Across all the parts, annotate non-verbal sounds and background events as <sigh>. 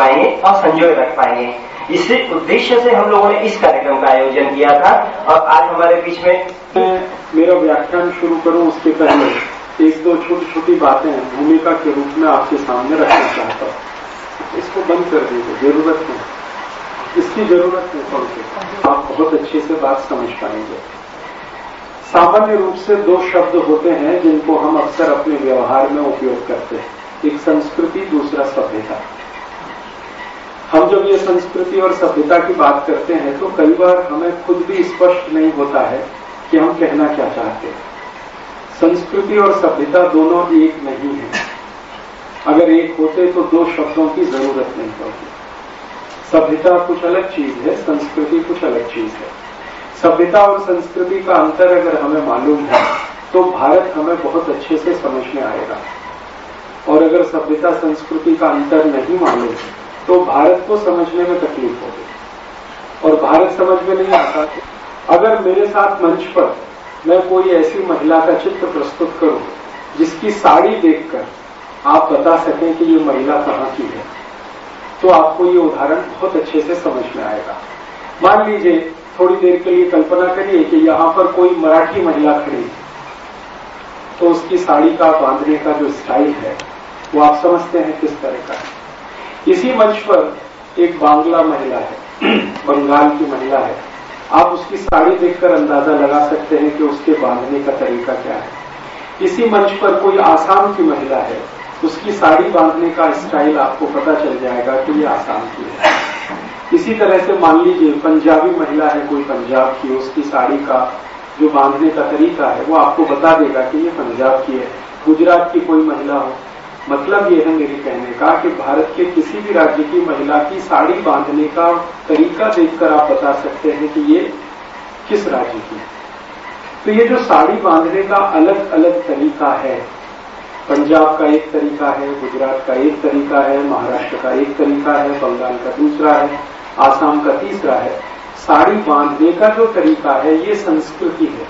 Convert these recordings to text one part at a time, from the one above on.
पाएँगे और संजोए रख पाएँगे। इसी उद्देश्य से हम लोगों ने इस कार्यक्रम का आयोजन किया था। और आज हमारे बीच में मेरा व्याख्यान शुरू करूँ उसके पहले एक दो छोटी छोटी बातें भूमिका के रूप में आपके सामने रखना चाहता हूँ। इसको बंद कर दीजिए, ज़रूरत नहीं। इसकी ज़रूरत नहीं पड़ती आप बहुत अच्छे से बात समझ पाएँगे। सामान्य रूप से दो शब्द होते हैं जिनको हम अक्सर अपने व्यवहार में उपयोग करते हैं। एक संस्कृति, दूसरा सभ्यता। हम जब ये संस्कृति और सभ्यता की बात करते हैं तो कई बार हमें खुद भी स्पष्ट नहीं होता है कि हम कहना क्या चाहते हैं। संस्कृति और सभ्यता दोनों एक नहीं है। अगर एक होते तो दो शब्दों की ज़रूरत नहीं पड़ती। सभ्यता कुछ अलग चीज़ है, संस्कृति कुछ अलग चीज़ है। सभ्यता और संस्कृति का अंतर अगर हमें मालूम है तो भारत हमें बहुत अच्छे से समझ में आएगा। और अगर सभ्यता संस्कृति का अंतर नहीं मालूम तो भारत को समझने में तकलीफ़ होगी और भारत समझ में नहीं आता अगर मेरे साथ मंच पर मैं कोई ऐसी महिला का चित्र प्रस्तुत करूँ, जिसकी साड़ी देखकर आप बता सकें कि ये महिला कहाँ की है तो आपको ये उदाहरण बहुत अच्छे से समझ में आएगा। मान लीजिए, थोड़ी देर के लिए कल्पना करिए कि यहाँ पर कोई मराठी महिला खड़ी तो उसकी साड़ी का बांधने का जो स्टाइल है, वो आप समझते हैं किस तरह का है। इसी मंच पर एक बांग्ला महिला है, <clears throat> बंगाल की महिला है। आप उसकी साड़ी देखकर अंदाज़ा लगा सकते हैं कि उसके बांधने का तरीका क्या है। इसी मंच पर कोई आसाम की महिला है, उसकी साड़ी बांधने का स्टाइल आपको पता चल जाएगा कि ये आसाम की है। इसी तरह से मान लीजिए, पंजाबी महिला है कोई पंजाब की, उसकी साड़ी का जो बांधने का तरीका है, वो आपको बता देगा कि ये पंजाब की है। गुजरात की कोई महिला हो मतलब ये है मेरे कहने का कि भारत के किसी भी राज्य की महिला की साड़ी बांधने का तरीका देखकर आप बता सकते हैं कि ये किस राज्य की है। तो ये जो साड़ी बांधने का अलग अलग तरीका है, पंजाब का एक तरीका है, गुजरात का एक तरीका है, महाराष्ट्र का एक तरीका है, बंगाल का दूसरा है, आसाम का तीसरा है, साड़ी बांधने का जो तरीका है, ये संस्कृति है।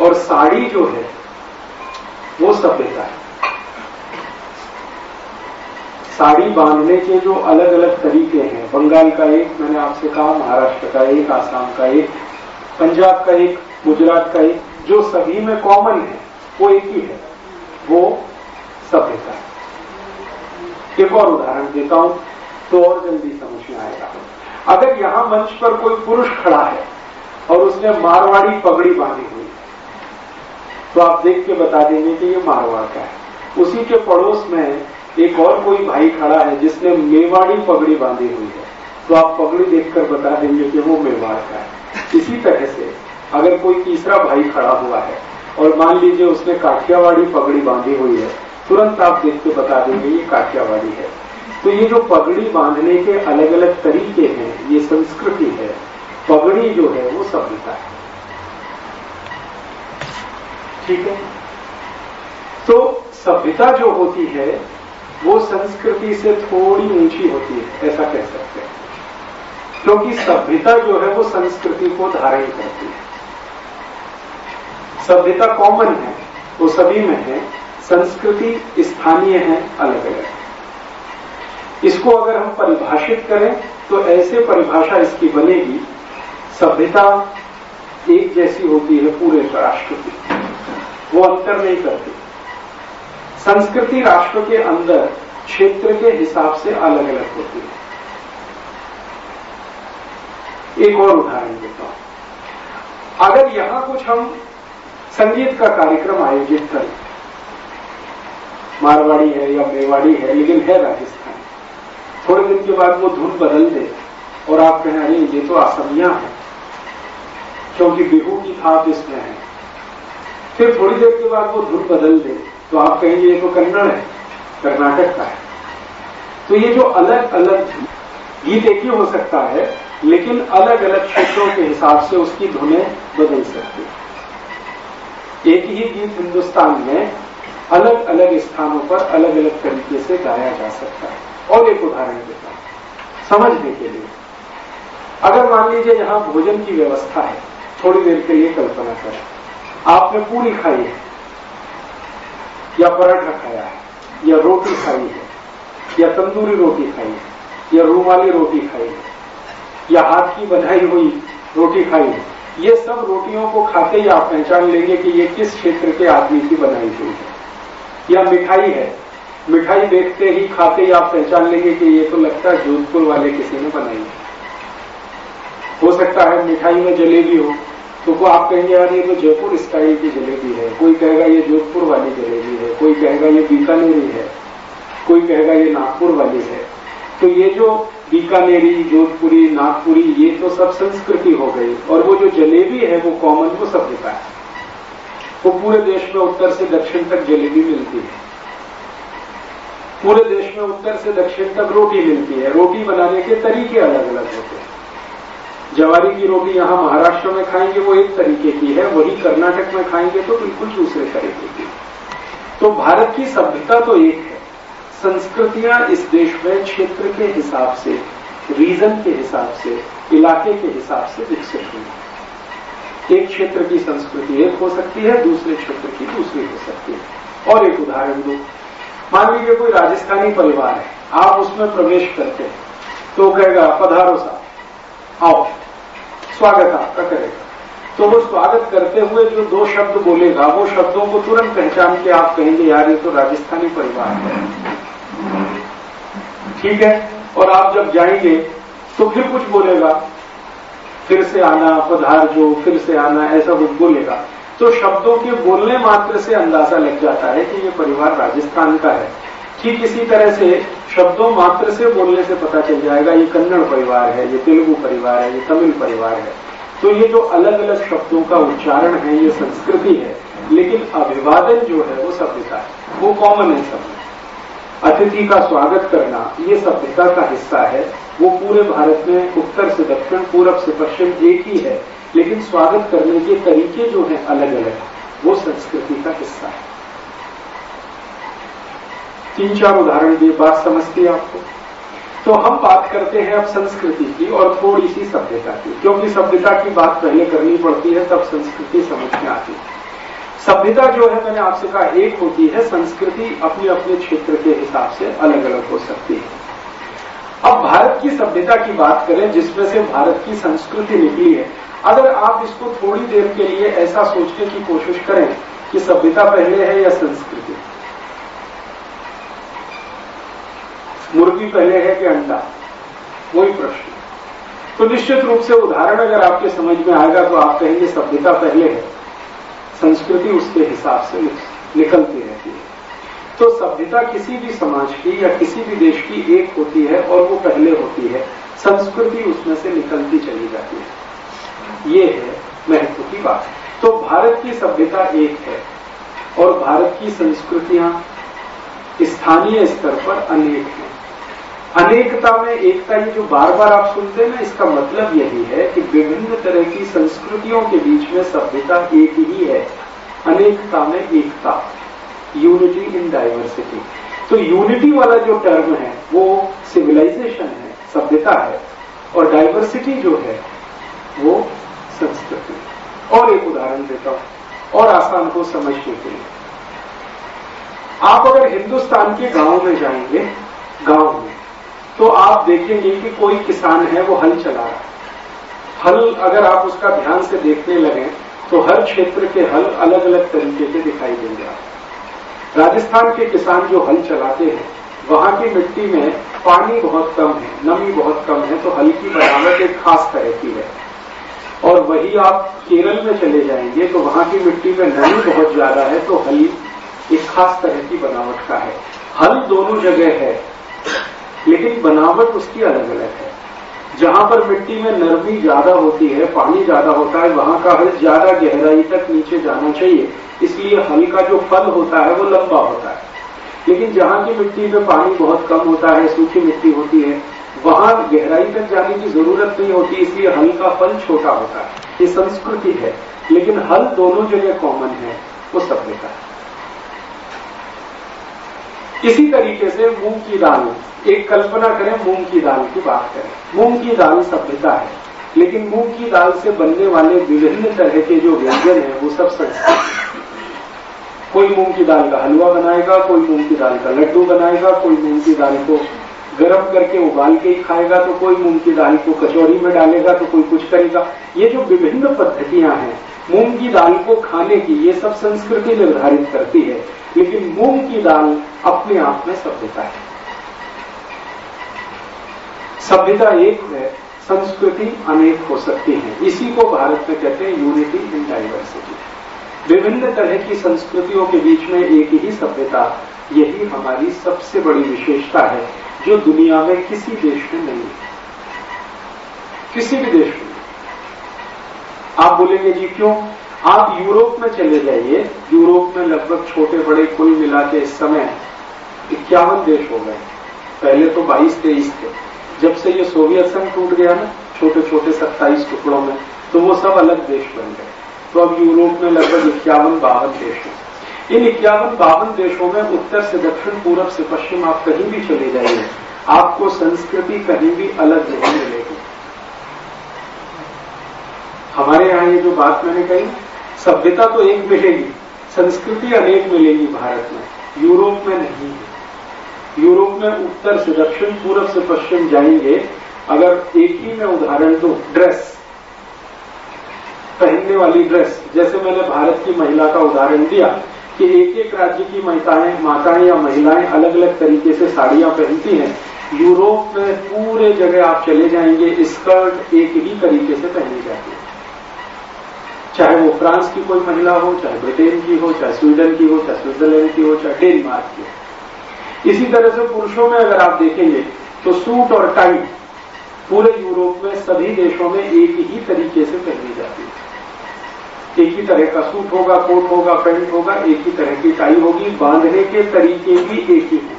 और साड़ी जो है वो सभ्यता है। साड़ी बांधने के जो अलग अलग तरीके हैं, बंगाल का एक, मैंने आपसे कहा, महाराष्ट्र का एक, आसाम का एक, पंजाब का एक, गुजरात का एक, जो सभी में कॉमन है, वो एक ही है। वो सभ्यता है। एक और उदाहरण देता हूँ तो और जल्दी समझ में आएगा। अगर यहाँ मंच पर कोई पुरुष खड़ा है और उसने मारवाड़ी पगड़ी बांधी हुई तो आप देख के बता देंगे कि ये मारवाड़ का है। उसी के पड़ोस में एक और कोई भाई खड़ा है जिसने मेवाड़ी पगड़ी बांधी हुई है। तो आप पगड़ी देखकर बता देंगे कि वो मेवाड़ का है। इसी तरह से अगर कोई तीसरा भाई खड़ा हुआ है और मान लीजिए उसने काठियावाड़ी पगड़ी बांधी हुई है, तुरंत आप देख के बता देंगे ये काठियावाड़ी है। तो ये जो पगड़ी बांधने के अलग अलग तरीके हैं, ये संस्कृति है। पगड़ी जो है, वो सभ्यता है। ठीक है? तो सभ्यता जो होती है, वो संस्कृति से थोड़ी ऊँची होती है, ऐसा कह सकते हैं। क्योंकि सभ्यता जो है, वो संस्कृति को धारण करती है। सभ्यता कॉमन है वो सभी में है, संस्कृति स्थानीय है, अलग अलग। इसको अगर हम परिभाषित करें तो ऐसे परिभाषा इसकी बनेगी, सभ्यता एक जैसी होती है पूरे राष्ट्र की। वो अंतर नहीं करती। संस्कृति राष्ट्र के अंदर क्षेत्र के हिसाब से अलग अलग होती है। एक और उदाहरण देता हूँ। अगर यहाँ कुछ हम संगीत का कार्यक्रम आयोजित करें, मारवाड़ी है या मेवाड़ी है, लेकिन है राजस्थान। थोड़े दिन के बाद वो धुन बदल दे और आप कहें, अरे, ये तो असमिया है। क्योंकि बिहू की थाप इसमें है। फिर थोड़ी देर के बाद वो धुन बदल दे। तो आप कहेंगे, ये तो कन्नड़ है, कर्नाटक का है। तो ये जो अलग अलग गीत एक ही हो सकता है, लेकिन अलग अलग क्षेत्रों के हिसाब से उसकी धुनें बदल सकती है। एक ही गीत हिंदुस्तान में अलग अलग स्थानों पर अलग अलग तरीके से गाया जा सकता है। और एक उदाहरण देता हूँ समझने के लिए। अगर मान लीजिए, यहाँ भोजन की व्यवस्था है, थोड़ी देर के लिए कल्पना करें। आपने पूरी खाई है, या पराठा खाया है, या रोटी खाई है, या तंदूरी रोटी खाई है, या रूमाली रोटी खाई है, या हाथ की बनाई हुई रोटी खाई है, ये सब रोटियों को खाते ही आप पहचान लेंगे कि ये किस क्षेत्र के आदमी की बनाई हुई है। या मिठाई है। मिठाई देखते ही, खाते ही आप पहचान लेंगे कि ये तो लगता है जोधपुर वाले किसी ने बनाई है। हो सकता है मिठाई में जलेबी हो तो को आप कहेंगे, यार, ये तो जयपुर स्टाइल की जलेबी है। कोई कहेगा, ये जोधपुर वाली जलेबी है। कोई कहेगा, ये बीकानेरी है। कोई कहेगा, ये नागपुर वाली है। तो ये जो बीकानेरी, जोधपुरी, नागपुरी, ये तो सब संस्कृति हो गई और वो जो जलेबी है, वो कॉमन वो सभ्यता है। वो पूरे देश में उत्तर से दक्षिण तक जलेबी मिलती है। पूरे देश में उत्तर से दक्षिण तक रोटी मिलती है। रोटी बनाने के तरीके अलग अलग होते हैं। जवारी की रोटी यहाँ महाराष्ट्र में खाएँगे, वो एक तरीके की है, वही कर्नाटक में खाएँगे तो बिल्कुल दूसरे तरीके की। तो भारत की सभ्यता तो एक है, संस्कृतियाँ इस देश में क्षेत्र के हिसाब से रीजन के हिसाब से, इलाके के हिसाब से विकसित हुई। एक क्षेत्र की संस्कृति एक हो सकती है, दूसरे क्षेत्र की दूसरी हो सकती है। और एक उदाहरण दो, मान लीजिए कोई राजस्थानी परिवार है, आप उसमें प्रवेश करते हैं तो कहेगा, पधारो साहब, आओ। स्वागत आपका करेगा तो वो स्वागत करते हुए जो दो शब्द बोलेगा, वो शब्दों को तुरंत पहचान के आप कहेंगे, यार ये तो राजस्थानी परिवार है। ठीक है? और आप जब जाएँगे तो फिर कुछ बोलेगा। फिर से आना, पधार जो, फिर से आना, ऐसा कुछ बोलेगा। तो शब्दों के बोलने मात्र से अंदाज़ा लग जाता है कि ये परिवार राजस्थान का है। ठीक इसी तरह से शब्दों मात्र से बोलने से पता चल जाएगा, ये कन्नड़ परिवार है, ये तेलुगु परिवार है, ये तमिल परिवार है। तो ये जो अलग अलग शब्दों का उच्चारण है, ये संस्कृति है, लेकिन अभिवादन जो है वो सभ्यता है। वो कॉमन है सब। अतिथि का स्वागत करना, ये सभ्यता का हिस्सा है। वो पूरे भारत में उत्तर से दक्षिण, पूरब से पश्चिम एक ही है। लेकिन स्वागत करने के तरीके जो है अलग अलग वो संस्कृति का हिस्सा है। तीन चार उदाहरण दिए, बात समझती है आपको। तो हम बात करते हैं अब संस्कृति की और थोड़ी सी सभ्यता की। क्योंकि सभ्यता की बात पहले करनी पड़ती है, तब संस्कृति समझ में आती है। सभ्यता जो है, मैंने आपसे कहा, एक होती है, संस्कृति अपने अपने क्षेत्र के हिसाब से अलग अलग हो सकती है। अब भारत की सभ्यता की बात करें, जिसमें से भारत की संस्कृति निकली है, अगर आप इसको थोड़ी देर के लिए ऐसा सोचने की कोशिश करें कि सभ्यता पहले है या संस्कृति मुर्गी पहले है कि अंडा? वही प्रश्न। तो निश्चित रूप से उदाहरण अगर आपके समझ में आएगा तो आप कहेंगे सभ्यता पहले है। संस्कृति उसके हिसाब से निकलती रहती है। तो सभ्यता किसी भी समाज की या किसी भी देश की एक होती है और वो पहले होती है। संस्कृति उसमें से निकलती चली जाती है। ये है महत्व की बात। तो भारत की सभ्यता एक है और भारत की संस्कृतियाँ स्थानीय स्तर पर अनेक हैं। अनेकता में एकता ये जो बार बार आप सुनते हैं ना, इसका मतलब यही है कि विभिन्न तरह की संस्कृतियों के बीच में सभ्यता एक ही है। अनेकता में एकता यूनिटी इन डाइवर्सिटी तो यूनिटी वाला जो टर्म है, वो सिविलाइजेशन है, सभ्यता है। और डाइवर्सिटी जो है, वो संस्कृति। और एक उदाहरण देता हूँ, और आसान को समझने के लिए। आप अगर हिंदुस्तान के गाँव में जाएँगे, गाँव में तो आप देखेंगे कि कोई किसान है, वो हल चला रहा है। हल अगर आप उसका ध्यान से देखने लगे तो हर क्षेत्र के हल अलग अलग तरीके के दिखाई देंगे आप राजस्थान के किसान जो हल चलाते हैं, वहाँ की मिट्टी में पानी बहुत कम है, नमी बहुत कम है तो हल की बनावट एक खास तरह की है। और वही आप केरल में चले जाएँगे तो वहाँ की मिट्टी में नमी बहुत ज़्यादा है तो हल एक खास तरह की बनावट का है। हल दोनों जगह है। लेकिन बनावट उसकी अलग अलग है। जहाँ पर मिट्टी में नरमी ज़्यादा होती है, पानी ज़्यादा होता है, वहाँ का हल ज़्यादा गहराई तक नीचे जाना चाहिए। इसलिए हल का जो फल होता है, वो लंबा होता है। लेकिन जहाँ की मिट्टी में पानी बहुत कम होता है, सूखी मिट्टी होती है, वहाँ गहराई तक जाने की ज़रूरत नहीं होती, इसलिए हल का फल छोटा होता है। ये संस्कृति है। लेकिन हल दोनों जगह कॉमन है, वो सभ्यता है। इसी तरीके से मूंग की दाल। एक कल्पना करें, मूंग की दाल की बात करें। मूंग की दाल सभ्यता है, लेकिन मूंग की दाल से बनने वाले विभिन्न तरह के जो व्यंजन है, वो सब संस्कृत कोई मूंग की दाल का हलवा बनाएगा, कोई मूंग की दाल का लड्डू बनाएगा, कोई मूंग की दाल को गर्म करके उबाल के ही खाएगा तो कोई मूंग की दाल को कचौरी में डालेगा तो कोई कुछ करेगा। ये जो विभिन्न पद्धतियाँ हैं, मूंग की दाल को खाने की ये सब संस्कृति निर्धारित करती है। लेकिन मूंग की दाल अपने आप में सभ्यता है। सभ्यता एक है, संस्कृति अनेक हो सकती है। इसी को भारत में कहते हैं यूनिटी इन डाइवर्सिटी विभिन्न तरह की संस्कृतियों के बीच में एक ही सभ्यता, यही हमारी सबसे बड़ी विशेषता है, जो दुनिया में किसी देश में नहीं है। किसी भी देश में। आप बोलेंगे, जी क्यों? आप यूरोप में चले जाइए। यूरोप में लगभग छोटे बड़े कुल मिला के इस समय इक्यावन देश हो गए। पहले तो बाईस, तेईस थे। जब से ये सोवियत संघ टूट गया ना छोटे छोटे सत्ताईस टुकड़ों में तो वो सब अलग देश बन गए। तो अब यूरोप में लगभग इक्यावन, बावन देश हैं। इन इक्यावन, बावन देशों में उत्तर से दक्षिण पूर्व से पश्चिम आप कहीं भी चले जाइए, आपको संस्कृति कहीं भी अलग नहीं मिलेगी। हमारे यहाँ ये जो बात मैंने कही सभ्यता तो एक मिलेगी, संस्कृति अनेक मिलेगी भारत में। यूरोप में नहीं है। यूरोप में उत्तर से दक्षिण पूर्व से पश्चिम जाएँगे। अगर एक ही मैं उदाहरण दू, ड्रेस। पहनने वाली ड्रेस। जैसे मैंने भारत की महिला का उदाहरण दिया कि एक एक राज्य की महिलाएँ माताएँ या महिलाएँ अलग अलग तरीके से साड़ियाँ पहनती हैं। यूरोप में पूरे जगह आप चले जाएँगे, स्कर्ट एक ही तरीके से पहनी जाती है। चाहे वो फ्रांस की कोई महिला हो, चाहे ब्रिटेन की हो, चाहे स्वीडन की हो, चाहे स्विट्जरलैंड की हो, चाहे डेनमार्क की हो। इसी तरह से पुरुषों में अगर आप देखेंगे तो सूट और टाई पूरे यूरोप में, सभी देशों में एक ही तरीके से पहनी जाती है। एक ही तरह का सूट होगा, कोट होगा, पेंट होगा, एक ही तरह की टाई होगी, बांधने के तरीके भी एक ही होंगे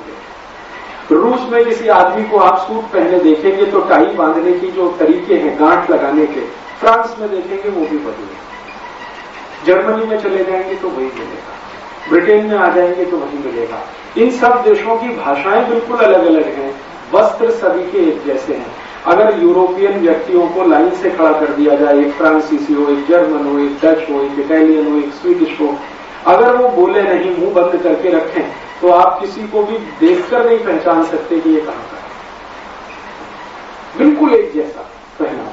रूस में किसी आदमी को आप सूट पहने देखेंगे तो टाई बांधने की जो तरीके हैं, गांठ लगाने के, फ्रांस में देखेंगे, वो भी बदलेंगे जर्मनी में चले जाएँगे तो वही मिलेगा। ब्रिटेन में आ जाएँगे तो वही मिलेगा। इन सब देशों की भाषाएँ बिल्कुल अलग अलग हैं। वस्त्र सभी के एक जैसे हैं। अगर यूरोपियन व्यक्तियों को लाइन से खड़ा कर दिया जाए, एक फ्रांसीसी हो, एक जर्मन हो, एक डच हो, एक इटालियन हो, एक स्वीडिश हो, अगर वो बोले नहीं, मुँह बंद करके रखें तो आप किसी को भी देखकर नहीं पहचान सकते कि ये कहाँ का है। बिल्कुल एक जैसा पहना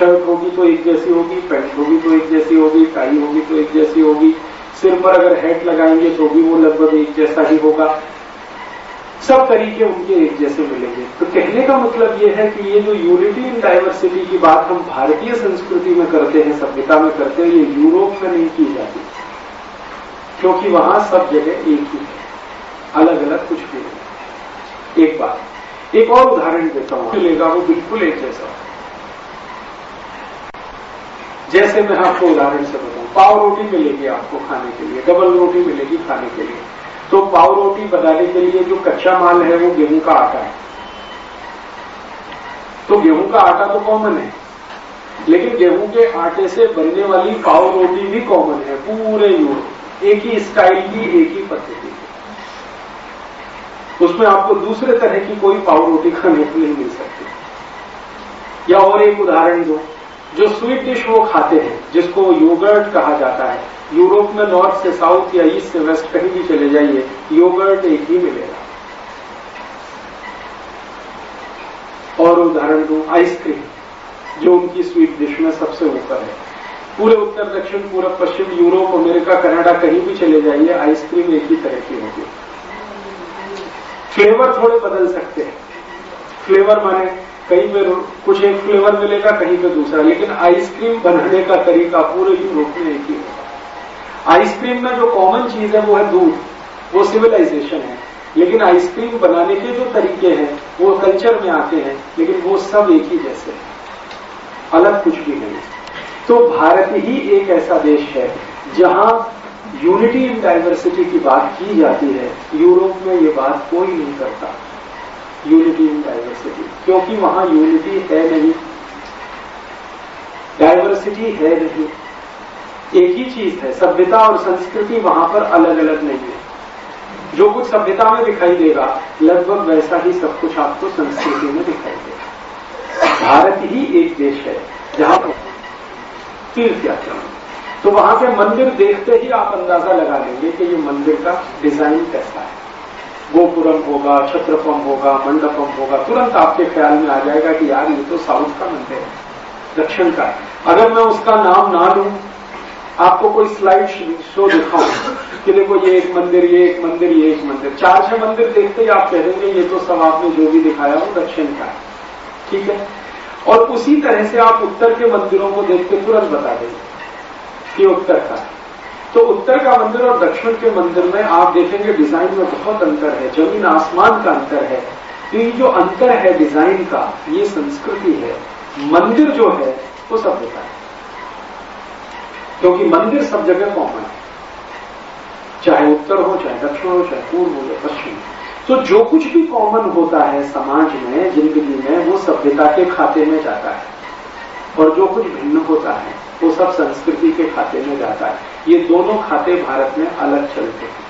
शर्ट होगी तो एक जैसी होगी, पैंट होगी तो एक जैसी होगी, टाई होगी तो एक जैसी होगी, सिर पर अगर हेड लगाएँगे तो भी वो लगभग एक जैसा ही होगा। सब तरीके उनके एक जैसे मिलेंगे। तो कहने का मतलब ये है कि ये जो यूनिटी इन डाइवर्सिटी की बात हम भारतीय संस्कृति में करते हैं, सभ्यता में करते हैं, ये यूरोप में नहीं की जाती। क्योंकि वहाँ सब जगह एक ही है। अलग अलग कुछ भी नहीं। एक बात, एक और उदाहरण देता हूँ। मिलेगा वो बिल्कुल एक जैसा। जैसे मैं आपको उदाहरण से बताऊँ, पाव रोटी मिलेगी आपको खाने के लिए डबल रोटी मिलेगी खाने के लिए। तो पाव रोटी बनाने के लिए जो कच्चा माल है, वो गेहूँ का आटा है। तो गेहूँ का आटा तो कॉमन है, लेकिन गेहूँ के आटे से बनने वाली पाव रोटी भी कॉमन है, पूरे यूरोप एक ही स्टाइल की, एक ही पद्धति उसमें आपको दूसरे तरह की कोई पाव रोटी खाने को नहीं मिल सकती। या और एक उदाहरण दो जो स्वीट डिश वो खाते हैं, जिसको योगर्ट कहा जाता है। यूरोप में नॉर्थ से साउथ या ईस्ट से वेस्ट कहीं भी चले जाइए योगर्ट एक ही मिलेगा। और उदाहरण दो आइसक्रीम जो उनकी स्वीट डिश में सबसे ऊपर है। पूरे उत्तर, दक्षिण पूर्व पश्चिम, यूरोप, अमेरिका, कनाडा कहीं भी चले जाइए आइसक्रीम एक ही तरह की होगी। फ्लेवर थोड़े बदल सकते हैं। फ्लेवर माने कहीं पे कुछ एक फ्लेवर मिलेगा, कहीं पे दूसरा। लेकिन आइसक्रीम बनाने का तरीका पूरे यूरोप में एक ही होगा। आइसक्रीम में जो कॉमन चीज़ है, वो है दूध। वो सिविलाइजेशन है। लेकिन आइसक्रीम बनाने के जो तरीके हैं, वो कल्चर में आते हैं, लेकिन वो सब एक ही जैसे हैं। अलग कुछ भी नहीं। तो भारत ही एक ऐसा देश है, जहाँ यूनिटी इन डाइवर्सिटी की बात की जाती है। यूरोप में ये बात कोई नहीं करता। यूनिटी इन डाइवर्सिटी क्योंकि वहाँ यूनिटी है नहीं। डाइवर्सिटी है नहीं। एक ही चीज़ है। सभ्यता और संस्कृति वहाँ पर अलग अलग नहीं है। जो कुछ सभ्यता में दिखाई देगा, लगभग वैसा ही सब कुछ आपको संस्कृति में दिखाई देगा। भारत ही एक देश है, जहाँ पर तीर्थ यात्रा तो वहाँ के मंदिर देखते ही आप अंदाज़ा लगा लेंगे कि ये मंदिर का डिज़ाइन कैसा है। गोपुरम होगा छत्रपम होगा, मंडपम होगा, तुरंत आपके ख्याल में आ जाएगा कि यार ये तो साउथ का मंदिर है, दक्षिण का अगर मैं उसका नाम ना लू, आपको कोई स्लाइड शो दिखाऊँ, कि देखो ये एक मंदिर, ये एक मंदिर, ये एक मंदिर। चार छह मंदिर देखते ही आप कह देंगे ये तो सब आपने जो भी दिखाया वो दक्षिण का है। ठीक है? और उसी तरह से आप उत्तर के मंदिरों को देख के तुरंत बता देंगे कि उत्तर का है। तो उत्तर का मंदिर और दक्षिण के मंदिर में आप देखेंगे डिज़ाइन में बहुत अंतर है, ज़मीन आसमान का अंतर है। तो ये जो अंतर है डिज़ाइन का, ये संस्कृति है। मंदिर जो है, वो सभ्यता है। क्योंकि मंदिर सब जगह कॉमन है। चाहे उत्तर हो, चाहे दक्षिण हो, चाहे पूर्व हो या पश्चिम। तो जो कुछ भी कॉमन होता है समाज में ज़िंदगी में, वो सभ्यता के खाते में जाता है। और जो कुछ भिन्न होता है वो सब संस्कृति के खाते में जाता है। ये दोनों खाते भारत में अलग चलते हैं।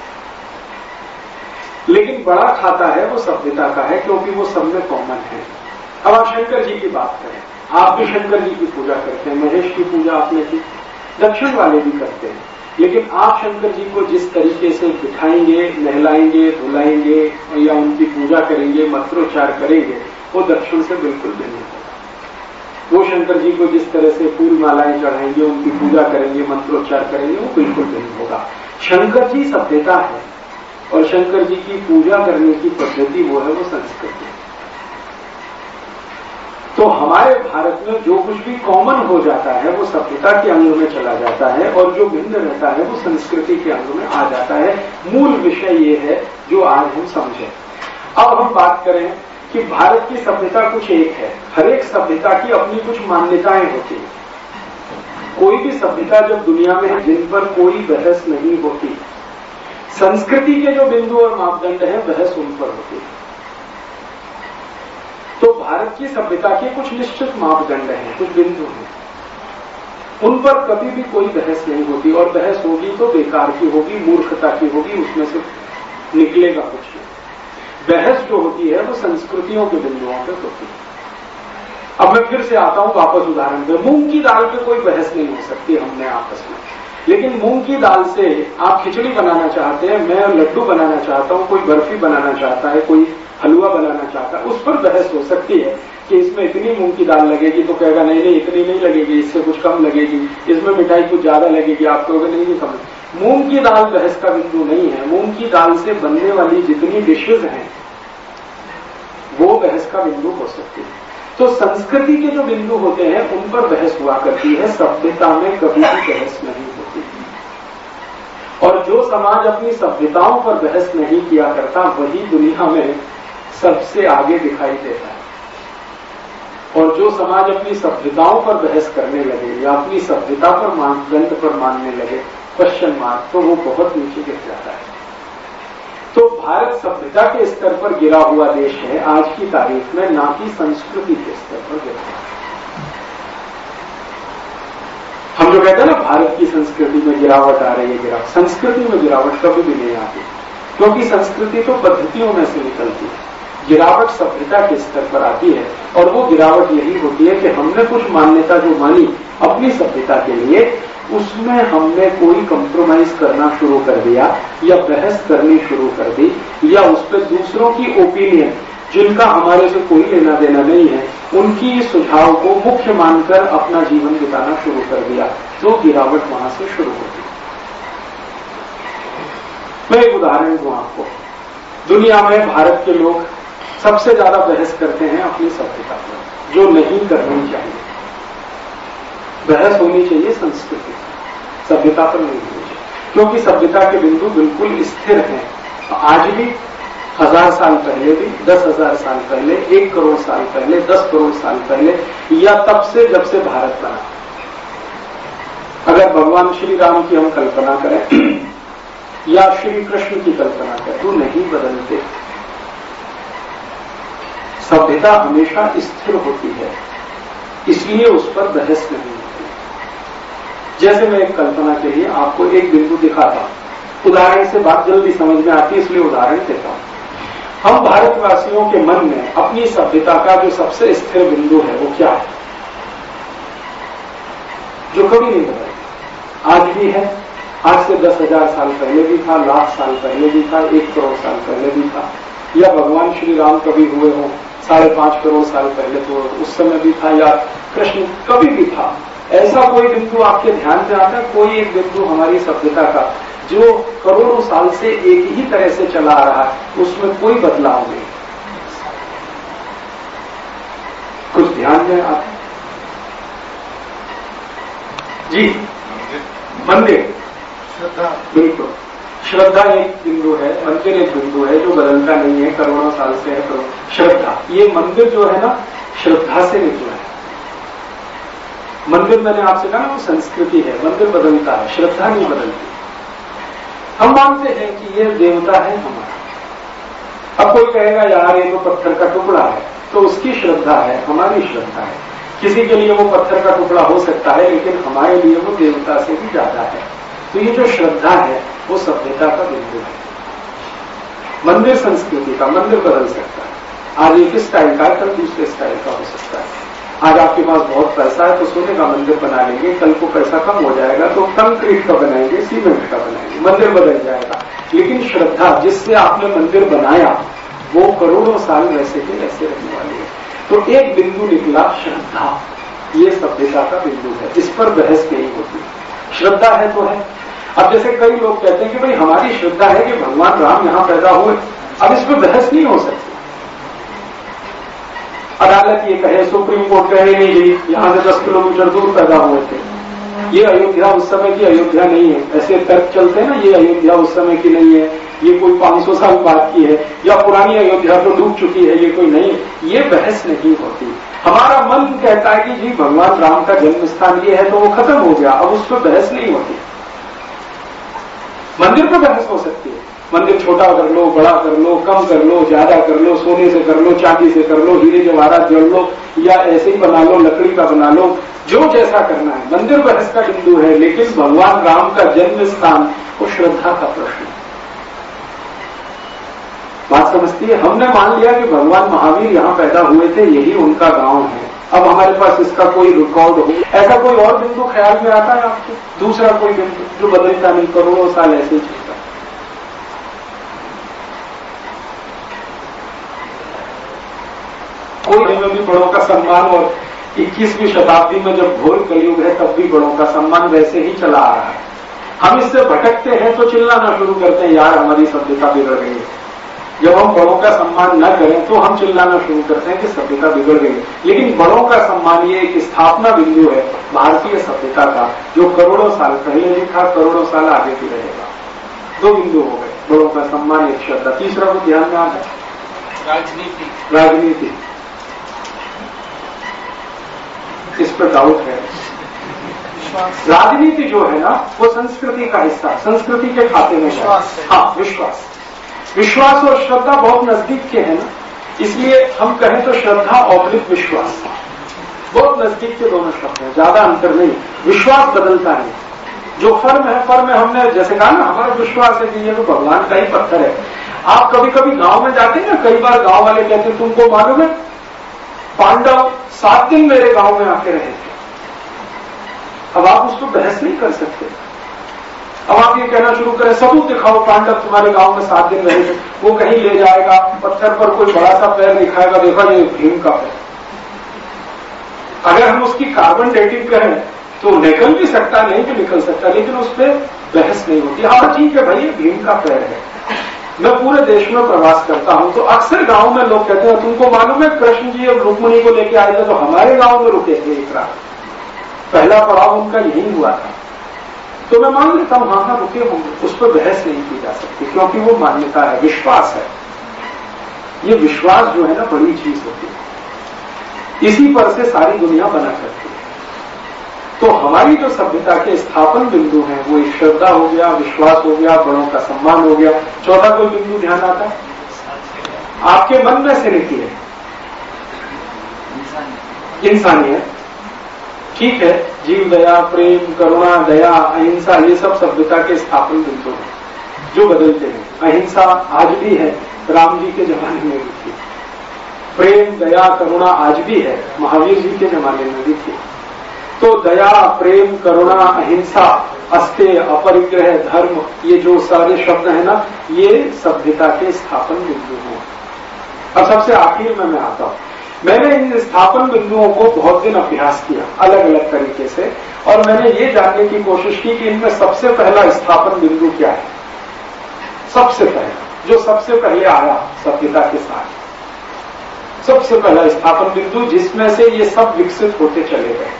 लेकिन बड़ा खाता है, वो सभ्यता का है, क्योंकि वो सब में कॉमन है। अब आप शंकर जी की बात करें। आप भी शंकर जी की पूजा करते हैं, महेश की पूजा आपने की, दक्षिण वाले भी करते हैं। लेकिन आप शंकर जी को जिस तरीके से बिठाएँगे, नहलाएँगे, धुलाएँगे, या उनकी पूजा करेंगे, मंत्रोच्चार करेंगे, वो दक्षिण से बिल्कुल भिन्न होगा वो शंकर जी को जिस तरह से फूल मालाएँ चढ़ाएँगे, उनकी पूजा करेंगे, मंत्रोच्चार करेंगे, वो बिल्कुल नहीं होगा। शंकर जी सभ्यता है और शंकर जी की पूजा करने की पद्धति वो है वो संस्कृति तो हमारे भारत में जो कुछ भी कॉमन हो जाता है, वो सभ्यता के अंग में चला जाता है और जो भिन्न रहता है, वो संस्कृति के अंग में आ जाता है। मूल विषय ये है जो आज हम समझे। अब हम बात करें कि भारत की सभ्यता कुछ एक है। हर एक सभ्यता की अपनी कुछ मान्यताएँ होती हैं। कोई भी सभ्यता जब दुनिया में है, जिन पर कोई बहस नहीं होती। संस्कृति के जो बिंदु और मापदंड है, बहस उन पर होती है। तो भारत की सभ्यता के कुछ निश्चित मापदंड हैं, कुछ बिंदु हैं। उन पर कभी भी कोई बहस नहीं होती, और बहस होगी तो बेकार की होगी, मूर्खता की होगी, उसमें से निकलेगा कुछ बहस जो होती है, वो संस्कृतियों के बिंदुओं पर होती है। अब मैं फिर से आता हूँ वापस उदाहरण पे। मूंग की दाल पे कोई बहस नहीं हो सकती हमने आपस में। लेकिन मूंग की दाल से आप खिचड़ी बनाना चाहते हैं, मैं लड्डू बनाना चाहता हूँ, कोई बर्फ़ी बनाना चाहता है, कोई हलवा बनाना चाहता है, उस पर बहस हो सकती है कि इसमें इतनी मूंग की दाल लगेगी तो कहेगा, नहीं नहीं, इतनी नहीं लगेगी, इससे कुछ कम लगेगी, इसमें मिठाई कुछ ज़्यादा लगेगी। आप कहोगे, नहीं नहीं, समझ। मूंग की दाल बहस का बिंदु नहीं है। मूंग की दाल से बनने वाली जितनी डिशेज हैं वो बहस का बिंदु हो सकती है। तो संस्कृति के जो बिंदु होते हैं, उन पर बहस हुआ करती है, सभ्यता में कभी भी बहस नहीं होती। और जो समाज अपनी सभ्यताओं पर बहस नहीं किया करता, वही दुनिया में सबसे आगे दिखाई देता है। और जो समाज अपनी सभ्यताओं पर बहस करने लगे, या अपनी सभ्यता पर मानदंड पर मानने लगे क्वेश्चन मार्क तो वो बहुत नीचे गिर जाता है। तो भारत सभ्यता के स्तर पर गिरा हुआ देश है। आज की तारीख में ना कि संस्कृति के स्तर पर गिरा हम जो कहते हैं ना, भारत की संस्कृति में गिरावट आ रही है गिरावट संस्कृति में गिरावट कभी भी नहीं आती। क्योंकि संस्कृति तो पद्धतियों में से निकलती है। गिरावट सभ्यता के स्तर पर आती है और वो गिरावट यही होती है कि हमने कुछ मान्यता जो मानी अपनी सभ्यता के लिए उसमें हमने कोई कंप्रोमाइज करना शुरू कर दिया, या बहस करनी शुरू कर दी, या उस पर दूसरों की ओपिनियन जिनका हमारे से कोई लेना देना नहीं है, उनकी सुझाव को मुख्य मानकर अपना जीवन बिताना शुरू कर दिया तो गिरावट वहाँ से शुरू होती। मैं एक उदाहरण दूँ आपको। दुनिया में भारत के लोग सबसे ज़्यादा बहस करते हैं अपनी सभ्यता पर, जो नहीं करनी चाहिए। बहस होनी चाहिए संस्कृति। सभ्यता पर नहीं होनी चाहिए। क्योंकि सभ्यता के बिंदु बिल्कुल स्थिर हैं। आज भी हज़ार साल पहले भी, दस हज़ार साल पहले, एक करोड़ साल पहले, दस करोड़ साल पहले, या तब से जब से भारत बना। अगर भगवान श्री राम की हम कल्पना करें, <clears throat> या श्री कृष्ण की कल्पना करें तो नहीं बदलते। सभ्यता हमेशा स्थिर होती है, इसलिए उस पर बहस नहीं जैसे मैं एक कल्पना के लिए आपको एक बिंदु दिखाता हूँ। उदाहरण से बात जल्दी समझ में आती है, इसलिए उदाहरण देता हूँ। हम भारतवासियों के मन में अपनी सभ्यता का जो सबसे स्थिर बिंदु है, वो क्या है? जो कभी नहीं बदलेगा आज भी है। आज से दस हज़ार साल पहले भी था, लाख साल पहले भी था, एक करोड़ साल पहले भी था। या भगवान श्री राम कभी हुए हों, साढ़े पाँच करोड़ साल पहले तो उस समय भी था, या कृष्ण कभी भी था। ऐसा कोई बिंदु आपके ध्यान में आता है कोई एक बिंदु हमारी सभ्यता का जो करोड़ों साल से एक ही तरह से चला आ रहा है उसमें कोई बदलाव नहीं। कुछ ध्यान में आता जी मंदिर। श्रद्धा। बिल्कुल। श्रद्धा एक बिंदु है मंदिर एक बिंदु है जो बदलता नहीं है करोड़ों साल से है तो श्रद्धा। ये मंदिर जो है ना श्रद्धा से निकला है। मंदिर मैंने आपसे कहा ना, वो संस्कृति है, मंदिर बदलता है, श्रद्धा नहीं बदलती। हम मानते हैं कि ये देवता है हमारा। अब कोई कहेगा, यार, ये तो पत्थर का टुकड़ा है। तो उसकी श्रद्धा है, हमारी श्रद्धा है। किसी के लिए वो पत्थर का टुकड़ा हो सकता है, लेकिन हमारे लिए वो देवता से भी ज़्यादा है। तो ये जो श्रद्धा है, वो सभ्यता का बिंदु है। मंदिर संस्कृति का, मंदिर बदल सकता है। आज एक स्टाइल का कल दूसरे स्टाइल का हो सकता है। आज आपके पास बहुत पैसा है तो सोने का मंदिर बना लेंगे। कल को पैसा कम हो जाएगा तो कंक्रीट का बनाएँगे, सीमेंट का बनाएँगे, मंदिर बदल जाएगा। लेकिन श्रद्धा जिससे आपने मंदिर बनाया, वो करोड़ों साल वैसे के वैसे रहने वाली है। तो एक बिंदु निकला श्रद्धा। ये सभ्यता का बिंदु है, इस पर बहस नहीं होती। श्रद्धा है तो है। अब जैसे कई लोग कहते हैं कि भाई, हमारी श्रद्धा है कि भगवान राम यहाँ पैदा हुए। अब इस पर बहस नहीं हो सकती। अदालत ये कहे, सुप्रीम कोर्ट कहे, नहीं जी, यहाँ से दस किलोमीटर दूर पैदा हुए थे। ये अयोध्या उस समय की अयोध्या नहीं है। ऐसे तर्क चलते हैं ना, ये अयोध्या उस समय की नहीं है। ये कोई 500 साल बाद की है, या पुरानी अयोध्या तो डूब चुकी है, ये कोई नहीं है। ये बहस नहीं होती। हमारा मन कहता है कि जी, भगवान राम का जन्म स्थान ये है तो वो खत्म हो गया। अब उस पर बहस नहीं होती। मंदिर पर बहस हो सकती है। मंदिर छोटा कर लो, बड़ा कर लो, कम कर लो, ज़्यादा कर लो, सोने से कर लो, चांदी से कर लो, हीरे जवाहरात जोड़ लो, या ऐसे ही बना लो, लकड़ी का बना लो, जो जैसा करना है। मंदिर बहस का बिंदु है, लेकिन भगवान राम का जन्म स्थान वो श्रद्धा का प्रश्न बात समझती है? हमने मान लिया कि भगवान महावीर यहाँ पैदा हुए थे, यही उनका गाँव है। अब हमारे पास इसका कोई रिकॉर्ड हो। ऐसा कोई और बिंदु ख्याल में आता है आपको? दूसरा कोई बिंदु जो बदलता नहीं, करोड़ों साल ऐसे चलता कोई में भी बड़ों का सम्मान और इक्कीसवीं शताब्दी में जब घोर कलयुग है तब भी बड़ों का सम्मान वैसे ही चला आ रहा है। हम इससे भटकते हैं तो चिल्लाना शुरू करते हैं यार हमारी सभ्यता बिगड़ गई है। जब हम बड़ों का सम्मान न करें तो हम चिल्लाना शुरू करते हैं कि सभ्यता बिगड़ गई लेकिन बड़ों का सम्मान ये एक स्थापना बिंदु है भारतीय सभ्यता का जो करोड़ों साल पहले था करोड़ों साल आगे भी रहेगा। दो बिंदु हो गए। बड़ों का सम्मान एक श्रद्धा तीसरा को ध्यान में आ जाए राजनीति। राजनीति। इस पर डाउट है। राजनीति जो है ना वो संस्कृति का हिस्सा संस्कृति के खाते में विश्वास हाँ। विश्वास। विश्वास और श्रद्धा बहुत नज़दीक के हैं ना इसलिए हम कहें तो श्रद्धा औपलिक विश्वास। बहुत नज़दीक के दोनों शब्द हैं ज़्यादा अंतर नहीं। विश्वास बदलता है। जो फर्म है फर्म में हमने जैसे कहा ना हमारा विश्वास है कि ये तो भगवान का ही पत्थर है। आप कभी कभी गाँव में जाते हैं ना कई बार गाँव वाले कहते हैं तुमको मालूम है पांडव सात दिन मेरे गाँव में आके रहे। थे अब आप उसको बहस नहीं कर सकते। अब आप ये कहना शुरू करें, सबूत दिखाओ पांडव तुम्हारे गाँव में सात दिन रहे। वो कहीं ले जाएगा, पत्थर पर कोई बड़ा सा पैर दिखाएगा, देखा ये भीम का पैर। अगर हम उसकी कार्बन डेटिंग करें तो निकल भी सकता, नहीं कि निकल सकता, लेकिन उस पर बहस नहीं होती। हाँ ठीक है भाई, ये भीम का पैर है। मैं पूरे देश में प्रवास करता हूँ तो अक्सर गाँव में लोग कहते हैं, तुमको मालूम है कृष्ण जी और रुक्मणी को लेकर आए थे तो हमारे गाँव में रुके थे एक रात। पहला पड़ाव उनका यही हुआ था। तो मैं मान लेता हूँ हाँ हाँ रुके होंगे, उस पर बहस नहीं की जा सकती, क्योंकि वो मान्यता है, विश्वास है। ये विश्वास जो है ना, बड़ी चीज़ होती है। इसी पर से सारी दुनिया बना करती है। तो हमारी जो सभ्यता के स्थापन बिंदु हैं, वो एक श्रद्धा हो गया, विश्वास हो गया, बड़ों का सम्मान हो गया। चौथा कोई बिंदु ध्यान आता है? आपके मन में से निकले। इंसानियत ठीक है, जीव दया, प्रेम, करुणा, दया, अहिंसा, ये सब सभ्यता के स्थापन बिंदु हैं, जो बदलते हैं। अहिंसा आज भी है, राम जी के जमाने में भी थी। प्रेम, दया, करुणा आज भी है, महावीर जी के जमाने में भी थी। तो दया, प्रेम, करुणा, अहिंसा अस्त्य अपरिग्रह, धर्म, ये जो सारे शब्द है ना, ये सभ्यता के स्थापन बिंदु हैं। अब सबसे आखिर में मैं आता हूँ। मैंने इन स्थापन बिंदुओं को बहुत दिन अभ्यास किया अलग अलग तरीके से, और मैंने ये जानने की कोशिश की कि इनमें सबसे पहला स्थापन बिंदु क्या है। सबसे पहला, जो सबसे पहले आया सभ्यता के साथ। सबसे पहला स्थापन बिंदु जिसमें से ये सब विकसित होते चले गए।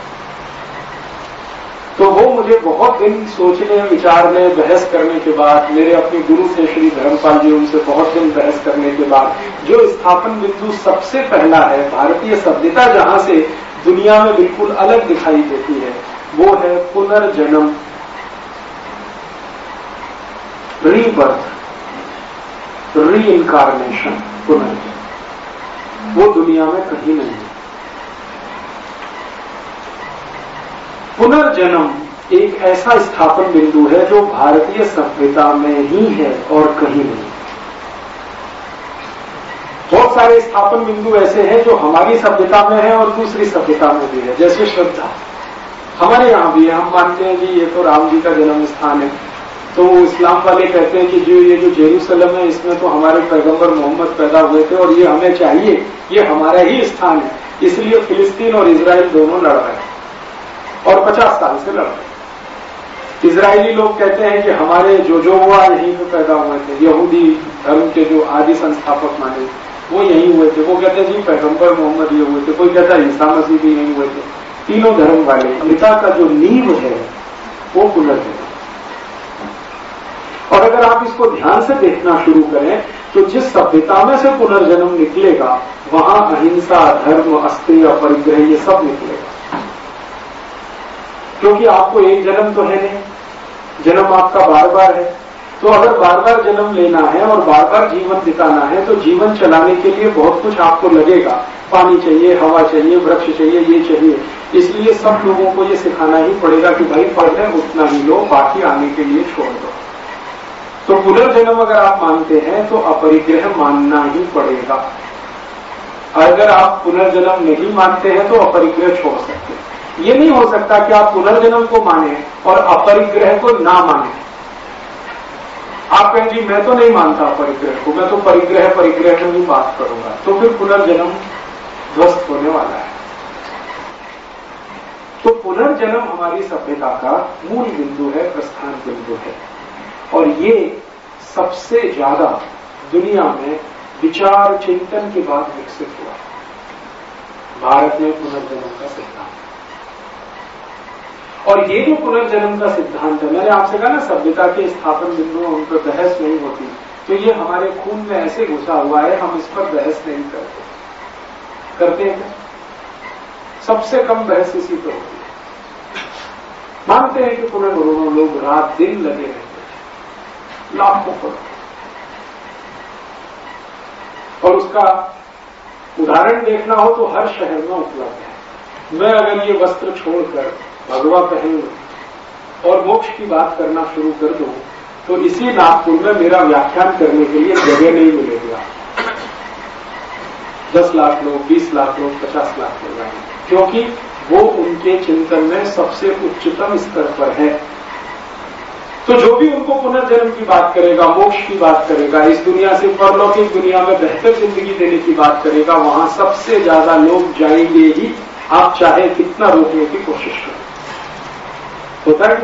तो वो मुझे बहुत दिन सोचने, विचारने, बहस करने के बाद, मेरे अपने गुरु थे श्री धर्मपाल जी उनसे बहुत दिन बहस करने के बाद, जो स्थापन बिंदु सबसे पहला है, भारतीय सभ्यता जहाँ से दुनिया में बिल्कुल अलग दिखाई देती है, वो है पुनर्जन्म। रीबर्थ री इनकारनेशन पुनर्जन्म। वो दुनिया में कहीं नहीं है। पुनर्जन्म एक ऐसा स्थापन बिंदु है जो भारतीय सभ्यता में ही है और कहीं नहीं। बहुत सारे स्थापन बिंदु ऐसे हैं जो हमारी सभ्यता में है और दूसरी सभ्यता में भी है, जैसे श्रद्धा। हमारे यहाँ भी है, हम मानते हैं कि ये तो राम जी का जन्म स्थान है। तो इस्लाम वाले कहते हैं कि जो ये जो जेरूसलम है, इसमें तो हमारे पैगंबर मोहम्मद पैदा हुए थे और ये हमें चाहिए, ये हमारा ही स्थान है। इसलिए फिलिस्तीन और इसराइल दोनों लड़ रहे हैं। और 50 साल से लड़ रहे इसराइली लोग कहते हैं कि हमारे जो जो हुआ, यहीं पे पैदा हुए थे। यहूदी धर्म के जो आदि संस्थापक माने, वो यहीं हुए थे। वो कहते हैं जी पैगंबर मोहम्मद ये हुए थे। कोई कहता है ईसा मसीह भी यहीं हुए थे। तीनों धर्म वाले, पिता का जो नींव है, वो पुनर्जन्म और अगर आप इसको ध्यान से देखना शुरू करें तो जिस सभ्यता में से पुनर्जन्म निकलेगा, वहाँ अहिंसा, धर्म अस्त्य परिग्रह, ये सब निकलेगा। क्योंकि आपको एक जन्म तो है नहीं, जन्म आपका बार बार है। तो अगर बार बार जन्म लेना है और बार बार जीवन बिताना है तो जीवन चलाने के लिए बहुत कुछ आपको लगेगा। पानी चाहिए, हवा चाहिए, वृक्ष चाहिए, ये चाहिए। इसलिए सब लोगों को ये सिखाना ही पड़ेगा कि भाई पढ़ रहे उतना ही लो, बाकी आने के लिए छोड़ दो। तो पुनर्जन्म अगर आप मानते हैं तो अपरिग्रह मानना ही पड़ेगा। अगर आप पुनर्जन्म नहीं मानते हैं तो अपरिग्रह छोड़ सकते हैं। ये नहीं हो सकता कि आप पुनर्जन्म को माने और अपरिग्रह को ना माने। आप कहें, जी, मैं तो नहीं मानता परिग्रह को, मैं तो परिग्रह परिग्रह में ही बात करूँगा। तो फिर पुनर्जन्म ध्वस्त होने वाला है। तो पुनर्जन्म हमारी सभ्यता का मूल बिंदु है, प्रस्थान बिंदु है। और ये सबसे ज़्यादा दुनिया में विचार चिंतन के बाद विकसित हुआ। भारत में पुनर्जन्म का सिद्धांत। और ये जो पुनर्जन्म का सिद्धांत है, मैंने आपसे कहा ना, सभ्यता के स्थापन बिंदु उन पर बहस नहीं होती। तो ये हमारे खून में ऐसे घुसा हुआ है, हम इस पर बहस नहीं करते। करते हैं सबसे कम बहस इसी पर होती है। मानते हैं कि पुनर्गुरुओं लोग रात दिन लगे रहते हैं। लाखों करोड़ और उसका उदाहरण देखना हो तो हर शहर में उपलब्ध है। मैं अगर ये वस्त्र छोड़कर भगवा पहन और मोक्ष की बात करना शुरू कर दो तो इसी नागपुर में मेरा व्याख्यान करने के लिए जगह नहीं मिलेगी। दस लाख लोग, बीस लाख लोग, पचास लाख लोग आएँगे क्योंकि वो उनके चिंतन में सबसे उच्चतम स्तर पर है। तो जो भी उनको पुनर्जन्म की बात करेगा, मोक्ष की बात करेगा, इस दुनिया से परलौकिक दुनिया में बेहतर ज़िंदगी देने की बात करेगा, वहाँ सबसे ज़्यादा लोग जाएँगे ही, आप चाहे कितना रोकने की कोशिश करें। होता है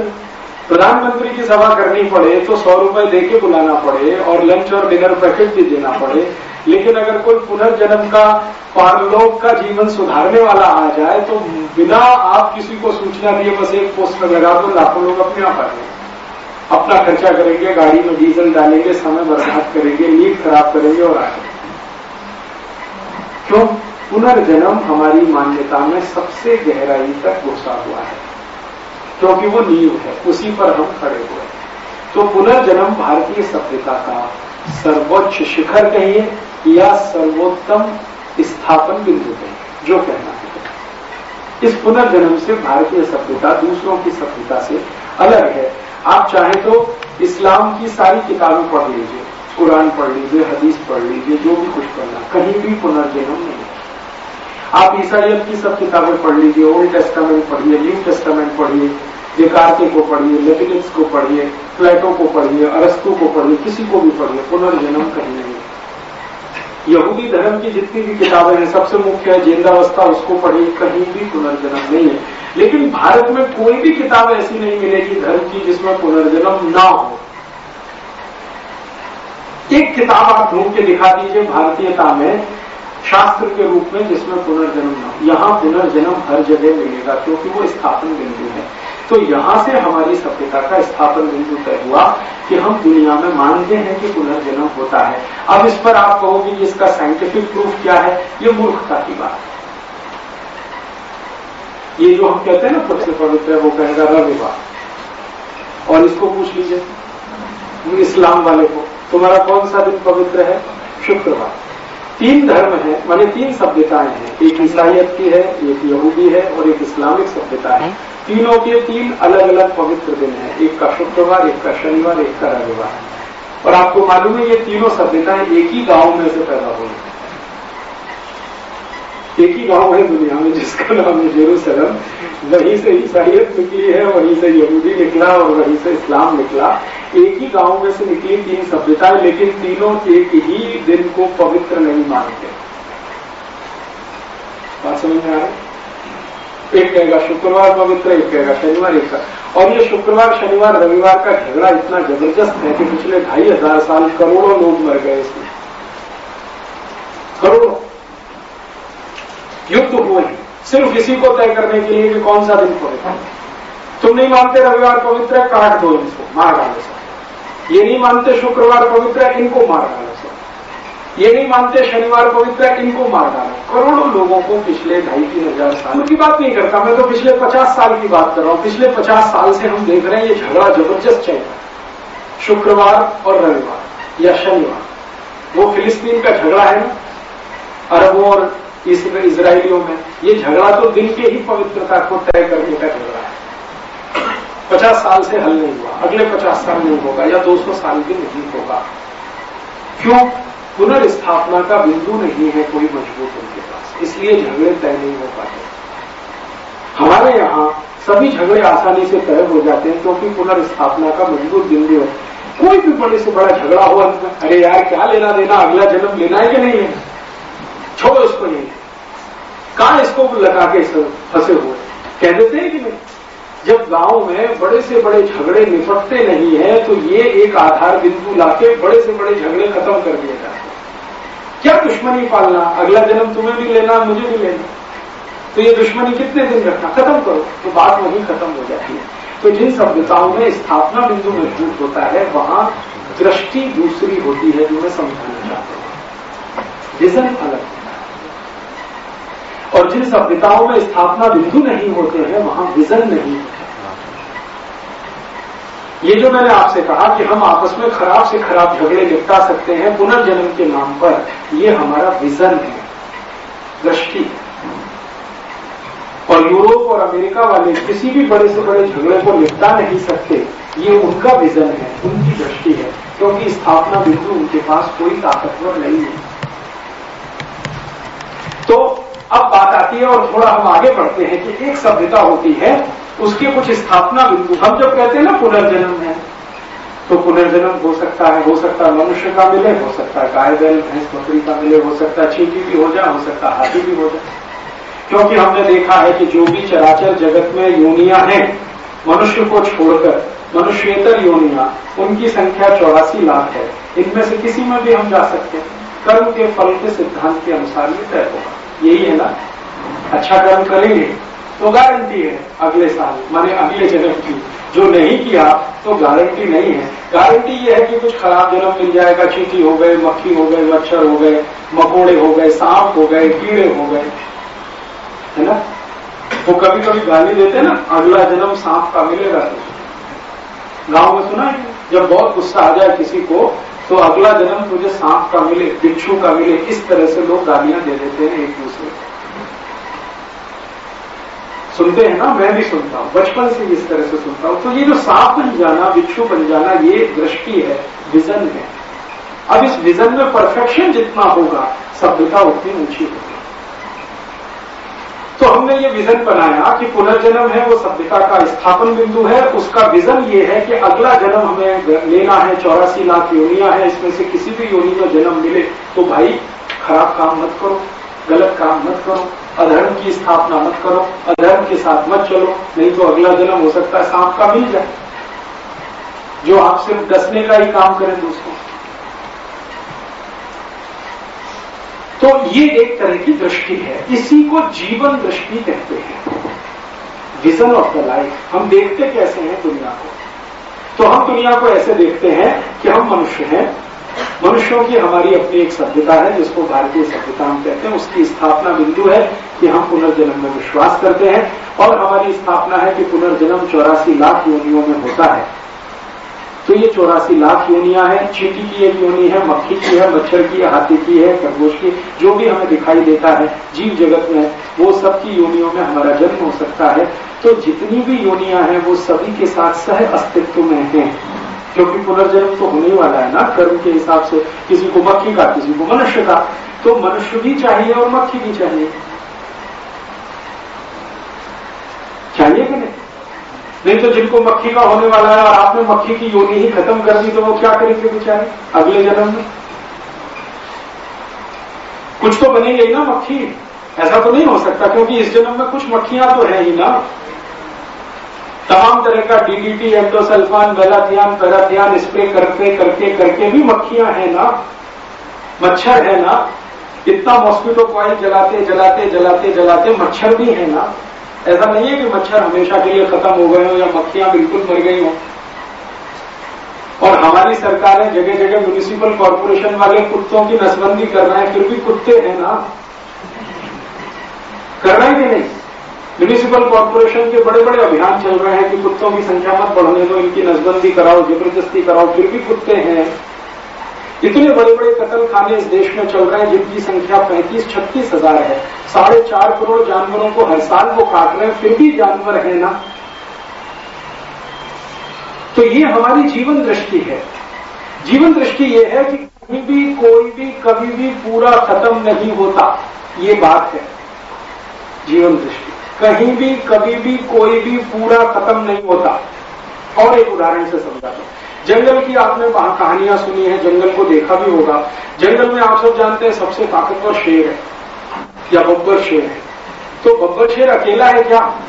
प्रधानमंत्री की सभा करनी पड़े तो सौ रुपए दे के बुलाना पड़े और लंच और डिनर पैकेट भी देना पड़े। लेकिन अगर कोई पुनर्जन्म का, पारलोक का जीवन सुधारने वाला आ जाए तो बिना आप किसी को सूचना दिए बस एक पोस्ट लगा तो लाखों लोग अपने आप आएँगे अपना खर्चा करेंगे, गाड़ी में डीजल डालेंगे, समय बर्बाद करेंगे, नींद खराब करेंगे और आएँगे क्यों? पुनर्जन्म हमारी मान्यता में सबसे गहराई तक घुसा हुआ है। क्योंकि वो नींव है, उसी पर हम खड़े हुए तो पुनर्जन्म भारतीय सभ्यता का सर्वोच्च शिखर कहिए या सर्वोत्तम स्थापन बिंदु कहिए, जो कहना है। इस पुनर्जन्म से भारतीय सभ्यता दूसरों की सभ्यता से अलग है। आप चाहे तो इस्लाम की सारी किताबें पढ़ लीजिए, कुरान पढ़ लीजिए, हदीस पढ़ लीजिए, जो भी कुछ पढ़ना, कहीं भी पुनर्जन्म नहीं है। आप ईसाइयत की सब किताबें पढ़ लीजिए, ओल्ड टेस्टामेंट पढ़िए, न्यू टेस्टामेंट पढ़िए देकार्ते को पढ़िए लेबिनिक्स को पढ़िए, प्लेटो को पढ़िए, अरस्तु को पढ़िए, किसी को भी पढ़िए, पुनर्जन्म कहीं नहीं। यहूदी धर्म की जितनी भी किताबें हैं, सबसे मुख्य है जिंदावस्था उसको पढ़िए, कहीं भी पुनर्जन्म नहीं है। लेकिन भारत में कोई भी किताब ऐसी नहीं मिलेगी धर्म की जिसमें पुनर्जन्म ना हो। एक किताब आप ढूंढ के दिखा दीजिए, भारतीयता में शास्त्र के रूप में जिसमें पुनर्जन्म ना हो। पुनर्जन्म हर जगह मिलेगा, क्योंकि वो स्थापन बिंदु है। तो यहाँ से हमारी सभ्यता का स्थापन बिंदु तय हुआ कि हम दुनिया में मानते हैं कि पुनर्जन्म होता है। अब इस पर आप कहोगे इसका साइंटिफिक प्रूफ क्या है? ये मूर्खता की बात है। ये जो हम कहते हैं ना सबसे पवित्र वो कहेगा रविवार और इसको पूछ लीजिए, इस्लाम वाले को, तुम्हारा कौन सा दिन पवित्र है? शुक्रवार। तीन धर्म है, माने तीन सभ्यताएँ हैं। एक ईसाइत की है, एक यहूदी है और एक इस्लामिक सभ्यता है। तीनों के तीन अलग अलग पवित्र दिन है, एक का शुक्रवार, एक का शनिवार, एक का रविवार। और आपको मालूम है, ये तीनों सभ्यताएँ एक ही गाँव में से पैदा हुई एक ही गाँव है दुनिया में, जिसका नाम है जेरूसलम। वहीं से ईसाइत निकली है, वहीं से यहूदी निकला और वहीं से इस्लाम निकला। एक ही गाँव में से निकली तीन सभ्यताएँ, लेकिन तीनों एक ही दिन को पवित्र नहीं मानते। बात समझ में आ रही एक कहेगा, शुक्रवार पवित्र एक कहेगा, शनिवार एक और ये शुक्रवार, शनिवार, रविवार का झगड़ा इतना ज़बरदस्त है कि पिछले ढाई हज़ार साल करोड़ों लोग मर गए इसमें। करोड़ों। युद्ध हुए। सिर्फ़ इसी को तय करने के लिए कि कौन सा दिन पवित्र तुम नहीं मानते रविवार पवित्र है, काट दो इनको मार डालो सब। ये नहीं मानते शुक्रवार पवित्र है, इनको मार डालो सब। ये नहीं मानते शनिवार पवित्र है, इनको मार डालो। करोड़ों लोगों को पिछले ढाई तीन हज़ार साल की बात नहीं करता। मैं तो पिछले पचास साल की बात कर रहा हूँ। पिछले पचास साल से हम देख रहे हैं, ये झगड़ा ज़बरदस्त चल रहा शुक्रवार और रविवार या शनिवार। वो फिलिस्तीन का झगड़ा है ना? अरबों और इसराइलियों में ये झगड़ा तो दिन के ही पवित्रता को तय करने का झगड़ा है। पचास साल से हल नहीं हुआ, अगले पचास साल नहीं होगा या दो सौ साल भी नहीं होगा। क्यों? पुनर्स्थापना का बिंदु नहीं है कोई मज़बूत उनके पास, इसलिए झगड़े तय नहीं हो पाते। हमारे यहाँ सभी झगड़े आसानी से तय हो जाते हैं, क्योंकि पुनर्स्थापना का मज़बूत बिंदु है। कोई भी बड़े से बड़ा झगड़ा हो, अरे यार, क्या लेना देना, अगला जन्म लेना है कि नहीं है? छोड़ो इसको नहीं। कहा इसको लगा के फंसे हुए कह देते हैं कि नहीं। जब गाँव में बड़े से बड़े झगड़े निपटते नहीं है तो ये एक आधार बिंदु लाके बड़े से बड़े झगड़े खत्म कर दिए जाते हैं। क्या दुश्मनी पालना? अगला जन्म तुम्हें भी लेना, मुझे भी लेना। तो ये दुश्मनी कितने दिन रखना? खत्म करो तो बात वहीं खत्म हो जाती है। तो जिन सभ्यताओं में स्थापना बिंदु मज़बूत होता है, वहाँ दृष्टि दूसरी होती है जो मैं समझाना चाहता हूँ। विजन अलग और जिन सभ्यताओं में स्थापना बिंदु नहीं होते हैं, वहाँ विजन नहीं ये जो मैंने आपसे कहा कि हम आपस में खराब से खराब झगड़े निपटा सकते हैं, पुनर्जन्म के नाम पर, ये हमारा विजन है, दृष्टि। है और यूरोप और अमेरिका वाले किसी भी बड़े से बड़े झगड़े को निपटा नहीं सकते, ये उनका विजन है, उनकी दृष्टि है, क्योंकि स्थापना बिंदु उनके पास कोई ताकतवर नहीं है। तो अब बात आती है और थोड़ा हम आगे बढ़ते हैं कि एक सभ्यता होती है, उसके कुछ स्थापना बिंदु। हम जब कहते हैं ना पुनर्जन्म है तो पुनर्जन्म हो सकता है, हो सकता है मनुष्य का मिले, हो सकता है गाय, बैल, भैंस, बकरी का मिले, हो सकता है चीटी भी हो जाए, हो सकता है हाथी भी हो जाए। क्योंकि हमने देखा है कि जो भी चराचर जगत में योनिया है, मनुष्य को छोड़कर, मनुष्यतर योनिया, उनकी संख्या चौरासी लाख है। इनमें से किसी में भी हम जा सकते हैं। कर्म के फल के सिद्धांत के अनुसार ये तय होगा। यही है ना? अच्छा कर्म करेंगे तो गारंटी है अगले साल, माने अगले जन्म की। जो नहीं किया तो गारंटी नहीं है। गारंटी ये है कि कुछ खराब जन्म मिल जाएगा, चीटी हो गए, मक्खी हो गए, मच्छर हो गए, मकोड़े हो गए, सांप हो गए, कीड़े हो गए। है ना? वो तो कभी कभी गाली देते ना, अगला जन्म सांप का मिलेगा तो। गाँव में सुना है, जब बहुत गुस्सा आ जाए किसी को तो अगला जन्म तुझे सांप का मिले, बिच्छू का मिले, इस तरह से लोग गालियाँ दे देते हैं एक दूसरे सुनते हैं ना? मैं भी सुनता हूँ। बचपन से इस तरह से सुनता हूँ। तो ये जो सांप बन जाना, बिच्छू बन जाना, ये दृष्टि है, विजन है। अब इस विजन में परफेक्शन जितना होगा, सभ्यता उतनी ऊँची होगी। हमने ये विजन बनाया कि पुनर्जन्म है, वो सभ्यता का स्थापन बिंदु है। उसका विजन ये है कि अगला जन्म हमें लेना है, चौरासी लाख योनिया है, इसमें से किसी भी योनि में जन्म मिले तो भाई, खराब काम मत करो, गलत काम मत करो, अधर्म की स्थापना मत करो, अधर्म के साथ मत चलो, नहीं तो अगला जन्म हो सकता है, सांप का मिल जाए। जो आप सिर्फ़ डसने का ही काम करें दोस्तों। तो ये एक तरह की दृष्टि है। इसी को जीवन दृष्टि कहते हैं। विजन ऑफ़ द लाइफ हम देखते कैसे हैं दुनिया को? तो हम दुनिया को ऐसे देखते हैं कि हम मनुष्य हैं। मनुष्यों की हमारी अपनी एक सभ्यता है, जिसको भारतीय सभ्यता हम कहते हैं। उसकी स्थापना बिंदु है कि हम पुनर्जन्म में विश्वास करते हैं और हमारी स्थापना है कि पुनर्जन्म चौरासी लाख योनियों में होता है। तो ये चौरासी लाख योनियाँ हैं चीटी की एक योनि है, मक्खी की है, मच्छर की है, हाथी की है, खरगोश की, जो भी हमें दिखाई देता है, जीव जगत में, वो सबकी योनियों में हमारा जन्म हो सकता है। तो जितनी भी योनियाँ हैं, वो सभी के साथ सह अस्तित्व में हैं। क्योंकि पुनर्जन्म तो होने वाला है ना, कर्म के हिसाब से, किसी को मक्खी का, किसी को मनुष्य का। तो मनुष्य भी चाहिए और मक्खी भी चाहिए। चाहिए कि नहीं? नहीं तो जिनको मक्खी का होने वाला है और आपने मक्खी की योनि ही खत्म कर दी तो वो क्या करेंगे बेचारे अगले जन्म में? कुछ तो बनेंगे ना मक्खी। ऐसा तो नहीं हो सकता, क्योंकि इस जन्म में कुछ मक्खियाँ तो है ही ना। तमाम तरह का DDT endosulfan malathion parathion spray करके करके करके भी मक्खियाँ हैं ना। मच्छर है ना। इतना मॉस्किटो कॉइल जलाते जलाते जलाते जलाते मच्छर भी है ना। ऐसा नहीं है कि मच्छर हमेशा के लिए खत्म हो गए हो या मक्खियाँ बिल्कुल मर गई हो। और हमारी सरकारें जगह जगह म्यूनिसिपल कॉरपोरेशन वाले कुत्तों की नसबंदी कर रहे हैं, फिर भी कुत्ते हैं ना? कर रहे हैं कि नहीं? म्यूनिसिपल कॉरपोरेशन के बड़े बड़े अभियान चल रहे हैं कि कुत्तों की संख्या मत बढ़ने दो, इनकी नसबंदी कराओ, ज़बरदस्ती कराओ, फिर भी कुत्ते हैं। इतने बड़े बड़े कतल खाने इस देश में चल रहे हैं, जिनकी संख्या पैंतीस, छत्तीस हज़ार है। साढ़े चार करोड़ जानवरों को हर साल वो काट रहे हैं, फिर भी जानवर है ना। तो ये हमारी जीवन दृष्टि है। जीवन दृष्टि ये है कि कहीं भी, कोई भी, कभी भी पूरा खत्म नहीं होता। ये बात है। जीवन दृष्टि। कहीं भी, कभी भी, कोई भी पूरा खत्म नहीं होता। और एक उदाहरण से समझा दो जंगल की आपने वहाँ कहानियाँ सुनी है, जंगल को देखा भी होगा। जंगल में आप सब जानते हैं, सबसे ताकतवर शेर है, या बब्बर शेर है। तो बब्बर शेर अकेला है क्या?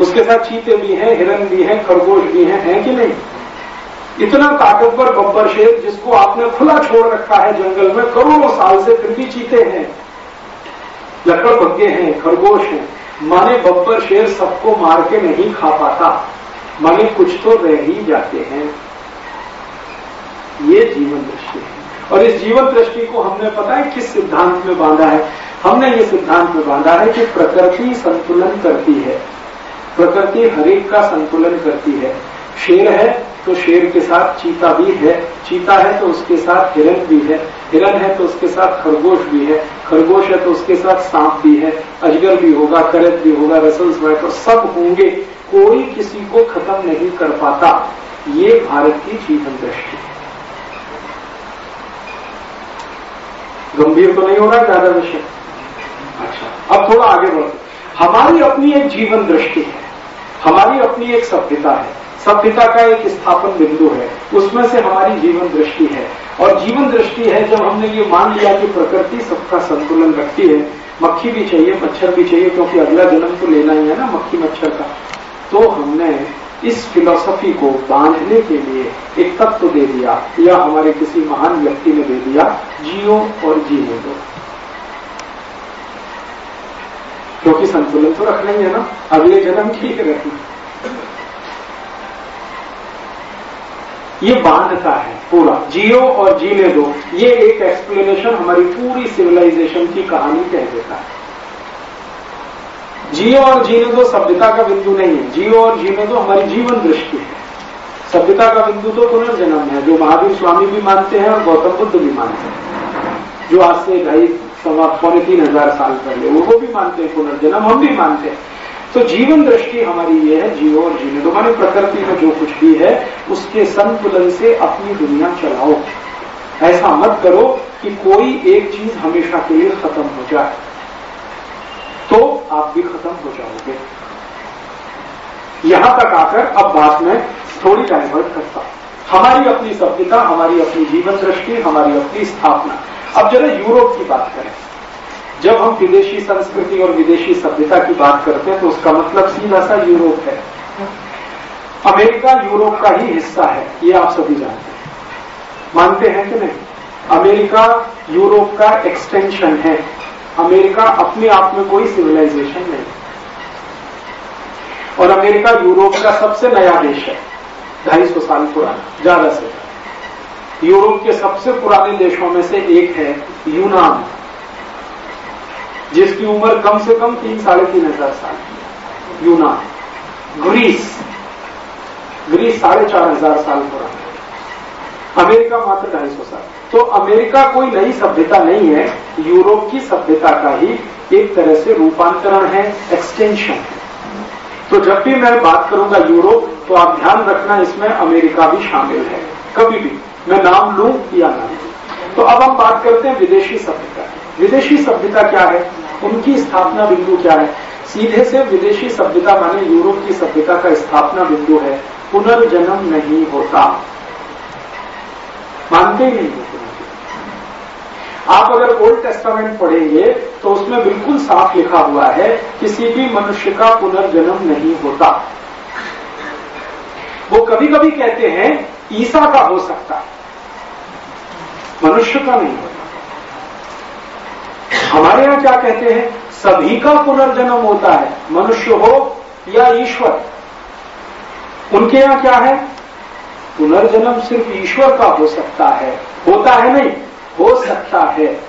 उसके साथ चीते भी हैं, हिरन भी हैं, खरगोश भी हैं, है कि नहीं? इतना ताकतवर बब्बर शेर जिसको आपने खुला छोड़ रखा है जंगल में, करोड़ों साल से फिर भी चीते हैं। लकड़ बग्गे हैं, खरगोश हैं। माने बब्बर शेर सबको मार के नहीं खा पाता। माने कुछ तो रह ही जाते हैं। ये जीवन दृष्टि है। और इस जीवन दृष्टि को हमने पता है किस सिद्धांत में बांधा है? हमने ये सिद्धांत में बांधा है कि प्रकृति संतुलन करती है। प्रकृति हरेक का संतुलन करती है। शेर है तो शेर के साथ चीता भी है। चीता है तो उसके साथ हिरण भी है। हिरण है तो उसके साथ खरगोश भी है। खरगोश है तो उसके साथ सांप भी है। अजगर भी होगा, करत भी होगा रसल्स तो सब होंगे। कोई किसी को खत्म नहीं कर पाता। ये भारत की जीवन दृष्टि। है गंभीर तो नहीं हो रहा ज़्यादा विषय। अच्छा अब थोड़ा आगे बढ़ते हमारी अपनी एक जीवन दृष्टि है। हमारी अपनी एक सभ्यता है। सभ्यता का एक स्थापन बिंदु है। उसमें से हमारी जीवन दृष्टि है। और जीवन दृष्टि है जब हमने ये मान लिया कि प्रकृति सबका संतुलन रखती है। मक्खी भी चाहिए, मच्छर भी चाहिए, क्योंकि अगला जन्म तो लेना ही है ना, मक्खी मच्छर का। तो हमने इस फिलोसफी को बांधने के लिए एक तत्व दे दिया, या हमारे किसी महान व्यक्ति ने दे दिया, जियो और जीने दो। क्योंकि तो संतुलन तो रखना ही है ना, अगले जन्म ठीक रखना ये बांधता है पूरा, जियो और जीने दो। ये एक एक्सप्लेनेशन हमारी पूरी सिविलाइजेशन की कहानी कह देता है। जियो और जीने दो सभ्यता का बिंदु नहीं है। जियो और जीने दो हमारी जीवन दृष्टि है। सभ्यता का बिंदु तो पुनर्जन्म है, जो महावीर स्वामी भी मानते हैं और गौतम बुद्ध भी मानते हैं। जो आज से ढाई, सवा पौने तीन हज़ार साल पहले, वो भी मानते हैं पुनर्जन्म, हम भी मानते हैं। तो जीवन दृष्टि हमारी ये है जीव और जीने दो मानी प्रकृति में जो कुछ भी है, उसके संतुलन से अपनी दुनिया चलाओ। ऐसा मत करो कि कोई एक चीज़ हमेशा के लिए खत्म हो जाए। आप भी खत्म हो जाओगे। यहाँ तक आकर अब बात में थोड़ी डाइवर्ट करता हमारी अपनी सभ्यता, हमारी अपनी जीवन दृष्टि हमारी अपनी स्थापना। अब जरा यूरोप की बात करें। जब हम विदेशी संस्कृति और विदेशी सभ्यता की बात करते हैं तो उसका मतलब सीधा सा यूरोप है। अमेरिका यूरोप का ही हिस्सा है, ये आप सभी जानते हैं। मानते हैं कि नहीं? अमेरिका यूरोप का एक्सटेंशन है। अमेरिका अपने आप में कोई सिविलाइजेशन नहीं। और अमेरिका यूरोप का सबसे नया देश है, ढाई सौ साल पुराना, ज़्यादा से। यूरोप के सबसे पुराने देशों में से एक है यूनान, जिसकी उम्र कम से कम तीन साढ़े तीन हज़ार साल यूनान, ग्रीस ग्रीस साढ़े चार हज़ार साल पुराना अमेरिका मात्र ढाई सौ साल तो अमेरिका कोई नई सभ्यता नहीं है, यूरोप की सभ्यता का ही एक तरह से रूपांतरण है एक्सटेंशन है। तो जब भी मैं बात करूँगा यूरोप तो आप ध्यान रखना इसमें अमेरिका भी शामिल है। कभी भी, मैं नाम लू या ना लू। तो अब हम बात करते हैं विदेशी सभ्यता विदेशी सभ्यता क्या है? उनकी स्थापना बिंदु क्या है? सीधे से विदेशी सभ्यता माने यूरोप की सभ्यता का स्थापना बिंदु है। पुनर्जन्म नहीं होता। मानते ही नहीं होते आप अगर ओल्ड टेस्टामेंट पढ़ेंगे तो उसमें बिल्कुल साफ़ लिखा हुआ है किसी भी मनुष्य का पुनर्जन्म नहीं होता। वो कभी कभी कहते हैं, ईसा का हो सकता। है मनुष्य का नहीं होता। हमारे यहाँ क्या कहते हैं? सभी का पुनर्जन्म होता है। मनुष्य हो या ईश्वर। उनके यहाँ क्या है? पुनर्जन्म सिर्फ़ ईश्वर का हो सकता है। होता है नहीं, हो सकता है।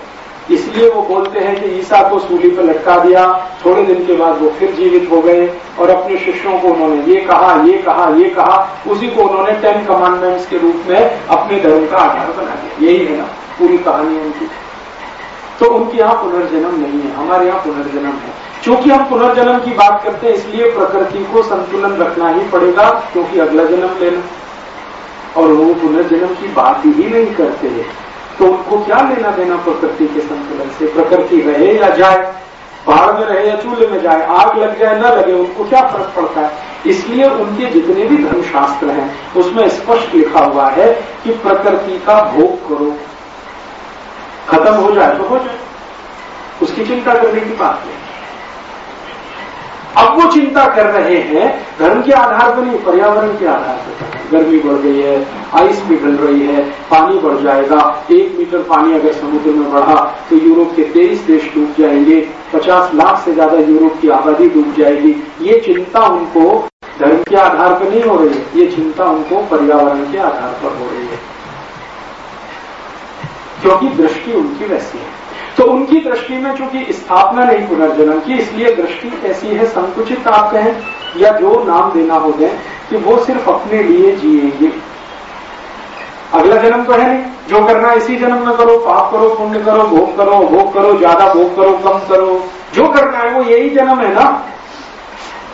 इसलिए वो बोलते हैं कि ईसा को सूली पर लटका दिया, थोड़े दिन के बाद वो फिर जीवित हो गए और अपने शिष्यों को उन्होंने ये कहा ये कहा ये कहा, उसी को उन्होंने टेन कमांडमेंट्स के रूप में अपने धर्म का आधार बना दिया। यही है ना, पूरी कहानी उनकी। तो उनके यहाँ पुनर्जन्म नहीं है, हमारे यहाँ पुनर्जन्म है। क्योंकि हम पुनर्जन्म की बात करते हैं, इसलिए प्रकृति को संतुलन रखना ही पड़ेगा, क्योंकि अगला जन्म लेना। और वो पुनर्जन्म की बात ही नहीं करते हैं। तो उनको क्या लेना देना प्रकृति के संतुलन से? प्रकृति रहे या जाए? पहाड़ में रहे या चूल्हे में जाए? आग लग जाए न लगे, उनको क्या फ़र्क पड़ता है? इसलिए उनके जितने भी धर्मशास्त्र हैं, उसमें स्पष्ट लिखा हुआ है कि प्रकृति का भोग करो। खत्म हो जाए तो हो जाए। उसकी चिंता करने की बात नहीं। अब वो चिंता कर रहे हैं, धर्म के आधार पर नहीं, पर्यावरण के आधार पर। गर्मी बढ़ गई है आइस पिघल रही है, पानी बढ़ जाएगा, एक मीटर पानी अगर समुद्र में बढ़ा तो यूरोप के तेईस देश डूब जाएँगे, पचास लाख से ज़्यादा यूरोप की आबादी डूब जाएगी। ये चिंता उनको धर्म के आधार पर नहीं हो रही है, ये चिंता उनको पर्यावरण के आधार पर हो रही है। क्योंकि दृष्टि उनकी वैसी है। तो उनकी दृष्टि में चूँकि स्थापना नहीं पुनर्जन्म की, इसलिए दृष्टि ऐसी है, संकुचित आप कहें या जो नाम देना हो जाए, कि वो सिर्फ़ अपने लिए जिएँगे। अगला जन्म तो है जो करना इसी जन्म में करो, पाप करो, पुण्य करो, भोग करो भोग करो, ज़्यादा भोग करो, कम करो। जो करना है, वो यही जन्म है ना।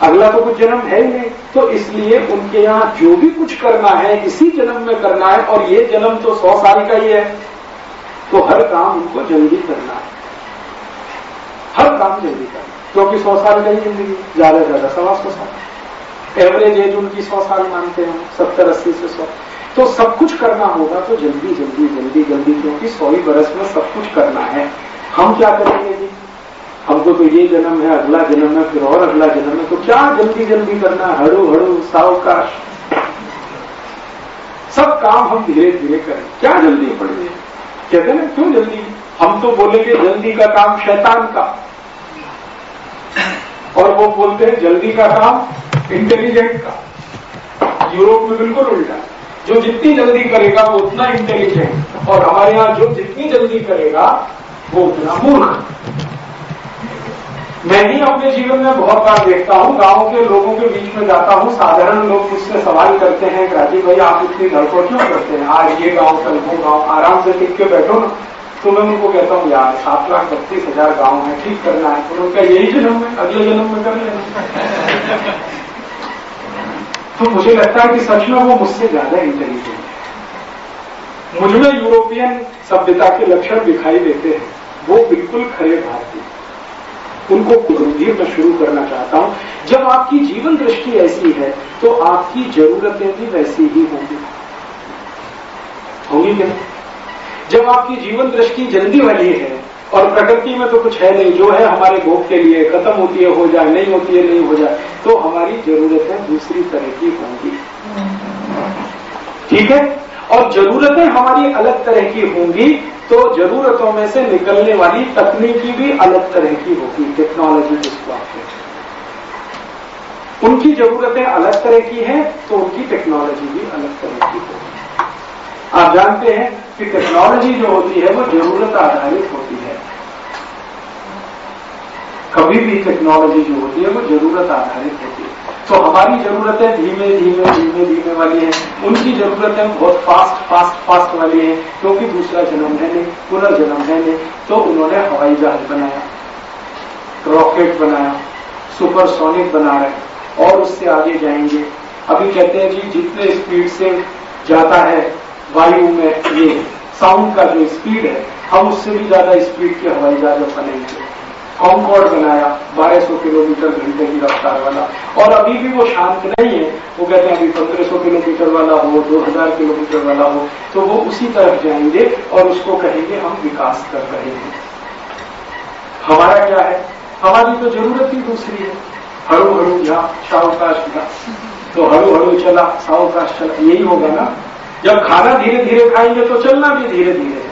अगला तो कुछ जन्म है ही नहीं। तो इसलिए उनके यहाँ जो भी कुछ करना है, इसी जन्म में करना है, और ये जन्म तो सौ साल का ही है। तो हर काम उनको जल्दी करना है। हर काम जल्दी करना क्योंकि सौ साल का ही ज़िंदगी ज़्यादा से ज़्यादा सवा सौ साल। एवरेज एज उनकी सौ साल मानते हैं सत्तर, अस्सी से सौ। तो सब कुछ करना होगा तो जल्दी जल्दी जल्दी जल्दी, क्योंकि सौ ही बरस में सब कुछ करना है। हम क्या करेंगे जी? हमको तो ये जन्म है, अगला जन्म है, फिर और अगला जन्म है। तो क्या जल्दी जल्दी करना है? हड़ो हड़ो, सावकाश। सब काम हम धीरे धीरे करें। क्या जल्दी पड़ेगी कहते ना क्यों जल्दी? हम तो बोलेंगे जल्दी का काम शैतान का। और वो बोलते हैं जल्दी का काम इंटेलिजेंट का। यूरोप में बिल्कुल उल्टा। जो जितनी जल्दी करेगा, वो उतना इंटेलिजेंट और हमारे यहाँ जो जितनी जल्दी करेगा, वो उतना मूर्ख। मैं ही अपने जीवन में बहुत बार देखता हूँ, गाँव के लोगों के बीच में जाता हूँ, साधारण लोग मुझसे सवाल करते हैं, राजीव भाई, आप इतनी धड़पड़ क्यों करते हैं? आज ये गाँव कल वो गाँव, आराम से टिक के बैठो ना। तो मैं उनको कहता हूँ, यार, सात लाख बत्तीस हज़ार गाँव है, ठीक करना है। तो उनका यही जन्म है, अगले जन्म में कर लेना। तो मुझे लगता है कि सच में वो मुझसे ज़्यादा इंटेलिजेंट है। मुझमें यूरोपियन सभ्यता के लक्षण दिखाई देते हैं। वो बिल्कुल खरे भारतीय उनको गंभीर में शुरू करना चाहता हूँ। जब आपकी जीवन दृष्टि ऐसी है तो आपकी जरूरतें भी वैसी ही होंगी। होंगी क्या? जब आपकी जीवन दृष्टि जल्दी वाली है और प्रकृति में तो कुछ है नहीं जो है हमारे भोग के लिए खत्म होती है हो जाए नहीं होती है नहीं हो जाए तो हमारी जरूरतें दूसरी तरह की होंगी। ठीक है? और जरूरतें हमारी अलग तरह की होंगी तो जरूरतों में से निकलने वाली तकनीकी भी अलग तरह की होगी टेक्नोलॉजी जिसको आप उनकी जरूरतें अलग तरह की हैं तो उनकी टेक्नोलॉजी भी अलग तरह की होगी। आप जानते हैं कि टेक्नोलॉजी जो होती है, वो ज़रूरत आधारित होती है। कभी भी टेक्नोलॉजी जो होती है, वो ज़रूरत आधारित होती है। तो हमारी जरूरतें धीमे धीमे धीमे धीमे वाली है। उनकी जरूरतें बहुत फास्ट फास्ट फास्ट वाली है, क्योंकि दूसरा जन्म है नहीं, पुनर्जन्म है नहीं तो उन्होंने हवाई जहाज़ बनाया रॉकेट बनाया सुपरसोनिक बना रहे और उससे आगे जाएँगे। अभी कहते हैं जी जितने स्पीड से जाता है, वायु में ये साउंड का जो स्पीड है, हम उससे भी ज़्यादा स्पीड के हवाई जहाज़ बनेंगे कॉन्कॉर्ड बनाया 1200 किलोमीटर घंटे की रफ्तार वाला। और अभी भी वो शांत नहीं है। वो कहते हैं अभी 1500 किलोमीटर वाला हो 2000 किलोमीटर वाला हो तो वो उसी तरफ़ जाएँगे और उसको कहेंगे हम विकास कर रहे हैं। हमारा क्या है? हमारी तो ज़रूरत ही दूसरी है। हड़ू हड़ू यहाँ सावकाश था तो हड़ू हड़ू चला, सावकाश चला। यही होगा ना? जब खाना धीरे धीरे खाएँगे तो चलना भी धीरे धीरे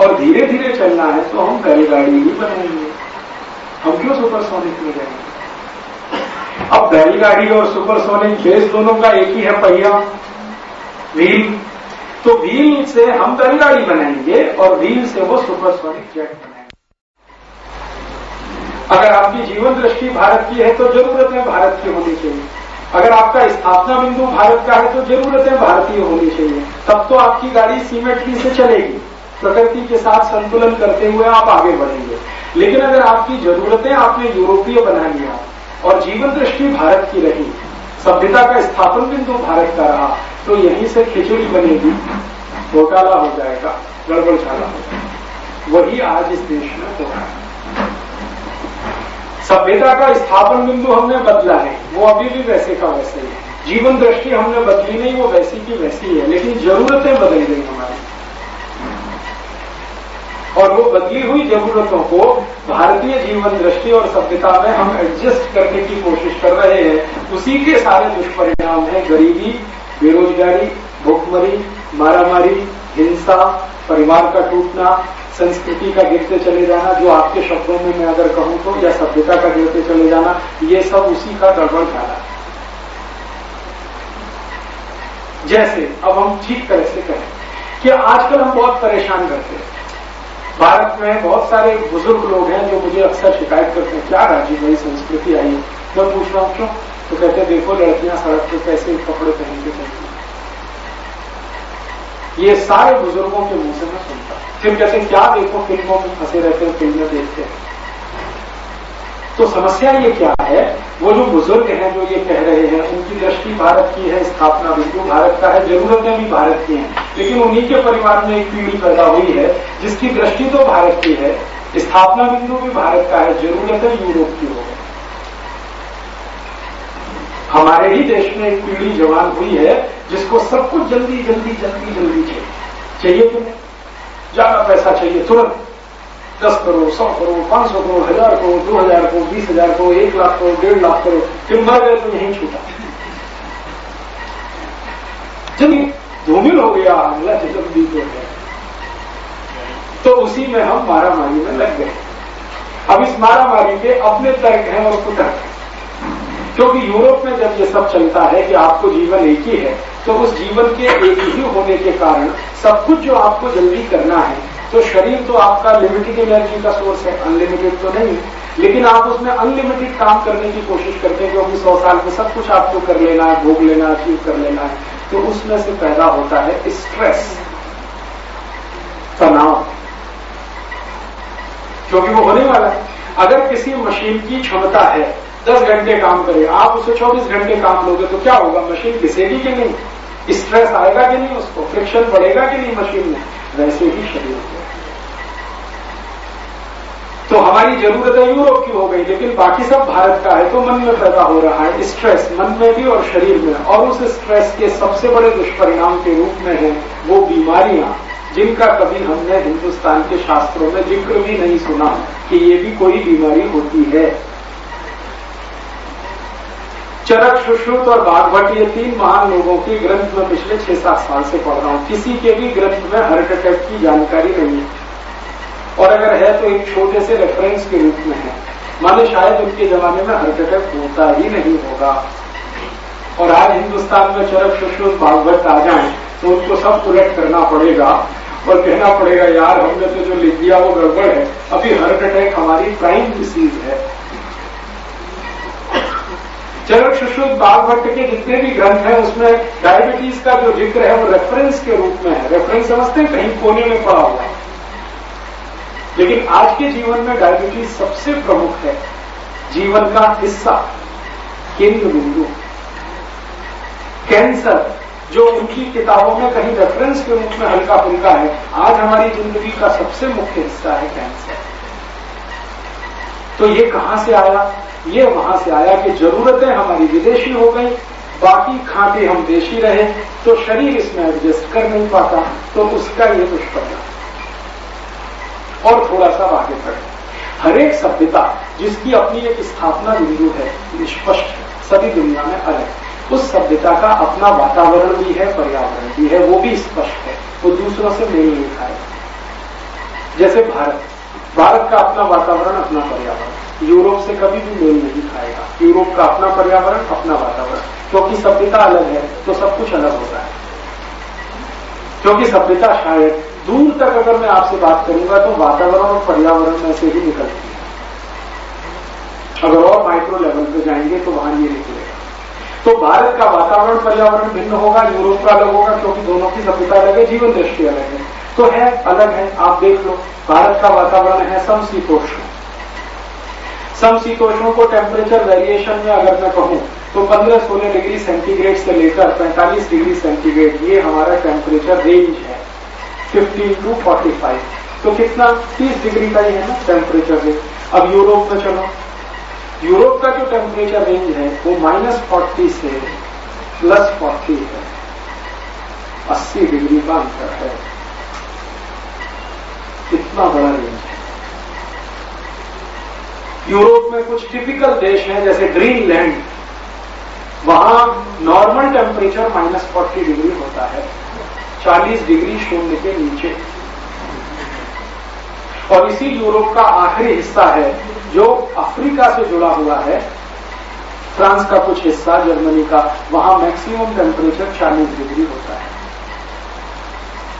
और धीरे धीरे चलना है तो हम बैलगाड़ी ही बनाएँगे। हम क्यों सुपरसोनिक में जाएँगे? अब बैलगाड़ी और सुपरसोनिक बेस दोनों का एक ही है पहिया व्हील तो व्हील से हम बैलगाड़ी बनाएँगे और व्हील से वो सुपरसोनिक जेट बनाएँगे। अगर आपकी जीवन दृष्टि भारत की है तो जरूरतें भारत की होनी चाहिए। अगर आपका स्थापना बिंदु भारत का है तो जरूरतें भारतीय होनी चाहिए। तब तो आपकी गाड़ी सीमेंट से चलेगी। प्रकृति के साथ संतुलन करते हुए आप आगे बढ़ेंगे। लेकिन अगर आपकी जरूरतें आपने यूरोपीय बना लिया और जीवन दृष्टि भारत की रही, सभ्यता का स्थापन बिंदु भारत का रहा तो यहीं से खिचड़ी बनेगी, घोटाला हो जाएगा, गड़बड़ झाला हो जाएगा। वही आज इस देश में हो रहा है। सभ्यता का स्थापन बिंदु हमने बदला है, वो अभी भी वैसे का वैसे है। जीवन दृष्टि हमने बदली नहीं, वो वैसी की वैसी है, लेकिन जरूरतें बदल गई हमारी। और वो बदली हुई जरूरतों को भारतीय जीवन दृष्टि और सभ्यता में हम एडजस्ट करने की कोशिश कर रहे हैं। उसी के सारे दुष्परिणाम हैं। गरीबी, बेरोजगारी, भूखमरी, मारामारी, हिंसा, परिवार का टूटना, संस्कृति का गिरते चले जाना, जो आपके शब्दों में मैं अगर कहूँ तो या सभ्यता का गिरते चले जाना, ये सब उसी का गड़बड़ जाना जैसे, अब हम ठीक तरह से कहें कि आजकल हम बहुत परेशान रहते हैं। भारत में बहुत सारे बुज़ुर्ग लोग हैं जो मुझे अक्सर शिकायत करते हैं, क्या राजीव भाई संस्कृति आई है? मैं पूछ रहा हूँ, क्यों? तो कहते देखो, लड़कियाँ सड़क पर कैसे कपड़े पहन के चलती ये सारे बुज़ुर्गों के मुँह से मैं सुनता फिर कहते क्या देखो, फ़िल्मों में फंसे रहते हैं, फ़िल्में देखते हैं? तो समस्या ये क्या है वो जो बुज़ुर्ग हैं, जो ये कह रहे हैं, उनकी दृष्टि भारत की है, स्थापना बिंदु भारत का है, जरूरतें भी भारत की हैं। लेकिन उन्हीं के परिवार में एक पीढ़ी पैदा हुई है, जिसकी दृष्टि तो भारत की है, स्थापना बिंदु भी भारत का है, जरूरतें यूरोप की हो। हमारे ही देश में एक पीढ़ी जवान हुई है, जिसको सब कुछ जल्दी जल्दी जल्दी जल्दी चाहिए। चाहिए कि नहीं ज़्यादा पैसा चाहिए, तुरंत। दस करोड़, सौ करोड़, पाँच सौ करोड़, हज़ार करोड़, दो हज़ार करोड़, बीस हज़ार करोड़, एक लाख करोड़, डेढ़ लाख करोड़ फिर मर गए तो यहीं छूटा। जब धूमिल हो गया, अगला जब बीत हो। गया तो उसी में हम मारामारी में लग गए। अब इस मारामारी के अपने तर्क हैं और कुतर्क हैं। क्योंकि यूरोप में जब ये सब चलता है कि आपको जीवन एक ही है तो उस जीवन के एक ही होने के कारण सब कुछ जो आपको जल्दी करना है तो शरीर तो आपका लिमिटेड एनर्जी का सोर्स है अनलिमिटेड तो नहीं। लेकिन आप उसमें अनलिमिटेड काम करने की कोशिश करते हैं क्योंकि सौ साल में सब कुछ आपको कर लेना है, भोग लेना अचीव कर लेना है तो उसमें से पैदा होता है स्ट्रेस तनाव। क्योंकि वो होने वाला है। अगर किसी मशीन की क्षमता है, दस घंटे काम करे, आप उसे चौबीस घंटे काम लोगे तो क्या होगा? मशीन घिसेगी कि नहीं? स्ट्रेस आएगा कि नहीं उसको? फ्रिक्शन बढ़ेगा कि नहीं मशीन में? वैसे ही शरीर को। तो हमारी जरूरतें यूरोप की हो गई, लेकिन बाकी सब भारत का है तो मन में पैदा हो रहा है स्ट्रेस मन में भी और शरीर में। और उस स्ट्रेस के सबसे बड़े दुष्परिणाम के रूप में है वो बीमारियाँ, जिनका कभी हमने हिंदुस्तान के शास्त्रों में ज़िक्र भी नहीं सुना कि ये भी कोई बीमारी होती है। चरक, सुश्रुत और बागभट ये तीन महान लोगों के ग्रंथ में पिछले छह सात साल से पढ़ रहा हूँ। किसी के भी ग्रंथ में हार्ट अटैक की जानकारी नहीं है। और अगर है तो एक छोटे से रेफरेंस के रूप में है। माने शायद उनके जमाने में हार्ट अटैक होता ही नहीं होगा। और आज हिंदुस्तान में चरक सुश्रुत भागवत आ जाए तो उनको सब उलट करना पड़ेगा। और कहना पड़ेगा, यार, हमने तो जो लिख दिया वो गड़बड़ है। अभी हार्ट अटैक हमारी प्राइम डिसीज है। चरक सुश्रुत बागभट्ट के जितने भी ग्रंथ हैं, उसमें डायबिटीज़ का जो ज़िक्र है वो रेफरेंस के रूप में है। रेफरेंस समझते हैं? कहीं कोने में पड़ा हुआ है। लेकिन आज के जीवन में डायबिटीज़ सबसे प्रमुख है। जीवन का हिस्सा, केंद्र बिंदु। कैंसर जो उनकी किताबों में कहीं रेफरेंस के रूप में हल्का फुल्का है, आज हमारी ज़िंदगी का सबसे मुख्य हिस्सा है कैंसर तो ये कहाँ से आया? ये वहाँ से आया कि जरूरतें हमारी विदेशी हो गई, बाकी खाते हम देशी रहे तो शरीर इसमें एडजस्ट कर नहीं पाता तो उसका ये दुष्परिणाम। और थोड़ा सा आगे बढ़े। हर एक सभ्यता जिसकी अपनी एक स्थापना बिंदु है स्पष्ट सभी दुनिया में अलग। उस सभ्यता का अपना वातावरण भी है, पर्यावरण भी है, वो भी स्पष्ट है। वो दूसरों से नहीं खाए जैसे भारत भारत का अपना वातावरण, अपना पर्यावरण। यूरोप से कभी भी मेल नहीं खाएगा। यूरोप का अपना पर्यावरण, अपना वातावरण। क्योंकि सभ्यता अलग है तो सब कुछ अलग होता है। क्योंकि सभ्यता शायद दूर तक अगर मैं आपसे बात करूँगा तो वातावरण और पर्यावरण में से ही निकलती है। अगर और माइक्रो लेवल पे जाएँगे तो वहाँ ये निकलेगा। तो भारत का वातावरण, पर्यावरण भिन्न होगा, यूरोप का अलग होगा, क्योंकि दोनों की सभ्यता अलग है, जीवन दृष्टि अलग है। तो है, अलग है, आप देख लो, भारत का वातावरण है समशीतोष्ण। समशीतोष्णों को टेम्परेचर वेरिएशन में अगर मैं कहूँ तो 15-16 डिग्री सेंटीग्रेड से लेकर 45 डिग्री सेंटीग्रेड ये हमारा टेम्परेचर रेंज है। 15 टू 45 तो कितना? 30 डिग्री का ही है ना टेम्परेचर रेंज अब यूरोप में चलो। यूरोप का जो टेम्परेचर रेंज है, वो माइनस फोर्टी से प्लस फोर्टी है। 80 डिग्री का अंतर है। इतना बड़ा रेंज है। यूरोप में कुछ टिपिकल देश हैं, जैसे ग्रीनलैंड वहाँ normal temperature minus forty degree होता है। 40 डिग्री शून्य के नीचे। और इसी यूरोप का आखिरी हिस्सा है, जो अफ्रीका से जुड़ा हुआ है। फ्रांस का कुछ हिस्सा, जर्मनी का, वहाँ मैक्सिमम टेम्परेचर 40 डिग्री होता है।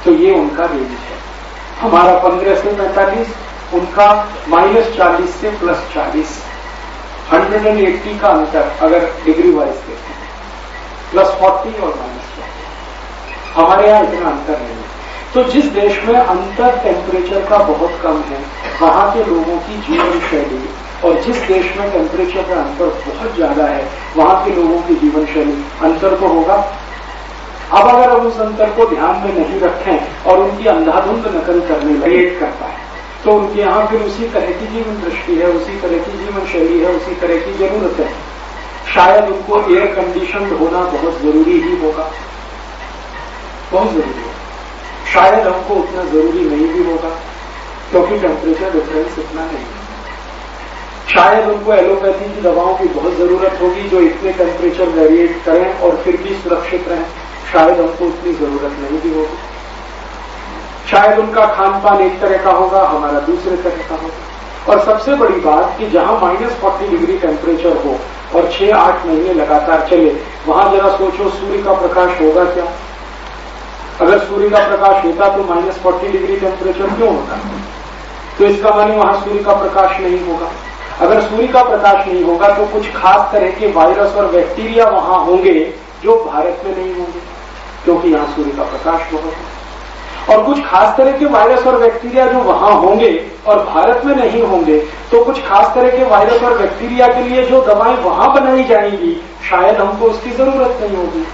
तो ये उनका रेंज है। हमारा 15 से 45 उनका माइनस चालीस से प्लस चालीस। हंड्रेड एंड एट्टी का अंतर, अगर डिग्री वाइज देखें प्लस फोर्टी और माइनस हमारे यहाँ इतना अंतर नहीं है। तो जिस देश में अंतर टेम्परेचर का बहुत कम है वहाँ के लोगों की जीवन शैली और जिस देश में टेम्परेचर का अंतर बहुत ज़्यादा है वहाँ के लोगों की जीवन शैली अंतर तो होगा। अब अगर हम उस अंतर को ध्यान में नहीं रखें और उनकी अंधाधुंध नकल करने क्रिएट करता है। तो उनके यहाँ फिर उसी तरह की जीवन दृष्टि है उसी तरह की जीवन शैली है उसी तरह की ज़रूरत है। शायद उनको एयर कंडीशन होना बहुत ज़रूरी ही होगा। बहुत ज़रूरी है? शायद हमको उतना ज़रूरी नहीं भी होगा, क्योंकि टेम्परेचर डिफरेंस इतना नहीं शायद उनको एलोपैथी की दवाओं की बहुत ज़रूरत होगी जो इतने टेम्परेचर वेरिएट करें और फिर भी सुरक्षित रहें। शायद हमको उतनी ज़रूरत नहीं भी होगी। शायद उनका खान पान एक तरह का होगा, हमारा दूसरे तरह का होगा। और सबसे बड़ी बात कि जहाँ माइनस फोर्टी डिग्री टेम्परेचर हो और छह आठ महीने लगातार चले, वहाँ जरा सोचो, सूर्य का प्रकाश होगा क्या? अगर सूर्य का प्रकाश होता तो माइनस फोर्टी डिग्री टेम्परेचर क्यों होता? तो इसका माने वहाँ सूर्य का प्रकाश नहीं होगा। अगर सूर्य का प्रकाश नहीं होगा तो कुछ खास तरह के वायरस और बैक्टीरिया वहाँ होंगे जो भारत में नहीं होंगे, क्योंकि यहाँ सूर्य का प्रकाश बहुत है और कुछ खास तरह के वायरस और बैक्टीरिया जो वहाँ होंगे और भारत में नहीं होंगे तो कुछ खास तरह के वायरस और बैक्टीरिया के लिए जो दवाएँ वहाँ बनाई जाएँगी, शायद हमको उसकी ज़रूरत नहीं होगी।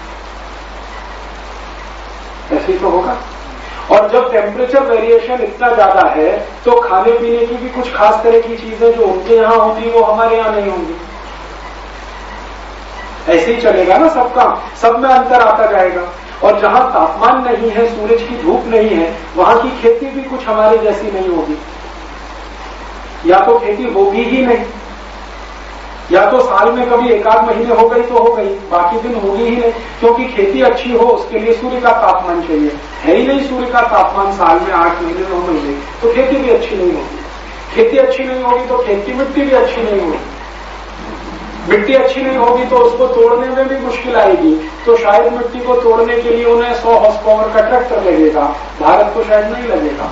ऐसे ही तो होगा? और जब टेम्परेचर वेरिएशन इतना ज़्यादा है तो खाने पीने की भी कुछ खास तरह की चीज़ें जो उनके यहाँ होंगी, वो हमारे यहाँ नहीं होंगी। ऐसे ही चलेगा ना सबका सब में अंतर आता जाएगा। और जहाँ तापमान नहीं है, सूरज की धूप नहीं है, वहाँ की खेती भी कुछ हमारे जैसी नहीं होगी। या तो खेती होगी ही नहीं। या तो साल में कभी एक आध महीने हो गई तो हो गई, बाकी दिन होगी ही नहीं, क्योंकि खेती अच्छी हो, उसके लिए सूर्य का तापमान चाहिए। है ही नहीं सूर्य का तापमान साल में आठ महीने, नौ महीने तो खेती भी अच्छी नहीं होगी। खेती अच्छी नहीं होगी तो खेती मिट्टी भी अच्छी नहीं होगी। मिट्टी अच्छी नहीं होगी तो उसको तोड़ने में भी मुश्किल आएगी। तो शायद मिट्टी को तोड़ने के लिए उन्हें सौ हॉर्स पावर का ट्रैक्टर लगेगा। भारत को शायद नहीं लगेगा।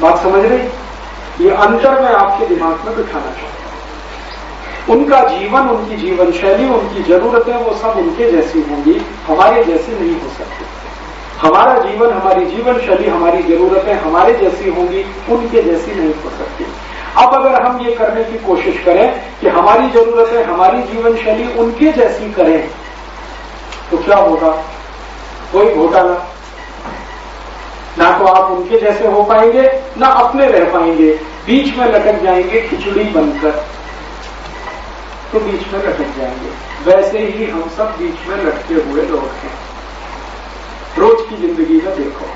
बात समझ रही? ये अंतर मैं आपके दिमाग में बिठाना चाहता उनका जीवन, उनकी जीवन शैली उनकी जरूरतें, वो सब उनके जैसी होंगी, हमारे जैसी नहीं हो सकती। हमारा जीवन, हमारी जीवन शैली हमारी जरूरतें हमारे जैसी होंगी, उनके जैसी नहीं हो सकती। अब अगर हम ये करने की कोशिश करें कि हमारी जरूरतें, हमारी जीवन शैली उनके जैसी करें तो क्या होगा? कोई घोटाला। ना तो आप उनके जैसे हो पाएँगे, ना अपने रह पाएँगे। बीच में लटक जाएँगे खिचड़ी बनकर। तो बीच में लटक जाएँगे। वैसे ही हम सब बीच में लटके हुए लोग हैं। रोज की ज़िंदगी में देखो।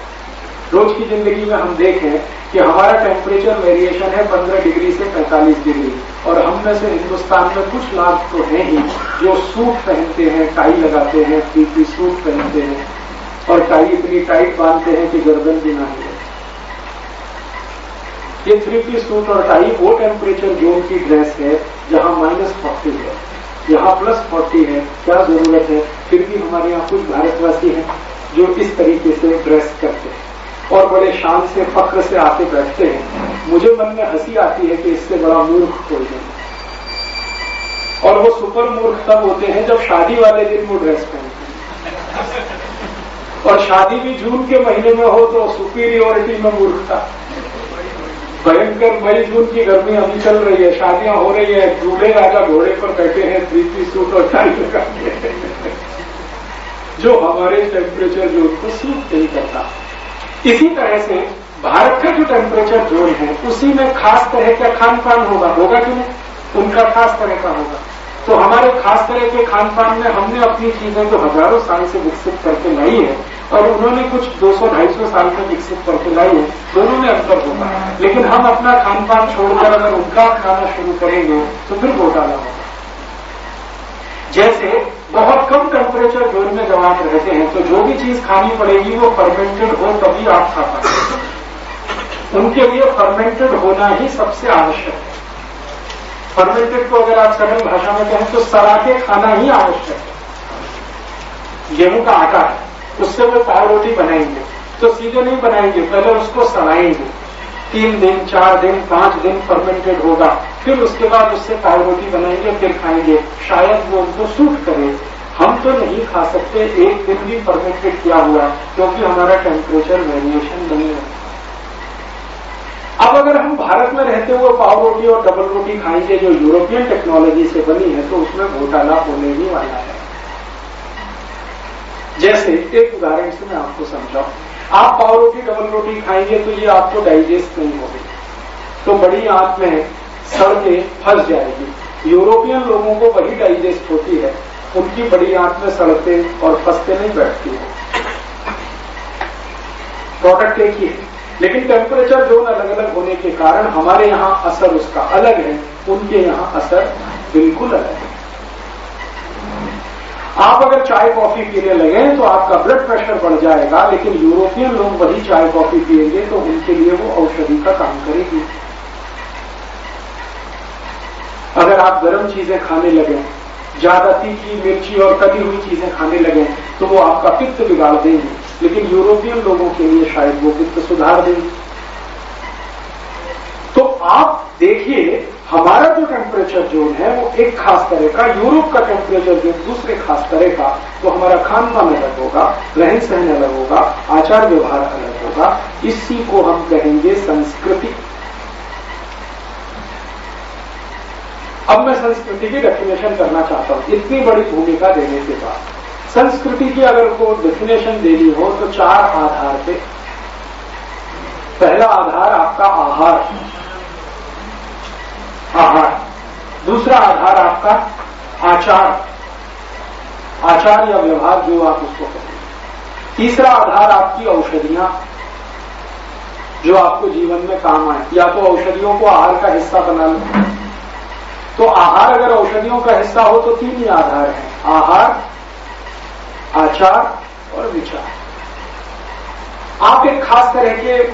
रोज की ज़िंदगी में हम देखें कि हमारा टेम्परेचर वेरिएशन है 15 डिग्री से 45 डिग्री। और हम में से हिंदुस्तान में कुछ लाख तो हैं ही जो सूट पहनते हैं, टाई लगाते हैं पीस सूट पहनते हैं। और टाई इतनी टाइट बांधते हैं कि गर्दन भी ना हिले। ये थ्री पीस सूट और टाई वो टेम्परेचर जोन की ड्रेस है, जहाँ माइनस फोर्टी है। यहाँ प्लस फोर्टी है, क्या ज़रूरत है? फिर भी हमारे यहाँ कुछ भारतवासी हैं जो इस तरीके से ड्रेस करते हैं और बड़े शान से फक्र से आके बैठते हैं। मुझे मन में हँसी आती है कि इससे बड़ा मूर्ख कोई नहीं। और वो सुपर मूर्ख तब होते हैं जब शादी वाले दिन वो ड्रेस पहनते हैं। और शादी भी जून के महीने में हो तो सुपीरियोरिटी में मूर्खता। भयंकर मई जून की गर्मी अभी चल रही है, शादियाँ हो रही है दूल्हे राजा घोड़े पर बैठे हैं पीस सूट और टाई लगा के जो हमारे टेम्परेचर जो उसको सूट नहीं करता। इसी तरह से भारत का जो टेम्परेचर जोन है, उसी में खास तरह का खान पान होगा? होगा कि नहीं? उनका खास तरह का होगा। तो हमारे खास तरह के खान पान में हमने अपनी चीज़ें जो हज़ारों साल से विकसित करके लाई है। और उन्होंने कुछ 200-250 साल में विकसित करके लाई है दोनों में अंतर होगा लेकिन हम अपना खान पान छोड़कर अगर उनका खाना शुरू करेंगे तो फिर घोटाला होगा। जैसे बहुत कम टेम्परेचर जोन में जब आप रहते हैं तो जो भी चीज़ खानी पड़ेगी, वो फर्मेंटेड हो तभी आप खा पाएँगे। उनके लिए फर्मेंटेड होना ही सबसे आवश्यक है। फर्मेंटेड को अगर आप सरल भाषा में कहें तो सरा के खाना ही आवश्यक है। गेहूँ का आटा है। उससे वो पाव रोटी बनाएँगे। तो सीधे नहीं बनाएँगे, पहले उसको सड़ाएँगे। तीन दिन, चार दिन, पाँच दिन फर्मेंटेड होगा। फिर उसके बाद उससे पाव रोटी बनाएँगे, फिर खाएँगे। शायद वो उनको सूट करे। हम तो नहीं खा सकते, एक दिन भी फर्मेंटेड किया हुआ क्योंकि हमारा टेम्परेचर वेरिएशन नहीं है। अब अगर हम भारत में रहते हुए पाव रोटी और डबल रोटी खाएँगे, जो यूरोपियन टेक्नोलॉजी से बनी है तो उसमें घोटाला होने ही वाला है। जैसे, एक उदाहरण से मैं आपको समझाऊं। आप पाव रोटी डबल रोटी खाएँगे तो ये आपको डाइजेस्ट नहीं होगी। तो बड़ी आंत में सड़ के फंस जाएगी। यूरोपियन लोगों को वही डाइजेस्ट होती है। उनकी बड़ी आंत में सड़ते और फंसते नहीं बैठती है। प्रोडक्ट एक ही है। लेकिन टेम्परेचर जोन अलग अलग होने के कारण हमारे यहाँ असर उसका अलग है। उनके यहाँ असर बिल्कुल अलग है। आप अगर चाय कॉफ़ी पीने लगे तो आपका ब्लड प्रेशर बढ़ जाएगा, लेकिन यूरोपियन लोग वही चाय कॉफ़ी पिएँगे तो उनके लिए वो औषधि का काम करेगी। अगर आप गर्म चीज़ें खाने लगे, ज़्यादा तीखी मिर्ची और कटी हुई चीज़ें खाने लगे तो वो आपका पित्त बिगाड़ देंगे। लेकिन यूरोपियन लोगों के लिए शायद वो पित्त सुधार देंगे। तो आप देखिए हमारा जो टेम्परेचर जोन है, वो एक खास तरह का, यूरोप का टेम्परेचर जोन दूसरे खास तरह का तो हमारा खान पान अलग होगा, रहन सहन अलग होगा, आचार व्यवहार अलग होगा। इसी को हम कहेंगे संस्कृति। अब मैं संस्कृति की डेफिनेशन करना चाहता हूँ। इतनी बड़ी भूमिका देने के बाद। संस्कृति की अगर को डेफिनेशन देनी हो तो चार आधार पे। पहला आधार आपका आहार। आहार। दूसरा आधार आपका आचार। आचार या व्यवहार जो आप उसको कहें तीसरा आधार आपकी औषधियाँ, जो आपको जीवन में काम आए। या तो औषधियों को आहार का हिस्सा बना लो। तो आहार अगर औषधियों का हिस्सा हो तो तीन ही आधार हैं। आहार, आचार और विचार। आप एक खास तरह के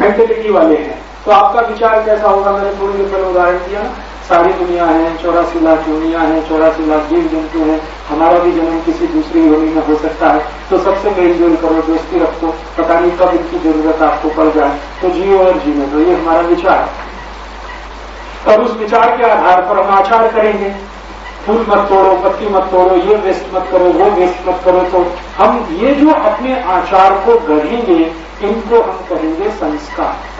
मेंटेलिटी वाले हैं। तो आपका विचार कैसा होगा? मैंने थोड़ी देर पहले उदाहरण दिया सारी दुनिया है, चौरासी लाख योनिया है, चौरासी लाख जीव जंतु है। हमारा भी जन्म किसी दूसरी योनि में हो सकता है। तो सबसे मेल जोल करो, दोस्ती रखो। पता नहीं कब इनकी ज़रूरत आपको पड़ जाए। तो जियो और जीने तो ये हमारा विचार। और उस विचार के आधार पर हम आचार करेंगे। फूल मत तोड़ो, पत्ती मत तोड़ो, ये वेस्ट मत करो, वो वेस्ट मत करो। तो हम ये जो अपने आचार को गढ़ेंगे, इनको हम कहेंगे संस्कार।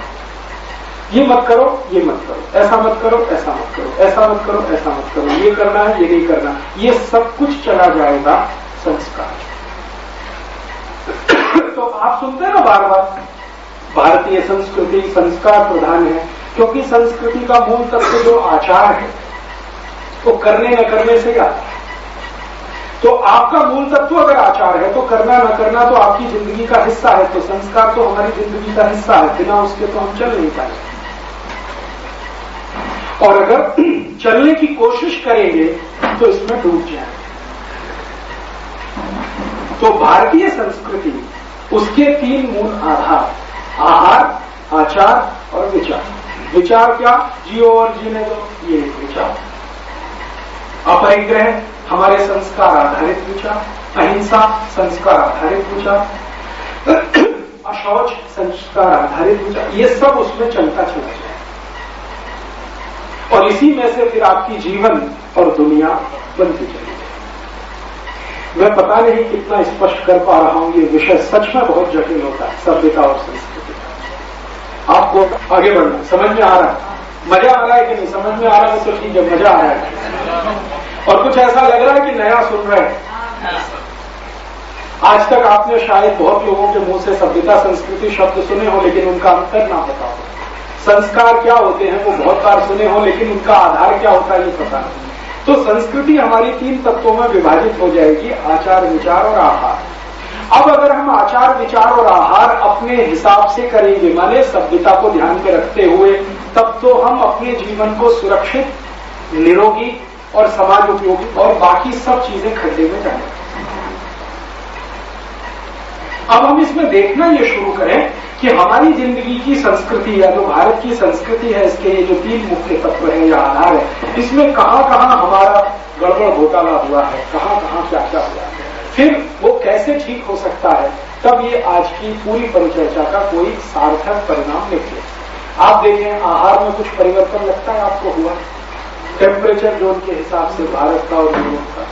ये मत करो, ये मत करो। ऐसा मत करो, ऐसा मत करो। ऐसा मत करो, ऐसा मत करो। ये करना है, ये नहीं करना ये सब कुछ चला जाएगा संस्कार। <coughs> तो आप सुनते हैं ना बार बार भारतीय संस्कृति, संस्कार प्रधान है, क्योंकि संस्कृति का मूल तत्व जो आचार है, वो तो करने न करने से है तो आपका मूल तत्व अगर आचार है तो करना न करना तो आपकी ज़िंदगी का हिस्सा है। तो संस्कार तो हमारी ज़िंदगी का हिस्सा है, बिना उसके तो हम चल नहीं पाएँगे। और अगर चलने की कोशिश करेंगे तो इसमें डूब जाएँगे। तो भारतीय संस्कृति, उसके तीन मूल आधार, आहार, आचार और विचार। विचार क्या? जियो और जीने दो, ये विचार। अपरिग्रह, हमारे संस्कार आधारित विचार। अहिंसा, संस्कार आधारित विचार। <clears throat> अशौच संस्कार आधारित विचार। ये सब उसमें चलता चला जाए और इसी में से फिर आपकी जीवन और दुनिया बनती चली मैं पता नहीं कितना स्पष्ट कर पा रहा हूँ, ये विषय सच में बहुत जटिल होता है, सभ्यता और संस्कृति आपको आगे बढ़ना, समझ में आ रहा है? मज़ा आ रहा है कि नहीं? समझ में आ रहा है तो ठीक है, मज़ा आ रहा है। और कुछ ऐसा लग रहा है कि नया सुन रहे हैं? आज तक आपने शायद बहुत लोगों के मुँह से सभ्यता, संस्कृति शब्द सुने हो, लेकिन उनका अंतर ना पता हो संस्कार क्या होते हैं वो बहुत बार सुने हो, लेकिन उनका आधार क्या होता है ये पता। तो संस्कृति हमारी तीन तत्वों में विभाजित हो जाएगी, आचार विचार और आहार। अब अगर हम आचार विचार और आहार अपने हिसाब से करेंगे, माने सभ्यता को ध्यान में रखते हुए, तब तो हम अपने जीवन को सुरक्षित, निरोगी और समाज उपयोगी और बाकी सब चीज़ें खड्डे में जाए अब हम इसमें देखना ये शुरू करें कि हमारी ज़िंदगी की संस्कृति या जो भारत की संस्कृति है, इसके ये जो तीन मुख्य तत्व है, या आधार है, इसमें कहाँ कहाँ हमारा गड़बड़ घोटाला हुआ है कहाँ कहाँ क्या क्या हुआ है। फिर वो कैसे ठीक हो सकता है, तब ये आज की पूरी परिचर्चा का कोई सार्थक परिणाम निकले आप देखें, आहार में कुछ परिवर्तन लगता है आपको हुआ? टेम्परेचर जोन के हिसाब से भारत का और यूरोप का।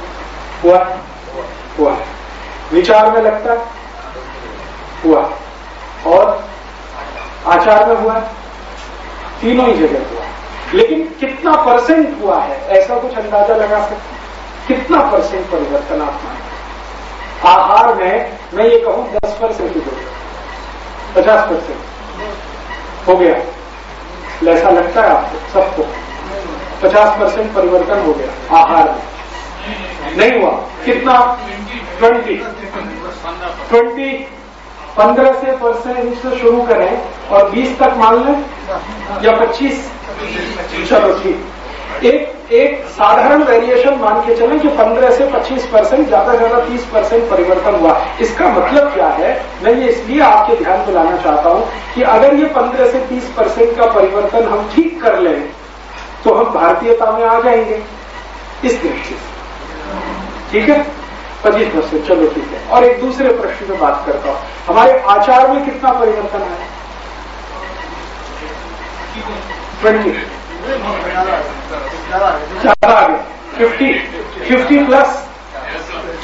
हुआ? हुआ विचार में लगता हुआ और आचार में हुआ तीनों ही जगह हुआ लेकिन कितना परसेंट हुआ है, ऐसा कुछ अंदाज़ा लगा सकते कितना परसेंट परिवर्तन आप माने आहार में, मैं ये कहूँ, दस परसेंट हो गया। पचास परसेंट। हो गया। ऐसा लगता है आपको, सबको? पचास परसेंट परिवर्तन हो गया आहार में। नहीं हुआ। कितना? ट्वेंटी। ट्वेंटी। पंद्रह से परसेंट से शुरू करें और बीस तक मान लें, या पच्चीस? चलो ठीक। एक एक साधारण वेरिएशन मान के चलें कि 15 से 25 परसेंट, ज़्यादा ज़्यादा 30 परसेंट परिवर्तन हुआ। इसका मतलब क्या है? मैं ये इसलिए आपके ध्यान में लाना चाहता हूँ कि अगर ये 15 से 30 परसेंट का परिवर्तन हम ठीक कर लें तो हम भारतीयता में आ जाएँगे। इस दृष्टि से। ठीक है? पच्चीस परसेंट चलो ठीक है। और एक दूसरे प्रश्न में बात करता हूँ। हमारे आचार में कितना परिवर्तन है? ट्वेंटी। ज़्यादा आगे फिफ्टी। फिफ्टी प्लस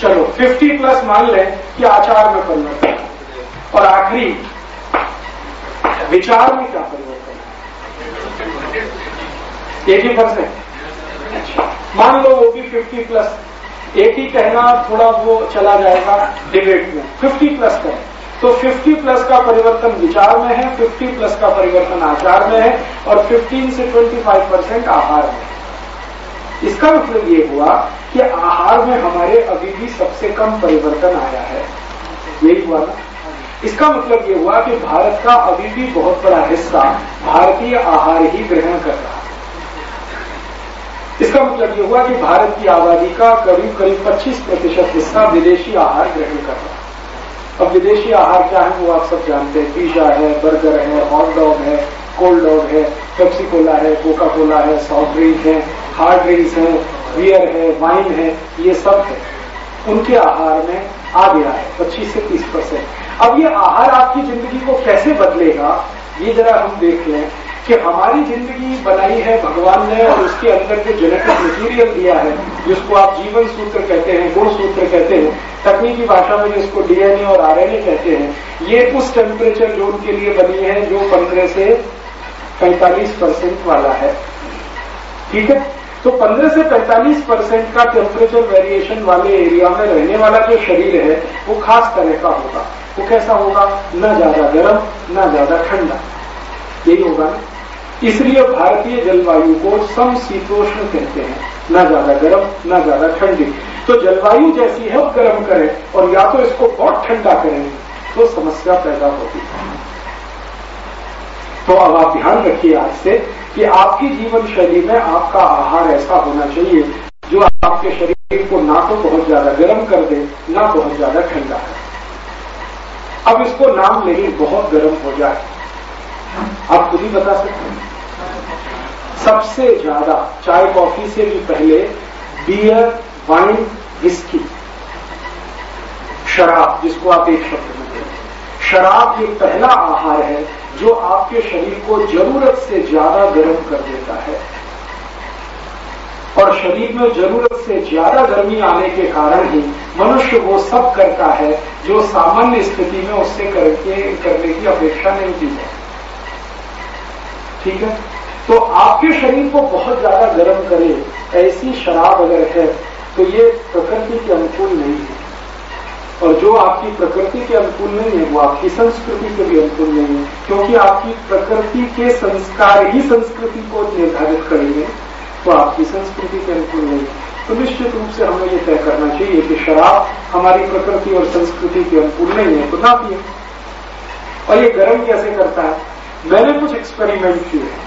चलो, फिफ्टी प्लस मान लें कि आचार में परिवर्तन और आखिरी, विचार में क्या परिवर्तन है? एक ही परसेंट मान लो वो भी फिफ्टी प्लस एक ही कहना थोड़ा वो चला जाएगा डिबेट में। 50 प्लस करें तो 50 प्लस का परिवर्तन विचार में है 50 प्लस का परिवर्तन आचार में है और 15 से 25 परसेंट आहार में है। इसका मतलब ये हुआ कि आहार में हमारे अभी भी सबसे कम परिवर्तन आया है। यही हुआ ना इसका मतलब ये हुआ कि भारत का अभी भी बहुत बड़ा हिस्सा भारतीय आहार ही ग्रहण कर रहा है। इसका मतलब ये हुआ कि भारत की आबादी का करीब करीब 25 प्रतिशत हिस्सा विदेशी आहार ग्रहण कर रहा है। अब विदेशी आहार क्या है वो आप सब जानते हैं। पिज्जा है, बर्गर है हॉट डॉग है कोल्ड डॉग है पेप्सी कोला है कोका कोला है सॉफ्ट ड्रिंक है हार्ड ड्रिंक्स है बियर है वाइन है, ये सब है। उनके आहार में आ गया है 25 से 30 परसेंट। अब ये आहार आपकी ज़िंदगी को कैसे बदलेगा, ये जरा हम देख लें। कि हमारी ज़िंदगी बनाई है भगवान ने और उसके अंदर जो जेनेटिक मटीरियल दिया है, जिसको आप जीवन सूत्र कहते हैं, गुण सूत्र कहते हैं, तकनीकी भाषा में जिसको डीएनए और आरएनए कहते हैं, ये उस टेम्परेचर जोन के लिए बनी है जो पंद्रह से पैंतालीस परसेंट वाला है। ठीक है? तो 15 से 45 परसेंट का टेम्परेचर वेरिएशन वाले एरिया में रहने वाला जो शरीर है, वो खास तरह का होगा। वो कैसा होगा? न ज़्यादा गर्म, न ज़्यादा ठंडा। यही होगा ना? इसलिए भारतीय जलवायु को समशीतोष्ण कहते हैं। न ज़्यादा गर्म, न ज़्यादा ठंडी। तो जलवायु जैसी है, वो गर्म करें और या तो इसको बहुत ठंडा करें तो समस्या पैदा होती है। तो अब आप ध्यान रखिए आज से कि आपकी जीवन शैली में आपका आहार ऐसा होना चाहिए, जो आपके शरीर को ना तो बहुत ज़्यादा गर्म कर दे, ना बहुत ज़्यादा ठंडा है अब इसको नाम नहीं बहुत गर्म हो जाए। आप खुद ही बता सकते हैं। सबसे ज़्यादा, चाय कॉफ़ी से भी पहले बियर वाइन विस्की शराब, जिसको आप एक शब्द में कहते शराब ये पहला आहार है जो आपके शरीर को ज़रूरत से ज़्यादा गर्म कर देता है। और शरीर में ज़रूरत से ज़्यादा गर्मी आने के कारण ही मनुष्य वो सब करता है जो सामान्य स्थिति में उससे करके, करने की अपेक्षा नहीं की है ठीक है? तो आपके शरीर को बहुत ज़्यादा गर्म करे, ऐसी शराब अगर है तो ये प्रकृति के अनुकूल नहीं है। और जो आपकी प्रकृति के अनुकूल नहीं है, वो आपकी संस्कृति के भी अनुकूल नहीं है, क्योंकि आपकी प्रकृति के संस्कार ही संस्कृति को निर्धारित करेंगे तो आपकी संस्कृति के अनुकूल नहीं है। तो निश्चित रूप से हमें ये तय करना चाहिए कि शराब हमारी प्रकृति और संस्कृति के अनुकूल नहीं है तो ना पिए। और ये गर्म कैसे करता है? मैंने कुछ एक्सपेरिमेंट किए हैं।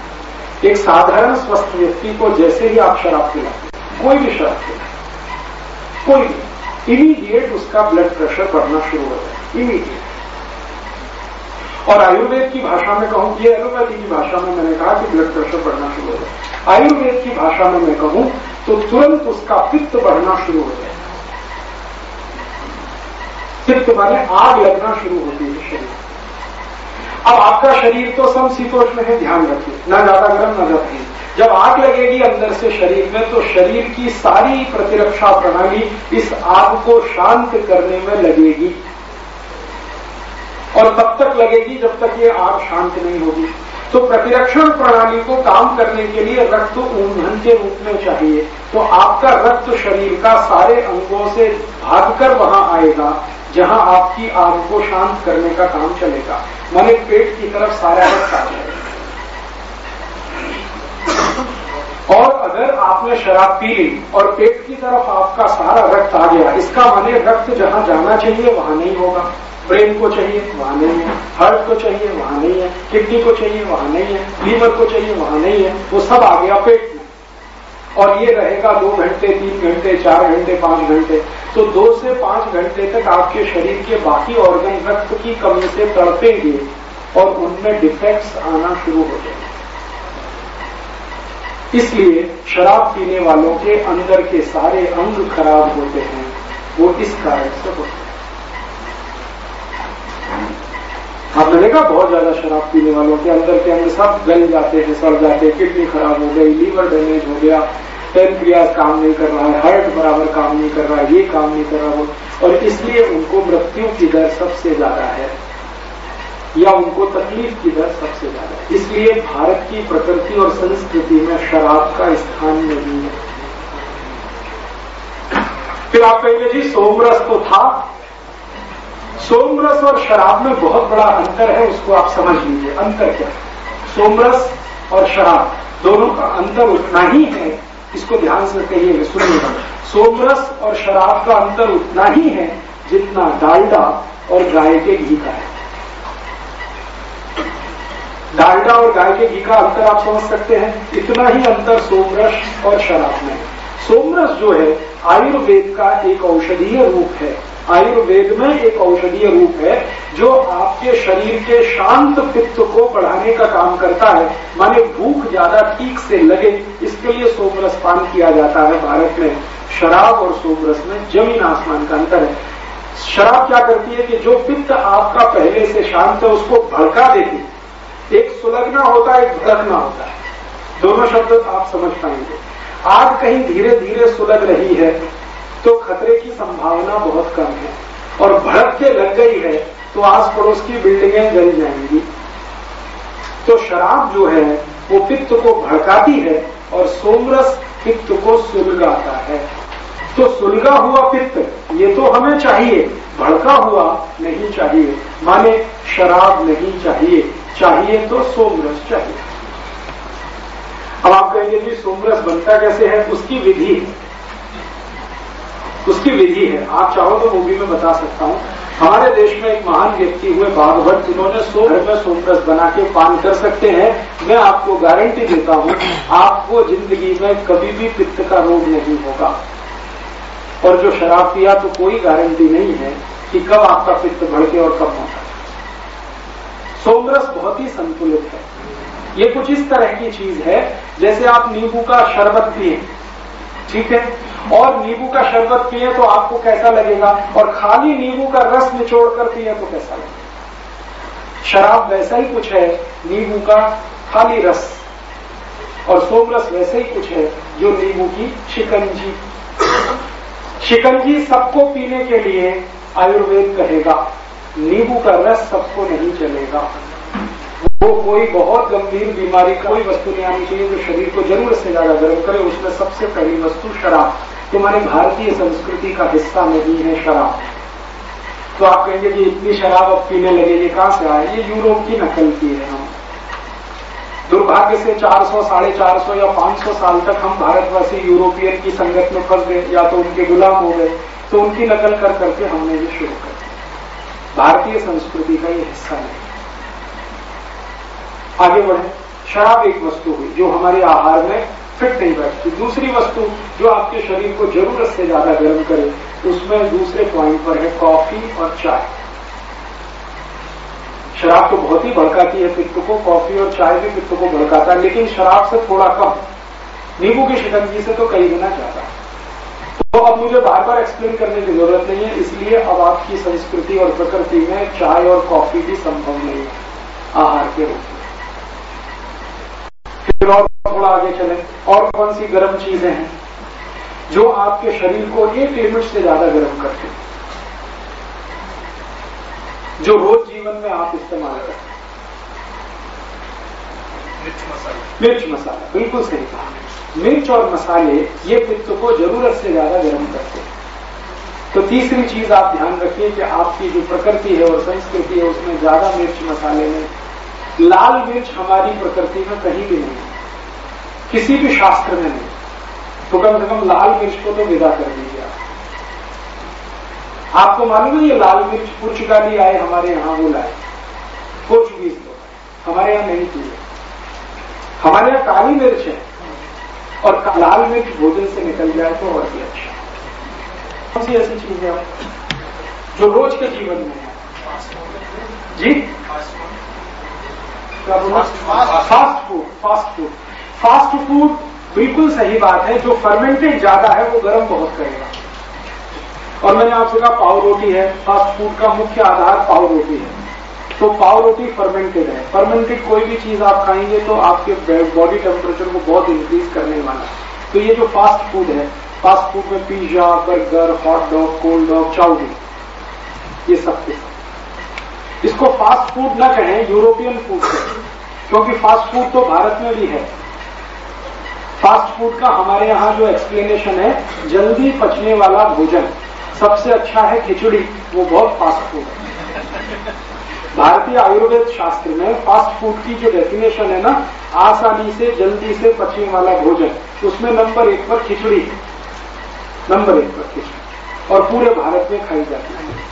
एक साधारण स्वस्थ व्यक्ति को जैसे ही आप शराब पिलाते कोई भी शराब पिला कोई भी इमीडिएट उसका ब्लड प्रेशर बढ़ना शुरू हो जाए इमीडिएट और आयुर्वेद की भाषा में कहूँ, ये एलोपैथी की भाषा में मैंने कहा कि ब्लड प्रेशर बढ़ना शुरू हो जाए आयुर्वेद की भाषा में मैं कहूँ तो तुरंत उसका पित्त बढ़ना शुरू हो जाए पित्त माने आग लगना शुरू होती है शरीर। अब आपका शरीर तो समशीतोष्ण है, ध्यान रखिए, ना ज़्यादा गर्म ना ज़्यादा जब आग लगेगी अंदर से शरीर में तो शरीर की सारी प्रतिरक्षा प्रणाली इस आग को शांत करने में लगेगी। और तब तक लगेगी जब तक ये आग शांत नहीं होगी। तो प्रतिरक्षण प्रणाली को काम करने के लिए रक्त ऊंधन के रूप में चाहिए। तो आपका रक्त शरीर का सारे अंगों से भागकर वहाँ आएगा। जहाँ आपकी आग को शांत करने का काम चलेगा। माने पेट की तरफ़ सारा रक्त आ जाएगा और अगर आपने शराब पी ली और पेट की तरफ़ आपका सारा रक्त आ गया, इसका माने रक्त जहाँ जाना चाहिए, वहाँ नहीं होगा। ब्रेन को चाहिए, वहाँ नहीं है। हार्ट को चाहिए, वहाँ नहीं है। किडनी को चाहिए, वहाँ नहीं है। लीवर को चाहिए, वहाँ नहीं है। वो सब आ गया पेट में। और ये रहेगा दो घंटे, तीन घंटे, चार घंटे, पाँच घंटे। तो दो से पाँच घंटे तक आपके शरीर के बाकी ऑर्गन रक्त की कमी से तड़पेंगे और उनमें डिफेक्ट्स आना शुरू हो जाएँगे। इसलिए शराब पीने वालों के अंदर के सारे अंग खराब होते हैं, वो इस कारण से होते हैं। आपने देखा बहुत ज़्यादा शराब पीने वालों के अंदर के अंदर सब गल जाते हैं, सड़ जाते हैं, किडनी खराब हो गई, लीवर डैमेज हो गया पेनक्रियाज काम नहीं कर रहा है हार्ट बराबर काम नहीं कर रहा है, ये काम नहीं कर रहा वो। और इसलिए उनको मृत्यु की दर सबसे ज़्यादा है, या उनको तकलीफ़ की दर सबसे ज़्यादा है। इसलिए भारत की प्रकृति और संस्कृति में शराब का स्थान नहीं है। फिर आप कहेंगे, जी, सोमरस तो था सोमरस और शराब में बहुत बड़ा अंतर है, उसको आप समझ लीजिए। अंतर क्या? है सोमरस और शराब, दोनों का अंतर उतना ही है, इसको ध्यान से कहिएगा सुनिएगा सोमरस और शराब का अंतर उतना ही है, जितना डालडा और गाय के घी का है। डालडा और गाय के घी का अंतर आप समझ सकते हैं, इतना ही अंतर सोमरस और शराब में सोमरस जो है, आयुर्वेद का एक औषधीय रूप है। आयुर्वेद में एक औषधीय रूप है, जो आपके शरीर के शांत पित्त को बढ़ाने का काम करता है। माने भूख ज़्यादा ठीक से लगे, इसके लिए सोमरस पान किया जाता है भारत में। शराब और सोमरस में ज़मीन आसमान का अंतर है। शराब क्या करती है कि जो पित्त आपका पहले से शांत है, उसको भड़का देती एक सुलगना होता है, एक भड़कना होता है। दोनों शब्द आप समझ पाएँगे। आग कहीं धीरे धीरे सुलग रही है तो खतरे की संभावना बहुत कम है। और भड़क के लग गई है तो आस पड़ोस की बिल्डिंगें जल जाएँगी। तो शराब जो है, वो पित्त को भड़काती है और सोमरस पित्त को सुलगाता है। तो सुलगा हुआ पित्त, ये तो हमें चाहिए। भड़का हुआ नहीं चाहिए। माने शराब नहीं चाहिए। चाहिए तो सोमरस चाहिए। अब आप कहेंगे, जी, सोमरस बनता कैसे है? उसकी विधि है। उसकी विधि है। आप चाहो तो भी मैं बता सकता हूँ। हमारे देश में एक महान व्यक्ति हुए बागभट्ट जिन्होंने सो घर में सोमरस बना के पान कर सकते हैं। मैं आपको गारंटी देता हूँ, आपको ज़िंदगी में कभी भी पित्त का रोग नहीं होगा। और जो शराब पिया तो कोई गारंटी नहीं है कि कब आपका पित्त भड़के और कब होगा सोमरस बहुत ही संतुलित है। ये कुछ इस तरह की चीज़ है, जैसे आप नींबू का शरबत पिए। ठीक है? और नींबू का शरबत पिए तो आपको कैसा लगेगा? और खाली नींबू का रस निचोड़ कर पिए तो कैसा लगेगा? शराब वैसा ही कुछ है, नींबू का खाली रस। और सोम रस वैसे ही कुछ है, जो नींबू की शिकंजी। शिकंजी सबको पीने के लिए आयुर्वेद कहेगा, नींबू का रस सबको नहीं चलेगा वो कोई बहुत गंभीर बीमारी, कोई वस्तु नहीं आनी चाहिए जो शरीर को ज़रूरत से ज़्यादा गर्म करे, उसमें सबसे पहली वस्तु शराब। तुम्हारे भारतीय संस्कृति का हिस्सा नहीं है शराब। तो आप कहेंगे कि इतनी शराब अब पीने लगे, ये कहाँ से आए? ये यूरोप की नकल की है हम। दुर्भाग्य से 400 साढ़े चार सौ या 500 साल तक हम भारतवासी यूरोपियन की संगत में फंस गए, या तो उनके गुलाम हो गए। तो उनकी नकल कर करके हमने ये शुरू कर दिया। भारतीय संस्कृति का ये हिस्सा नहीं। आगे बढ़े। शराब एक वस्तु हुई जो हमारे आहार में फिट नहीं बैठती। दूसरी वस्तु जो आपके शरीर को ज़रूरत से ज़्यादा गर्म करे, उसमें दूसरे पॉइंट पर है कॉफ़ी और चाय। शराब तो बहुत ही भड़काती है पित्त को। कॉफ़ी और चाय भी पित्त को भड़काता है, लेकिन शराब से थोड़ा कम। नींबू की शिकंजी से तो कई गुना ज़्यादा। तो अब मुझे बार बार एक्सप्लेन करने की ज़रूरत नहीं है, इसलिए अब आपकी संस्कृति और प्रकृति में चाय और कॉफ़ी भी संभव नहीं है, आहार के रूप फिर और थोड़ा आगे चले। और कौन सी गर्म चीज़ें हैं जो आपके शरीर को एक लिमिट से ज़्यादा गर्म करते हैं? जो रोज जीवन में आप इस्तेमाल करते हैं। मिर्च मसाला। मिर्च मसाला बिल्कुल सही कहा। मिर्च और मसाले ये पित्त को ज़रूरत से ज़्यादा गर्म करते हैं। तो तीसरी चीज़ आप ध्यान रखिए कि आपकी जो प्रकृति है और संस्कृति है उसमें ज़्यादा मिर्च मसाले में लाल मिर्च हमारी प्रकृति में कहीं भी नहीं, किसी भी शास्त्र में नहीं। तो कम से कम लाल मिर्च को तो विदा कर दीजिए आप। आपको मालूम है ये लाल मिर्च पुर्चगाली आए, हमारे यहाँ वो लाए। पोर्चुगीज लोग हमारे यहाँ नहीं थी। हमारे यहाँ काली मिर्च है। और लाल मिर्च भोजन से निकल जाए तो और भी अच्छा। कौन सी ऐसी चीज़ है जो रोज के जीवन में है। जी? Fast food fast food fast food बिल्कुल सही बात है, जो फर्मेंटेड ज़्यादा है, वो गर्म बहुत करेगा। और मैंने आपसे कहा, पाव रोटी है फास्ट फ़ूड का मुख्य आधार पाव रोटी है। तो पाव रोटी फर्मेंटेड है। फर्मेंटेड कोई भी चीज़ आप खाएँगे तो आपके बॉडी टेम्परेचर को बहुत इंक्रीज करने वाला है। तो ये जो फास्ट फ़ूड है फास्ट फ़ूड में pizza burger hot dog cold dog chowmein ये सब के सब इसको फास्ट फ़ूड न कहें यूरोपियन फ़ूड कहें, क्योंकि फास्ट फ़ूड तो भारत में भी है। फास्ट फ़ूड का हमारे यहाँ जो एक्सप्लेनेशन है, जल्दी पचने वाला भोजन। सबसे अच्छा है खिचड़ी, वो बहुत फास्ट फ़ूड है। भारतीय आयुर्वेद शास्त्र में फास्ट फ़ूड की जो डेफिनेशन है ना, आसानी से, जल्दी से पचने वाला भोजन, उसमें नंबर एक पर खिचड़ी है। नंबर एक पर खिचड़ी। और पूरे भारत में खाई जाती है।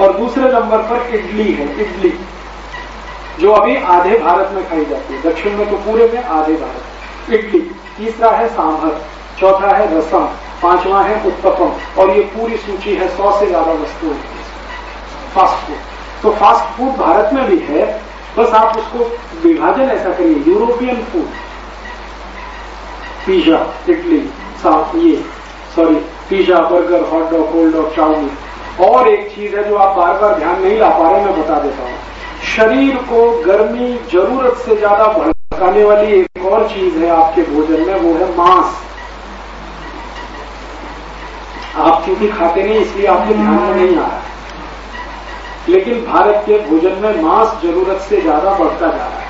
और दूसरे नंबर पर इडली है, इडली। जो अभी आधे भारत में खाई जाती है। दक्षिण में तो पूरे में आधे भारत। इडली। तीसरा है सांभर। चौथा है रसम। पांचवा है उत्तपम। और ये पूरी सूची है, सौ से ज़्यादा वस्तुओं की। फास्ट फ़ूड तो फास्ट फ़ूड भारत में भी है। बस आप उसको विभाजन ऐसा करिए। यूरोपियन फ़ूड पिज्जा इडली ये sorry pizza burger hot dog cold dog chowmein और एक चीज़ है जो आप बार बार ध्यान नहीं ला पा रहे मैं बता देता हूँ। शरीर को गर्मी ज़रूरत से ज़्यादा भड़काने वाली एक और चीज़ है आपके भोजन में, वो है मांस। आप क्योंकि खाते नहीं, इसलिए आपके ध्यान में नहीं आ रहा लेकिन भारत के भोजन में मांस ज़रूरत से ज़्यादा बढ़ता जा रहा है।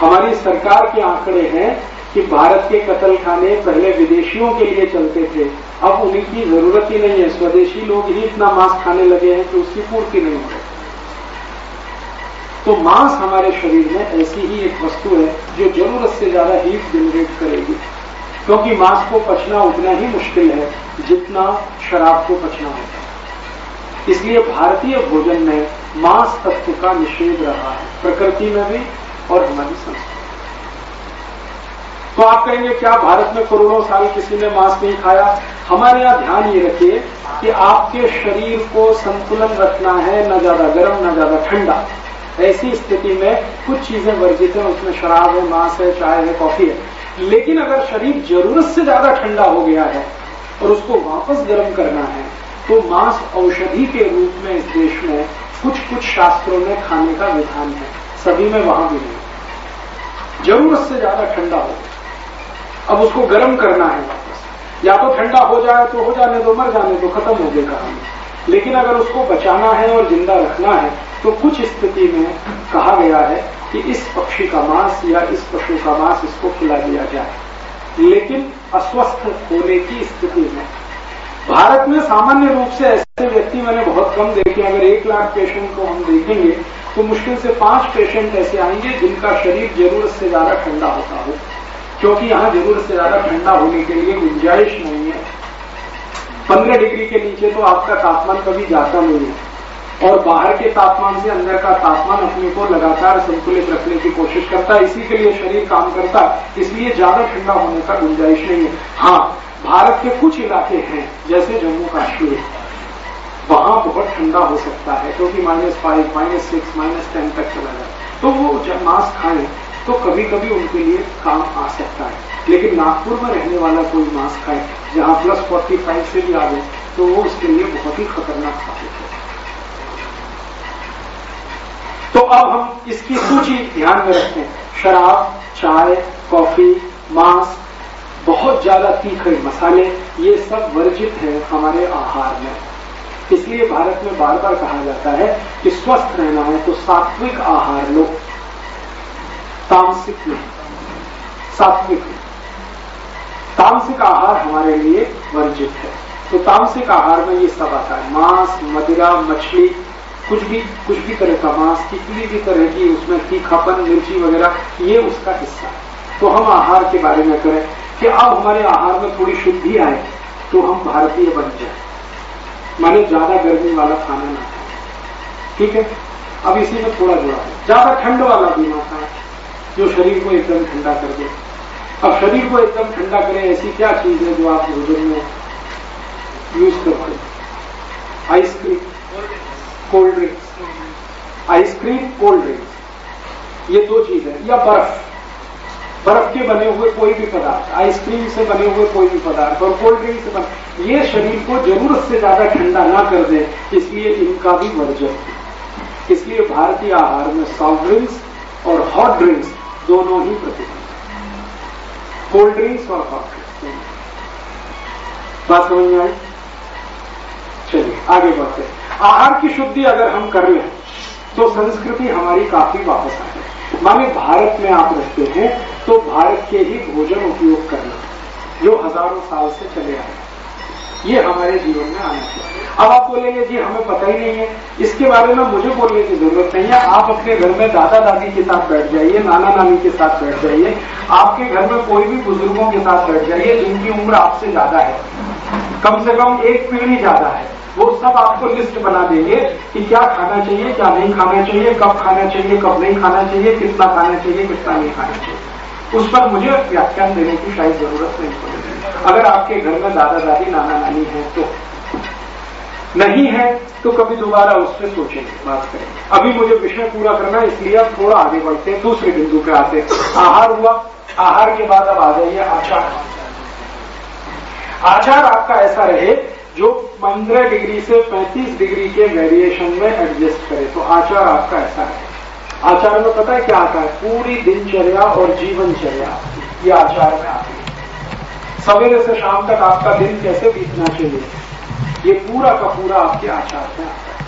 हमारी सरकार के आंकड़े हैं कि भारत के कतल खाने पहले विदेशियों के लिए चलते थे। अब उनकी ज़रूरत ही नहीं है। स्वदेशी लोग ही इतना मांस खाने लगे हैं कि उसकी पूर्ति नहीं हो। तो मांस हमारे शरीर में ऐसी ही एक वस्तु है जो ज़रूरत से ज़्यादा हीट जनरेट करेगी। क्योंकि मांस को पचना उतना ही मुश्किल है जितना शराब को पचना होता है। इसलिए भारतीय भोजन में मांस तत्व का निषेध रहा है। प्रकृति में भी और हमारी संस्कृति तो आप कहेंगे, क्या भारत में करोड़ों साल किसी ने मांस नहीं खाया? हमारे यहाँ ध्यान ये रखिए कि आपके शरीर को संतुलन रखना है, न ज़्यादा गर्म, न ज़्यादा ठंडा। ऐसी स्थिति में कुछ चीज़ें वर्जित हैं, उसमें शराब है, मांस है, चाय है, कॉफ़ी है। लेकिन अगर शरीर ज़रूरत से ज़्यादा ठंडा हो गया है और उसको वापस गर्म करना है तो मांस औषधि के रूप में इस देश में कुछ कुछ शास्त्रों में खाने का विधान है। सभी में वहाँ भी नहीं। ज़रूरत से ज़्यादा ठंडा हो। अब उसको गर्म करना है। वापस या तो ठंडा हो जाए तो हो जाने दो, मर जाने दो, खत्म हो गई कहानी। लेकिन अगर उसको बचाना है और ज़िंदा रखना है तो कुछ स्थिति में कहा गया है कि इस पक्षी का मांस या इस पशु का मांस इसको खिला दिया जाए। लेकिन अस्वस्थ होने की स्थिति में, भारत में सामान्य रूप से ऐसे व्यक्ति मैंने बहुत कम देखे। अगर एक लाख पेशेंट को हम देखेंगे तो मुश्किल से पाँच पेशेंट ऐसे आएँगे जिनका शरीर ज़रूरत से ज़्यादा ठंडा होता हो। क्योंकि यहाँ ज़रूरत से ज़्यादा ठंडा होने के लिए गुंजाइश नहीं है। पंद्रह डिग्री के नीचे तो आपका तापमान कभी जाता नहीं है। और बाहर के तापमान से अंदर का तापमान अपने को लगातार संतुलित रखने की कोशिश करता है। इसी के लिए शरीर काम करता है। इसलिए ज़्यादा ठंडा होने का गुंजाइश नहीं है। हाँ भारत के कुछ इलाके हैं, जैसे जम्मू कश्मीर। वहाँ बहुत ठंडा हो सकता है, क्योंकि minus five minus six minus ten तक चला जाए तो वो मास्क खाएँ तो कभी कभी उनके लिए काम आ सकता है। लेकिन नागपुर में रहने वाला कोई मास्क खाए जहाँ प्लस फोर्टी फाइव से भी आ गए तो वो उसके लिए बहुत ही खतरनाक साबित है। तो अब हम इसकी सूची ध्यान में रखते हैं। शराब, चाय, कॉफ़ी, मांस, बहुत ज़्यादा तीखे मसाले, ये सब वर्जित है हमारे आहार में। इसलिए भारत में बार बार कहा जाता है कि स्वस्थ रहना है तो सात्विक आहार लो। तामसिक नहीं सात्विक तामसिक आहार हमारे लिए वर्जित है। तो तामसिक आहार में ये सब आता है। मांस, मदिरा, मछली, कुछ भी कुछ भी तरह का मांस किसी भी तरह की उसमें तीखापन, मिर्ची वगैरह, ये उसका हिस्सा है। तो हम आहार के बारे में करें कि अब हमारे आहार में थोड़ी शुद्धि आए तो हम भारतीय बन जाए। माने ज़्यादा गर्मी वाला खाना ना खाए। ठीक है? अब इसी में थोड़ा जुड़ा है। ज़्यादा ठंड वाला भी ना खाए। जो शरीर को एकदम ठंडा कर दे। अब शरीर को एकदम ठंडा करें, ऐसी क्या चीज़ है जो आप भोजन में यूज़ करते हैं ice cream cold drinks ice cream cold drinks ये दो चीज़ है, या बर्फ़। बर्फ़ के बने हुए कोई भी पदार्थ आइसक्रीम से बने हुए कोई भी पदार्थ और कोल्ड ड्रिंक से बने ये शरीर को ज़रूरत से ज़्यादा ठंडा ना कर दे, इसलिए इनका भी वर्जन। इसलिए भारतीय आहार में सॉफ्ट ड्रिंक्स और हॉट ड्रिंक्स दोनों ही प्रतिबंध कोल्ड ड्रिंक्स और ड्रिंक्स बात समझ में आई? चलिए, आगे बढ़ते हैं। आहार की शुद्धि अगर हम कर लें तो संस्कृति हमारी काफ़ी वापस आ जाए। माने भारत में आप रहते हैं तो भारत के ही भोजन उपयोग करना, जो हज़ारों साल से चले आए ये हमारे जीवन में आना चाहिए। अब आप बोलेंगे, जी, हमें पता ही नहीं है। इसके बारे में मुझे बोलने की ज़रूरत नहीं है। आप अपने घर में दादा दादी के साथ बैठ जाइए नाना नानी के साथ बैठ जाइए। आपके घर में कोई भी बुज़ुर्गों के साथ बैठ जाइए, जिनकी उम्र आपसे ज़्यादा है। कम से कम एक पीढ़ी ज़्यादा है। वो सब आपको लिस्ट बना देंगे कि क्या खाना चाहिए, क्या नहीं खाना चाहिए, कब खाना चाहिए, कब नहीं खाना चाहिए, कितना खाना चाहिए, कितना नहीं खाना चाहिए। उस पर मुझे व्याख्यान देने की शायद ज़रूरत नहीं पड़ेगी। अगर आपके घर में दादा दादी नाना नानी है तो। नहीं है तो कभी दोबारा उस पर सोचेंगे, बात करेंगे। अभी मुझे विषय पूरा करना है, इसलिए अब थोड़ा आगे बढ़ते हैं, दूसरे बिंदु पे आते आहार हुआ, आहार के बाद अब आ जाइए, आचार। आचार आपका ऐसा रहे, जो 15 डिग्री से 35 डिग्री के वेरिएशन में एडजस्ट करे तो आचार आपका ऐसा है आचार में पता है क्या आता है? पूरी दिनचर्या और जीवनचर्या, ये आचार में आती है। सवेरे से शाम तक आपका दिन कैसे बीतना चाहिए? ये पूरा का पूरा आपके आचार में आता है।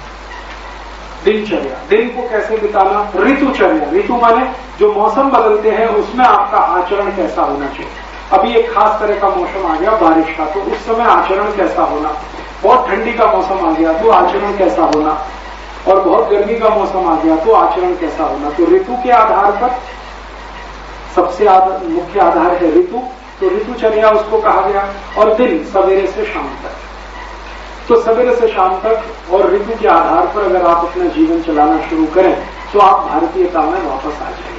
दिनचर्या। दिन को कैसे बिताना? ऋतुचर्या। ऋतु माने जो मौसम बदलते हैं उसमें आपका आचरण कैसा होना चाहिए? अभी एक खास तरह का मौसम आ गया बारिश का तो उस समय आचरण कैसा होना? बहुत ठंडी का मौसम आ गया तो आचरण कैसा होना? और बहुत गर्मी का मौसम आ गया तो आचरण कैसा होना? तो ऋतु के आधार पर सबसे आधार, मुख्य आधार है ऋतु। तो ऋतुचर्या उसको कहा गया और दिन सवेरे से शाम तक। तो सवेरे से शाम तक और ऋतु के आधार पर अगर आप अपना जीवन चलाना शुरू करें तो आप भारतीयता में वापस आ जाएँगे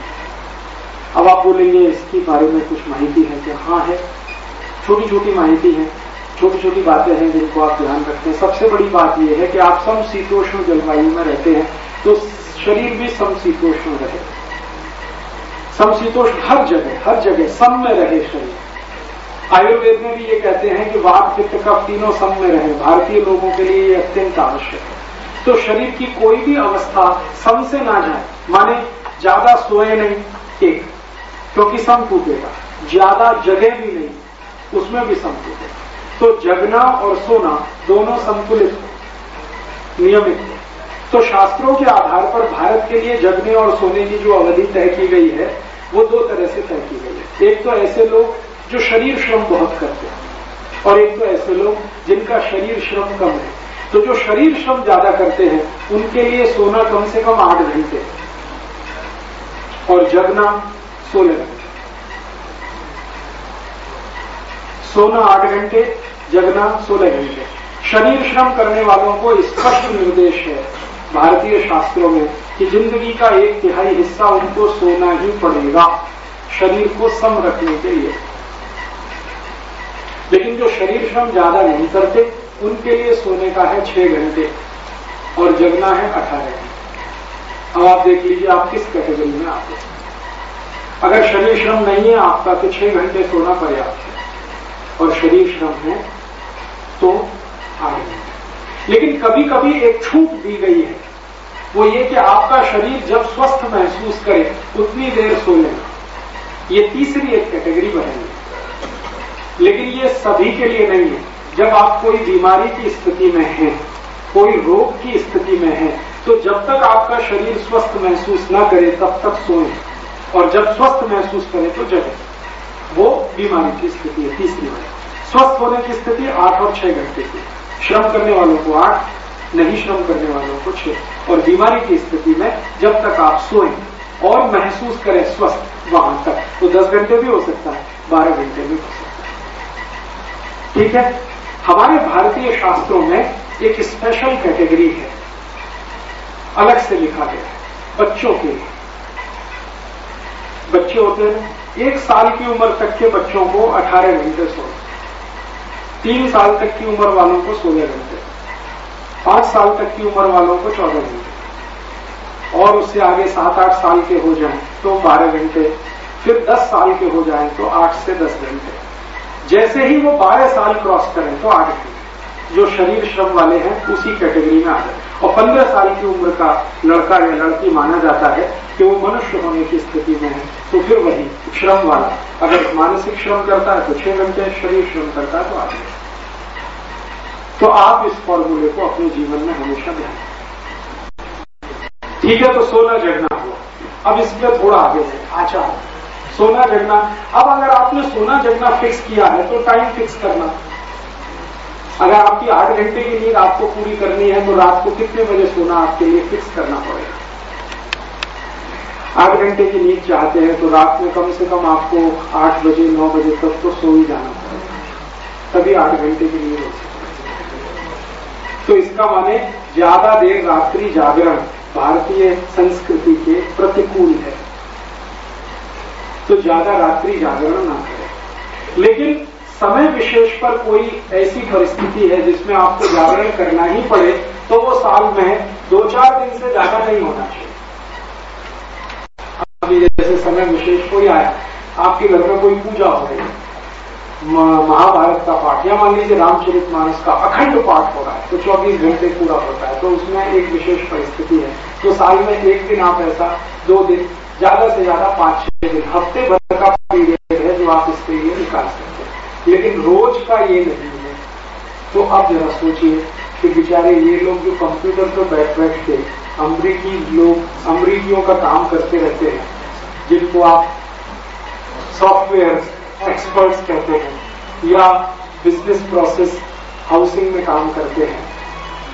अब आप बोलेंगे, इसके बारे में कुछ माहिती है कि हाँ है। छोटी छोटी माहिती है। छोटी छोटी बातें हैं जिनको आप ध्यान रखते हैं। सबसे बड़ी बात यह है कि आप समशीतोष्ण जलवायु में रहते हैं तो शरीर भी समशीतोष्ण रहे। समशीतोष्ण हर जगह हर जगह सम में रहे शरीर। आयुर्वेद में भी ये कहते हैं कि वाक पित्त कफ तीनों सम में रहे। भारतीय लोगों के लिए ये अत्यंत आवश्यक है। तो शरीर की कोई भी अवस्था सम से ना जाए, माने ज़्यादा सोए नहीं, एक, क्योंकि तो सम टूटेगा। ज़्यादा जगह भी नहीं, उसमें भी सम टूटेगा। तो जगना और सोना दोनों संतुलित नियमित है। तो शास्त्रों के आधार पर भारत के लिए जगने और सोने की जो अवधि तय की गई है, वो दो तरह से तय की गई है। एक तो ऐसे लोग जो शरीर श्रम बहुत करते हैं। और एक तो ऐसे लोग जिनका शरीर श्रम कम है तो जो शरीर श्रम ज़्यादा करते हैं, उनके लिए सोना कम से कम आठ घंटे। और जगना सोलह घंटे सोना आठ घंटे, जगना सोलह घंटे। शरीर श्रम करने वालों को स्पष्ट निर्देश है भारतीय शास्त्रों में कि ज़िंदगी का एक तिहाई हिस्सा उनको सोना ही पड़ेगा, शरीर को सम रखने के लिए। लेकिन जो शरीर श्रम ज़्यादा नहीं करते, उनके लिए सोने का है छह घंटे और जगना है अठारह घंटे। अब आप देख लीजिए, आप किस कैटेगरी में आते हैं? अगर शरीर श्रम नहीं है आपका तो छह घंटे सोना पर्याप्त है। और शरीर श्रम है तो आएँगे लेकिन कभी कभी एक छूट दी गई है। वो ये कि आपका शरीर जब स्वस्थ महसूस करे, उतनी देर सो लेना। ये तीसरी एक कैटेगरी बनेगी। लेकिन ये सभी के लिए नहीं है। जब आप कोई बीमारी की स्थिति में हैं, कोई रोग की स्थिति में है तो जब तक आपका शरीर स्वस्थ महसूस न करे, तब तक सोए। और जब स्वस्थ महसूस करे तो जगे। वो बीमारी की स्थिति है, तीसरी वाली स्वस्थ होने की स्थिति आठ और छह घंटे की श्रम करने वालों को आठ, नहीं श्रम करने वालों को छह। और बीमारी की स्थिति में जब तक आप सोए और महसूस करें स्वस्थ, वहाँ तक। तो दस घंटे भी हो सकता है, बारह घंटे भी हो सकता है। ठीक है? हमारे भारतीय शास्त्रों में एक स्पेशल कैटेगरी है। अलग से लिखा गया है, बच्चों के लिए। बच्चे होते हैं, एक साल की उम्र तक के बच्चों को अठारह घंटे सोना तीन साल तक की उम्र वालों को सोलह घंटे। पाँच साल तक की उम्र वालों को चौदह घंटे। और उससे आगे सात आठ साल के हो जाएँ तो बारह घंटे। फिर दस साल के हो जाएँ तो आठ से दस घंटे। जैसे ही वो बारह साल क्रॉस करें तो आठ जो शरीर श्रम वाले हैं, उसी कैटेगरी में आ जाए। और पंद्रह साल की उम्र का लड़का या लड़की माना जाता है कि वो मनुष्य होने की स्थिति में है तो फिर वही श्रम वाला। अगर मानसिक श्रम करता है तो छह घंटे शरीर श्रम करता है तो आठ तो आप इस फॉर्मूले को अपने जीवन में हमेशा ध्यान ठीक है तो सोलह जगना हुआ। अब इसमें थोड़ा आगे है। आचार सोना जगना। अब अगर आपने सोना जगना फिक्स किया है तो टाइम फिक्स करना। अगर आपकी आठ घंटे की नींद आपको पूरी करनी है तो रात को कितने बजे सोना आपके लिए फिक्स करना पड़ेगा? आठ घंटे की नींद चाहते हैं तो रात में कम से कम आपको आठ बजे, नौ बजे तक तो सो ही जाना पड़ेगा। तभी आठ घंटे की नींद हो सकती तो इसका माने ज़्यादा देर रात्रि जागरण भारतीय संस्कृति के प्रतिकूल है। तो ज़्यादा रात्रि जागरण ना करें। लेकिन समय विशेष पर कोई ऐसी परिस्थिति है जिसमें आपको जागरण करना ही पड़े तो वो साल में दो चार दिन से ज़्यादा नहीं होना चाहिए। अभी जैसे समय विशेष कोई आया, आपके घर में कोई पूजा हो रही महाभारत का पाठ, या मान लीजिए रामचरित मानस का अखंड पाठ हो रहा है तो 24 घंटे पूरा होता है तो उसमें एक विशेष परिस्थिति है। तो साल में एक दिन आप ऐसा दो दिन ज़्यादा से ज़्यादा पाँच छह दिन, हफ़्ते भर का पीरियड है जो आप इसके लिए निकाल सकते हैं। लेकिन रोज का ये नहीं है। तो अब जरा सोचिए कि बेचारे ये लोग जो कंप्यूटर पर बैठ बैठ के अमरीकी लोग, अमरीकियों का काम करते रहते हैं, जिनको आप सॉफ्टवेयर एक्सपर्ट्स कहते हैं, या बिज़नेस प्रोसेस हाउसिंग में काम करते हैं,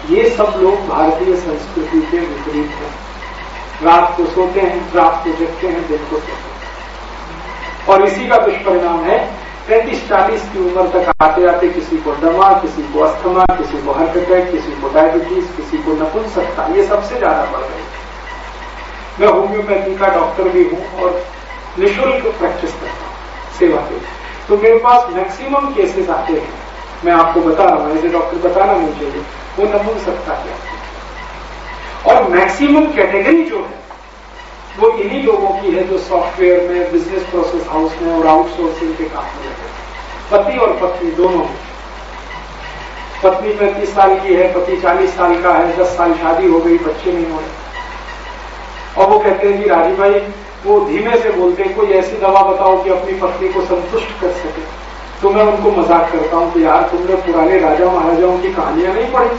ये सब लोग भारतीय संस्कृति के विपरीत हैं। रात को सोते हैं रात को जगते हैं, दिन को सोते हैं। और इसी का दुष्परिणाम है पैंतीस चालीस की उम्र तक आते आते किसी को दमा, किसी को अस्थमा, किसी को हार्ट अटैक किसी को डायबिटीज़ किसी को नपुंसकता, ये सबसे ज़्यादा बढ़ गई मैं होम्योपैथी का डॉक्टर भी हूँ और निःशुल्क प्रैक्टिस करता हूँ, सेवा के तो मेरे पास मैक्सिमम केसेस आते हैं। मैं आपको बता रहा हूँ, ऐसे डॉक्टर बताना चाहिए वो नमून सकता है। और मैक्सिमम कैटेगरी जो है, वो इन्हीं लोगों की है जो सॉफ्टवेयर में बिज़नेस प्रोसेस हाउस में और आउटसोर्सिंग के काम में रहते पति और पत्नी दोनों पत्नी पैंतीस साल की है, पति चालीस साल का है, दस साल शादी हो गई, बच्चे नहीं हो रहे और वो कहते हैं, जी राज़ी भाई, वो धीमे से बोलते हैं, कोई ऐसी दवा बताओ कि अपनी पत्नी को संतुष्ट कर सके। तो मैं उनको मज़ाक करता हूँ कि यार तुमने पुराने राजा महाराजाओं की कहानियाँ नहीं पढ़ी।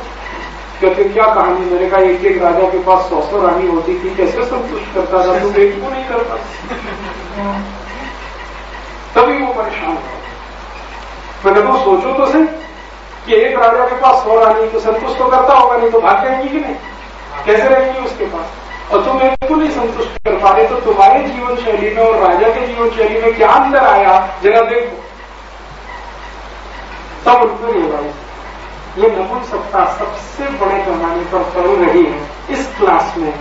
कहते क्या कहानी? मैंने कहा, एक एक राजा के पास सौ सौ रानी होती थी, कैसे संतुष्ट करता था? तुम एक को नहीं करता। तभी वो परेशान हो मैंने तो सोचो तो सही कि एक राजा के पास सौ रानी तो संतुष्ट तो करता होगा, नहीं तो भाग जाएँगी कि नहीं? कैसे रहेंगी उसके पास? और तुम इनको नहीं संतुष्ट कर पा रहे तो तुम्हारे जीवन शैली में और राजा के जीवन शैली में क्या अंतर आया? जरा देखो। तब उनको रियलाइज़ ये नमून सत्ता सबसे बड़े पैमाने पर फैल रही है। इस क्लास में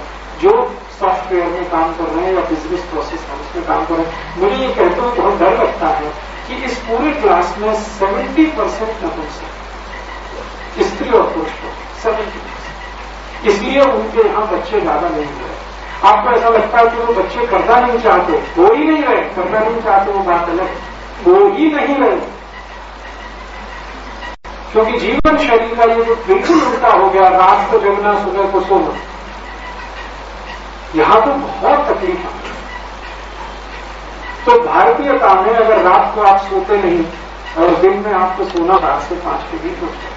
जो सॉफ्टवेयर में काम कर रहे हैं या बिज़नेस प्रोसेस हाउस उसमें काम कर रहे हैं, मुझे ये कहते हुए बहुत डर लगता है कि इस पूरे क्लास में सेवेंटी परसेंट नपुंसक स्त्री और पुरुष को सेवेंटी परसेंट इसलिए उनके यहाँ बच्चे ज़्यादा नहीं हुए आपको ऐसा लगता है कि वो बच्चे करना नहीं चाहते हो ही नहीं रहे, करना नहीं चाहते, वो बात अलग हो। ही नहीं रहे। क्योंकि जीवन शैली का ये जो बिल्कुल उल्टा हो गया, रात को जगना, सुबह को सोना, यहाँ तो बहुत तकलीफ़ आती तो भारतीयता में अगर रात को आप सोते नहीं, और दिन में आपको सोना रात से पाँच के बीच होता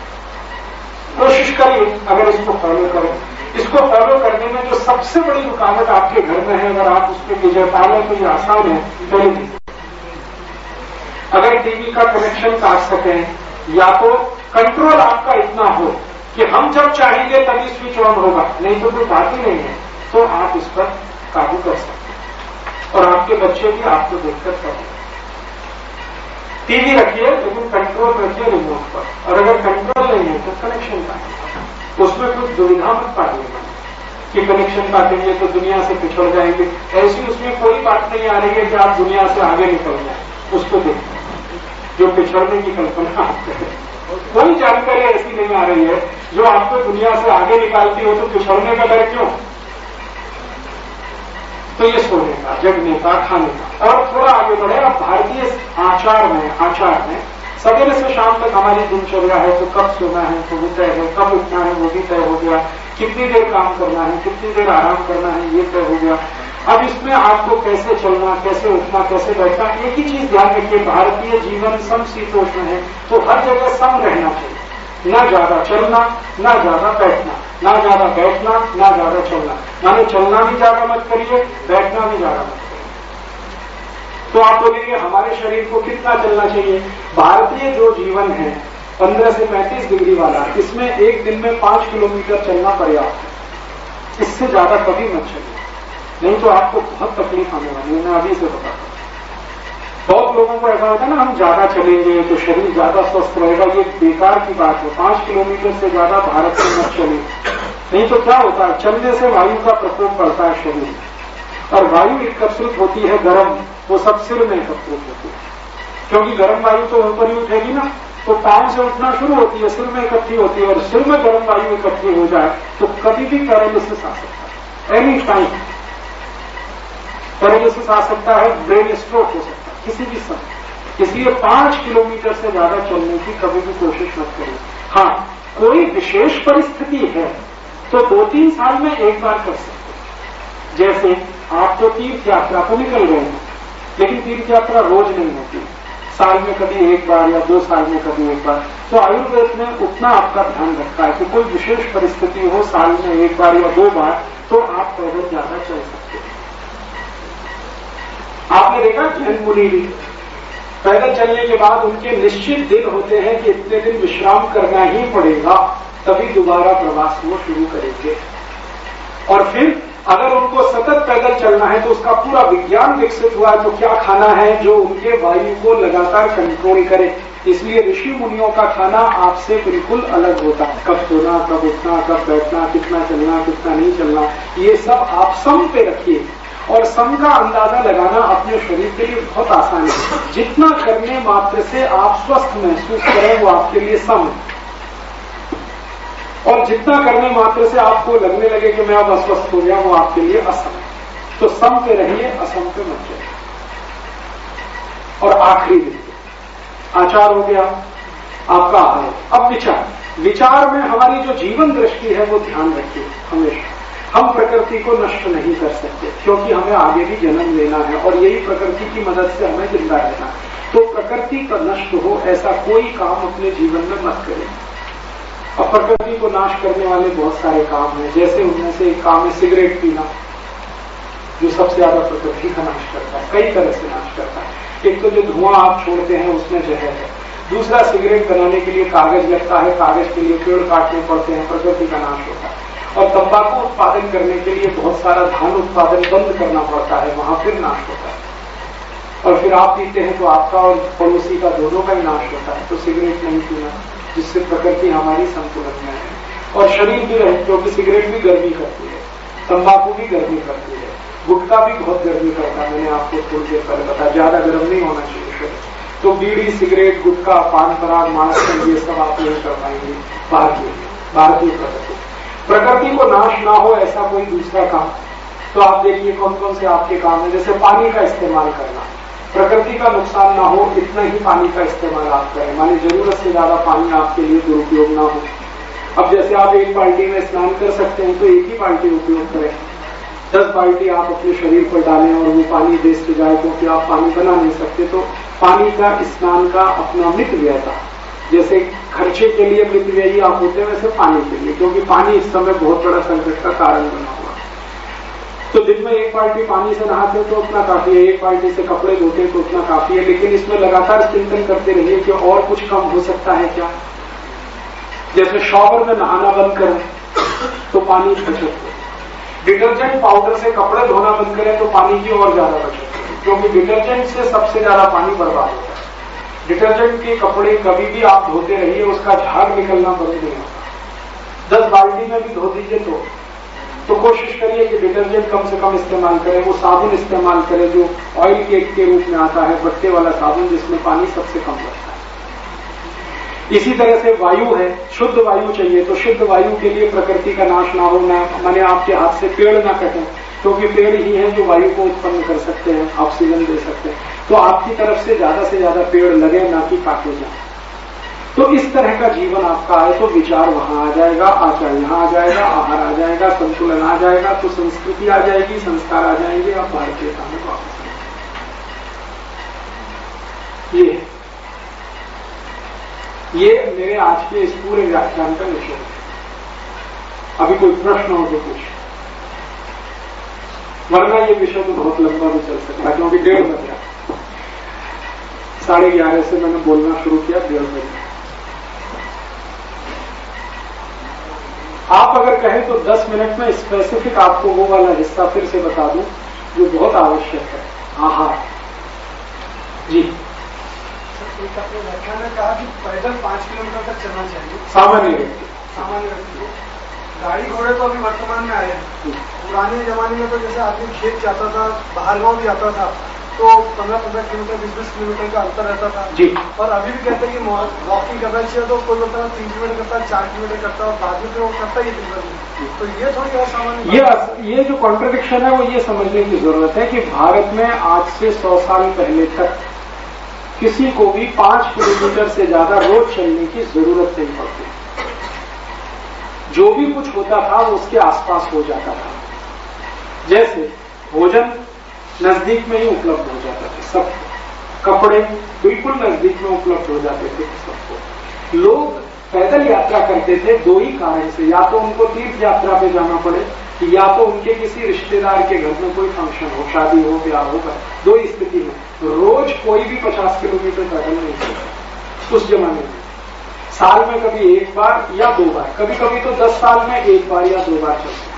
कोशिश करिए, अगर इसको फॉलो करें। इसको फॉलो करने में जो सबसे बड़ी रुकावट आपके घर में है, अगर आप उसके विजय पालें तो ये आसान है अगर टीवी का कनेक्शन काट सकें या तो कंट्रोल आपका इतना हो कि हम जब चाहेंगे तभी स्विच ऑन होगा। नहीं तो कोई बात ही नहीं है। तो आप इस पर काबू कर सकते हैं। और आपके बच्चे भी आपको देखकर करेंगे टीवी रखिए, लेकिन कंट्रोल रखिए रिमोट पर। और अगर कंट्रोल नहीं है तो कनेक्शन काटिए उसमें कुछ दुविधा मत पाइएगा कि कनेक्शन काटेंगे तो दुनिया से पिछड़ जाएँगे। ऐसी उसमें कोई बात नहीं आ रही है कि आप दुनिया से आगे निकल जाए। उसको देखिए। जो पिछड़ने की कल्पना आप कोई जानकारी ऐसी नहीं आ रही है, जो आपको दुनिया से आगे निकालती हो तो पिछड़ने का डर क्यों? तो ये सोने का जगने का, खाने का। और थोड़ा आगे बढ़े अब भारतीय आचार में आचार में, सवेरे से शाम तक हमारी दिनचर्या है तो कब सोना है तो वो तय है, कब उठना है, वो भी तय हो गया, कितनी देर काम करना है, कितनी देर आराम करना है, ये तय हो गया। अब इसमें आपको कैसे चलना, कैसे उठना, कैसे बैठना, एक ही चीज़ ध्यान रखिए, भारतीय जीवन सम शीतोष्ण है तो हर जगह सम रहना चाहिए। न ज़्यादा चलना, न ज़्यादा बैठना, ना ज़्यादा बैठना, ना ज़्यादा चलना। माने चलना भी ज़्यादा मत करिए, बैठना भी ज़्यादा मत करिए। तो आप बोलेंगे, हमारे शरीर को कितना चलना चाहिए? भारतीय जो जीवन है, पंद्रह से पैंतीस डिग्री वाला, इसमें एक दिन में पाँच किलोमीटर चलना पर्याप्त है। इससे ज़्यादा कभी मत चलिए। नहीं तो आपको बहुत तकलीफ़ आने वाली है, मैं अभी से बता बहुत लोगों को ऐसा होता है ना, हम ज़्यादा चलेंगे तो शरीर ज़्यादा स्वस्थ रहेगा, ये बेकार की बात है। पाँच किलोमीटर से ज़्यादा भारत में मत चले नहीं तो क्या होता है चलने से वायु का प्रकोप बढ़ता है शरीर। और वायु एकत्रित होती है गर्म, वो सब सिर में एकत्रित होती है। क्योंकि गर्म वायु तो ऊपर ही उठेगी ना तो पाँव से उठना शुरू होती है, सिर में इकट्ठी होती है। और सिर में गर्म वायु इकट्ठी हो जाए तो कभी भी पैरालिसिस आ सकता है। एनी टाइम पैरालिसिस आ सकता है, ब्रेन स्ट्रोक हो सकता है, किसी भी समय। इसलिए पाँच किलोमीटर से ज़्यादा चलने की कभी भी कोशिश मत करें। हाँ कोई विशेष परिस्थिति है तो दो तीन साल में एक बार कर सकते जैसे, आप तो तीर्थ यात्रा को निकल गए हैं, लेकिन तीर्थ यात्रा रोज नहीं होती। साल में कभी एक बार या दो साल में कभी एक बार। तो आयुर्वेद ने उतना आपका ध्यान रखा है कि कोई विशेष परिस्थिति हो साल में एक बार या दो बार तो आप पैदल ज़्यादा चल सकते आपने देखा जैन मुनि भी? पैदल चलने के बाद उनके निश्चित दिन होते हैं कि इतने दिन विश्राम करना ही पड़ेगा, तभी दोबारा प्रवास वो शुरू करेंगे। और फिर, अगर उनको सतत पैदल चलना है तो उसका पूरा विज्ञान विकसित हुआ है तो क्या खाना है जो उनके वायु को लगातार कंट्रोल करे? इसलिए ऋषि मुनियों का खाना आपसे बिल्कुल अलग होता है। कब सोना, कब उठना, कब बैठना, कितना चलना, कितना नहीं चलना, ये सब आप सम पे रखिए। और सम का अंदाज़ा लगाना अपने शरीर के लिए बहुत आसान है। जितना करने मात्र से आप स्वस्थ महसूस करें, वो आपके लिए सम है। और जितना करने मात्र से आपको लगने लगे कि मैं अब अस्वस्थ हो गया, वो आपके लिए असम तो सम पे रहिए, असम पे मत जाइए। और आखिरी देखिए आचार हो गया, आपका आय अब विचार। विचार में हमारी जो जीवन दृष्टि है, वो ध्यान रखिए, हमेशा। हम प्रकृति को नष्ट नहीं कर सकते, क्योंकि हमें आगे भी जन्म लेना है और यही प्रकृति की मदद से हमें ज़िंदा रहना है। तो प्रकृति का नष्ट हो, ऐसा कोई काम अपने जीवन में मत करें। और प्रकृति को नाश करने वाले बहुत सारे काम हैं, जैसे उनमें से एक काम है सिगरेट पीना, जो सबसे ज़्यादा प्रकृति का नाश करता है, कई तरह से नाश करता है। एक तो जो धुआँ आप छोड़ते हैं, उसमें जहर है। दूसरा, सिगरेट बनाने के लिए कागज़ लगता है, कागज़ के लिए पेड़ काटने पड़ते हैं, प्रकृति का नाश होता है। और तंबाकू उत्पादन करने के लिए बहुत सारा धान उत्पादन बंद करना पड़ता है, वहाँ फिर नाश होता है। और फिर आप पीते हैं तो आपका और पड़ोसी का दोनों का ही नाश होता है तो सिगरेट नहीं पीना, जिससे प्रकृति हमारी संतुलन में है। और शरीर भी रहे, क्योंकि सिगरेट भी गर्मी करती है, तंबाकू भी गर्मी करती है गुटका भी बहुत गर्मी करता है, मैंने आपको थोड़ी देर पहले बताया, ज़्यादा गर्म नहीं होना चाहिए तो बीड़ी, सिगरेट गुटका पान, पराग, मांस, ये सब आप नहीं कर पाएँगे, भारतीय भारतीय प्रकृति प्रकृति को नाश ना हो, ऐसा कोई दूसरा काम। तो आप देखिए कौन कौन से आपके काम है। जैसे पानी का इस्तेमाल करना। प्रकृति का नुकसान ना हो, इतना ही पानी का इस्तेमाल आप करें। मानी ज़रूरत से ज़्यादा पानी आपके लिए दुरुपयोग ना हो। अब जैसे आप एक बाल्टी में स्नान कर सकते हैं तो एक ही बाल्टी उपयोग करें। दस बाल्टी आप अपने शरीर पर डालें और वो पानी वेस्ट जाए, क्योंकि आप पानी बना नहीं सकते तो पानी का स्नान का अपना मित व्ययता जैसे खर्चे के लिए मृत व्ययी आप होते हैं, वैसे पानी के लिए, क्योंकि पानी इस समय बहुत बड़ा संकट का कारण बना हुआ तो दिन में एक बाल्टी पानी से नहाते तो उतना काफ़ी है, एक बाल्टी से कपड़े धोते तो उतना काफ़ी है, लेकिन इसमें लगातार चिंतन करते रहिए कि और कुछ कम हो सकता है क्या? जैसे शॉवर में नहाना बंद करें तो पानी बचत डिटर्जेंट पाउडर से कपड़े धोना बंद करें तो पानी की और ज़्यादा बचत क्योंकि डिटर्जेंट से सबसे ज़्यादा पानी बर्बाद होता है। डिटर्जेंट के कपड़े कभी भी आप धोते रहिए, उसका झाग निकलना बंद नहीं होता। दस बाल्टी में भी धो दीजिए तो। तो कोशिश करिए कि डिटर्जेंट कम से कम इस्तेमाल करें, वो साबुन इस्तेमाल करें जो ऑयल केक के रूप में आता है, बट्टे वाला साबुन जिसमें पानी सबसे कम लगता है। इसी तरह से वायु है, शुद्ध वायु चाहिए तो शुद्ध वायु के लिए प्रकृति का नाश ना होना मैंने आपके हाथ से पेड़ ना कटें। क्योंकि पेड़ ही है जो वायु को उत्पन्न कर सकते हैं, ऑक्सीजन दे सकते हैं। तो आपकी तरफ़ से ज़्यादा से ज़्यादा पेड़ लगे, ना कि काटे जाए। तो इस तरह का जीवन आपका आए तो विचार वहाँ आ जाएगा, आचार यहाँ आ जाएगा, आहार आ जाएगा, संतुलन आ जाएगा तो संस्कृति आ जाएगी, संस्कार आ जाएँगे, आप भारतीयता में वापस ये ये मेरे आज के इस पूरे व्याख्यान का विषय है। अभी कोई प्रश्न हो तो कुछ वरना ये विषय तो बहुत लंबा भी चल सकता है क्योंकि डेढ़ बज रहा साढ़े ग्यारह से मैंने बोलना शुरू किया डेढ़ बजे आप अगर कहें तो 10 मिनट में स्पेसिफिक आपको वो वाला हिस्सा फिर से बता दूँ जो बहुत आवश्यक है। आहार जी। व्याख्यान में कहा कि पैदल पाँच किलोमीटर तक चलना चाहिए। सामान्य व्यक्ति। सामान्य व्यक्ति। गाड़ी घोड़े तो अभी वर्तमान में आए हैं। पुराने जमाने में तो जैसे आदमी खेत जाता था बाहर गाँव भी जाता था तो पंद्रह पंद्रह किलोमीटर बीस बीस किलोमीटर का अंतर रहता था। जी। और अभी भी कहते हैं कि वॉकिंग करना चाहिए तो कोई बोलता है तीन किलोमीटर करता चार किलोमीटर करता और बाद में तो वो करता ही दिन तो ये थोड़ी और सामान्य ये ये जो कॉन्ट्रडिक्शन है वो ये समझने की ज़रूरत है कि भारत में आज से सौ साल पहले तक किसी को भी पाँच किलोमीटर से ज़्यादा रोज चलने की ज़रूरत नहीं पड़ती। जो भी कुछ होता था, वो उसके आसपास हो जाता था। जैसे भोजन नज़दीक में ही उपलब्ध हो जाता था सब कपड़े बिल्कुल नज़दीक में उपलब्ध हो जाते थे सबको। लोग पैदल यात्रा करते थे दो ही कारण से। या तो उनको तीर्थ यात्रा पे जाना पड़े या तो उनके किसी रिश्तेदार के घर में कोई फ़ंक्शन हो, शादी हो, ब्याह होगा दो ही स्थिति में रोज कोई भी पचास किलोमीटर पैदल नहीं चलता। उस जमाने में। साल में कभी एक बार या दो बार। कभी कभी तो दस साल में एक बार या दो बार चलता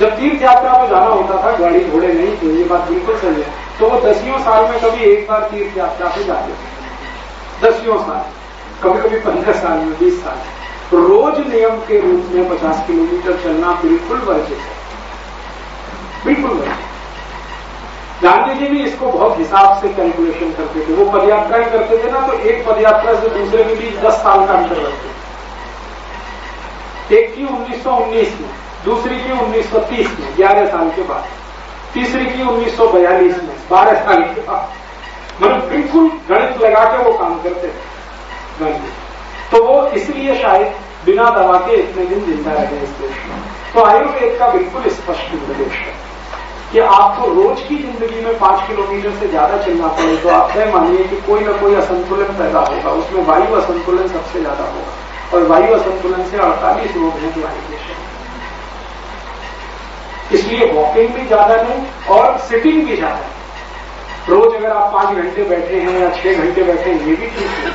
जब तीर्थ यात्रा पर जाना होता था, गाड़ी घोड़े नहीं थे, ये बात बिल्कुल सही है। तो वो दसियों साल में कभी एक बार तीर्थ यात्रा पे जाते थे। दसियों साल कभी कभी पंद्रह साल में, बीस साल। तो रोज नियम के रूप में पचास किलोमीटर चलना बिल्कुल वर्जित है। बिल्कुल वर्जित गांधी जी भी इसको बहुत हिसाब से कैलकुलेशन करते थे। वो पदयात्राएँ करते थे ना तो एक पदयात्रा से दूसरे के बीच दस साल का अंतर रखते थे एक की उन्नीस सौ उन्नीस में, दूसरी की 1930 में 11 साल के बाद। तीसरी की 1942 में 12 साल के बाद। मतलब बिल्कुल गणित लगा के वो काम करते थे, गांधी तो वो इसलिए शायद बिना दवा के इतने दिन ज़िंदा रह गए इस देश में। तो आयुर्वेद का बिल्कुल स्पष्ट निर्देश है। कि आपको रोज की ज़िंदगी में पाँच किलोमीटर से ज़्यादा चलना पड़े तो आप तय मानिए कि कोई ना कोई असंतुलन पैदा होगा, उसमें वायु असंतुलन सबसे ज़्यादा होगा। और वायु असंतुलन से अड़तालीस रोग हैं जो आएँगे। इसलिए वॉकिंग भी ज़्यादा नहीं, और सिटिंग भी ज़्यादा है रोज अगर आप पाँच घंटे बैठे हैं या छह घंटे बैठे हैं, ये भी ठीक है।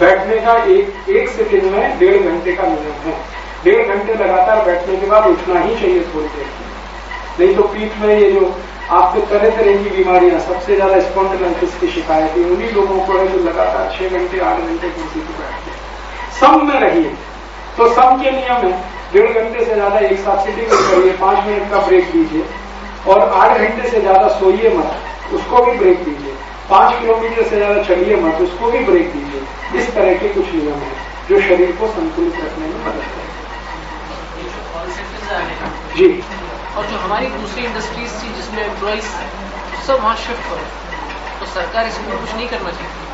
बैठने का एक एक सिटिंग में डेढ़ घंटे का नियम है। डेढ़ घंटे लगातार बैठने के बाद उठना ही चाहिए थोड़ी देर। नहीं तो पीठ में ये जो आपको तरह तरह की बीमारियाँ सबसे ज़्यादा स्पॉन्डलाइटिस की शिकायत है उन्हीं लोगों को है जो लगातार छह घंटे आठ घंटे कुर्सी पर बैठते हैं। सम में रहिए। तो सम के नियम है। डेढ़ घंटे से ज़्यादा एक साथ सिटिंग करिए पाँच मिनट का ब्रेक दीजिए। और आठ घंटे से ज़्यादा सोइए मत उसको भी ब्रेक दीजिए। पाँच किलोमीटर से ज़्यादा चलिए मत उसको भी ब्रेक दीजिए। इस तरह के कुछ नियम है जो शरीर को संतुलित रखने में मदद करें जी। और जो हमारी दूसरी इंडस्ट्रीज़ थी जिसमें एम्प्लॉइज सब वहाँ शिफ्ट रहे तो सरकार इसमें कुछ नहीं करना चाहिए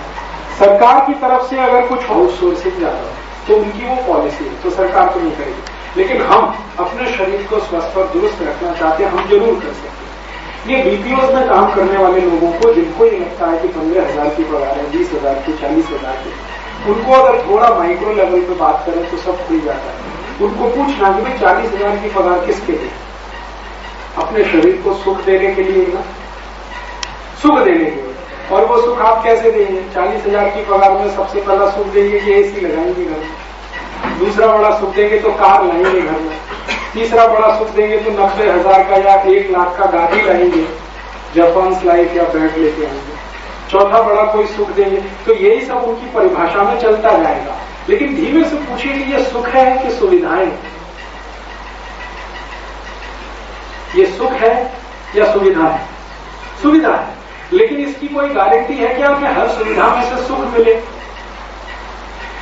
सरकार की तरफ़ से अगर कुछ आउटसोर्सिंग ज़्यादा तो उनकी वो पॉलिसी है तो सरकार तो नहीं करेगी। लेकिन हम अपने शरीर को स्वस्थ और दुरुस्त रखना चाहते हैं, हम ज़रूर कर सकते हैं। ये बीपीओ में काम करने वाले लोगों को, जिनको ये लगता है कि पंद्रह हज़ार की पगार है, बीस हज़ार की, चालीस हज़ार की, उनको अगर थोड़ा माइक्रो लेवल पे बात करें तो सब खुल जाता है। उनको पूछना कि भाई चालीस हज़ार की पगार किसके लिए? अपने शरीर को सुख देने के लिए ना। सुख देने के लिए। और वो सुख आप कैसे देंगे? चालीस हज़ार की पगार में सबसे पहला सुख देंगे कि एसी लगाएँगे घर में। दूसरा बड़ा सुख देंगे तो कार लाएँगे घर में। तीसरा बड़ा सुख देंगे तो नब्बे हज़ार का या एक लाख का गाड़ी लाएँगे। जापान स्लाइट या ब्रेड लेके आएँगे। चौथा बड़ा कोई सुख देंगे। तो यही सब उनकी परिभाषा में चलता जाएगा। लेकिन धीमे से पूछिए ये सुख है कि सुविधाएँ? ये सुख है या सुविधा है? सुविधा है। लेकिन इसकी कोई गारंटी है कि आपने हर सुविधा में से सुख मिले?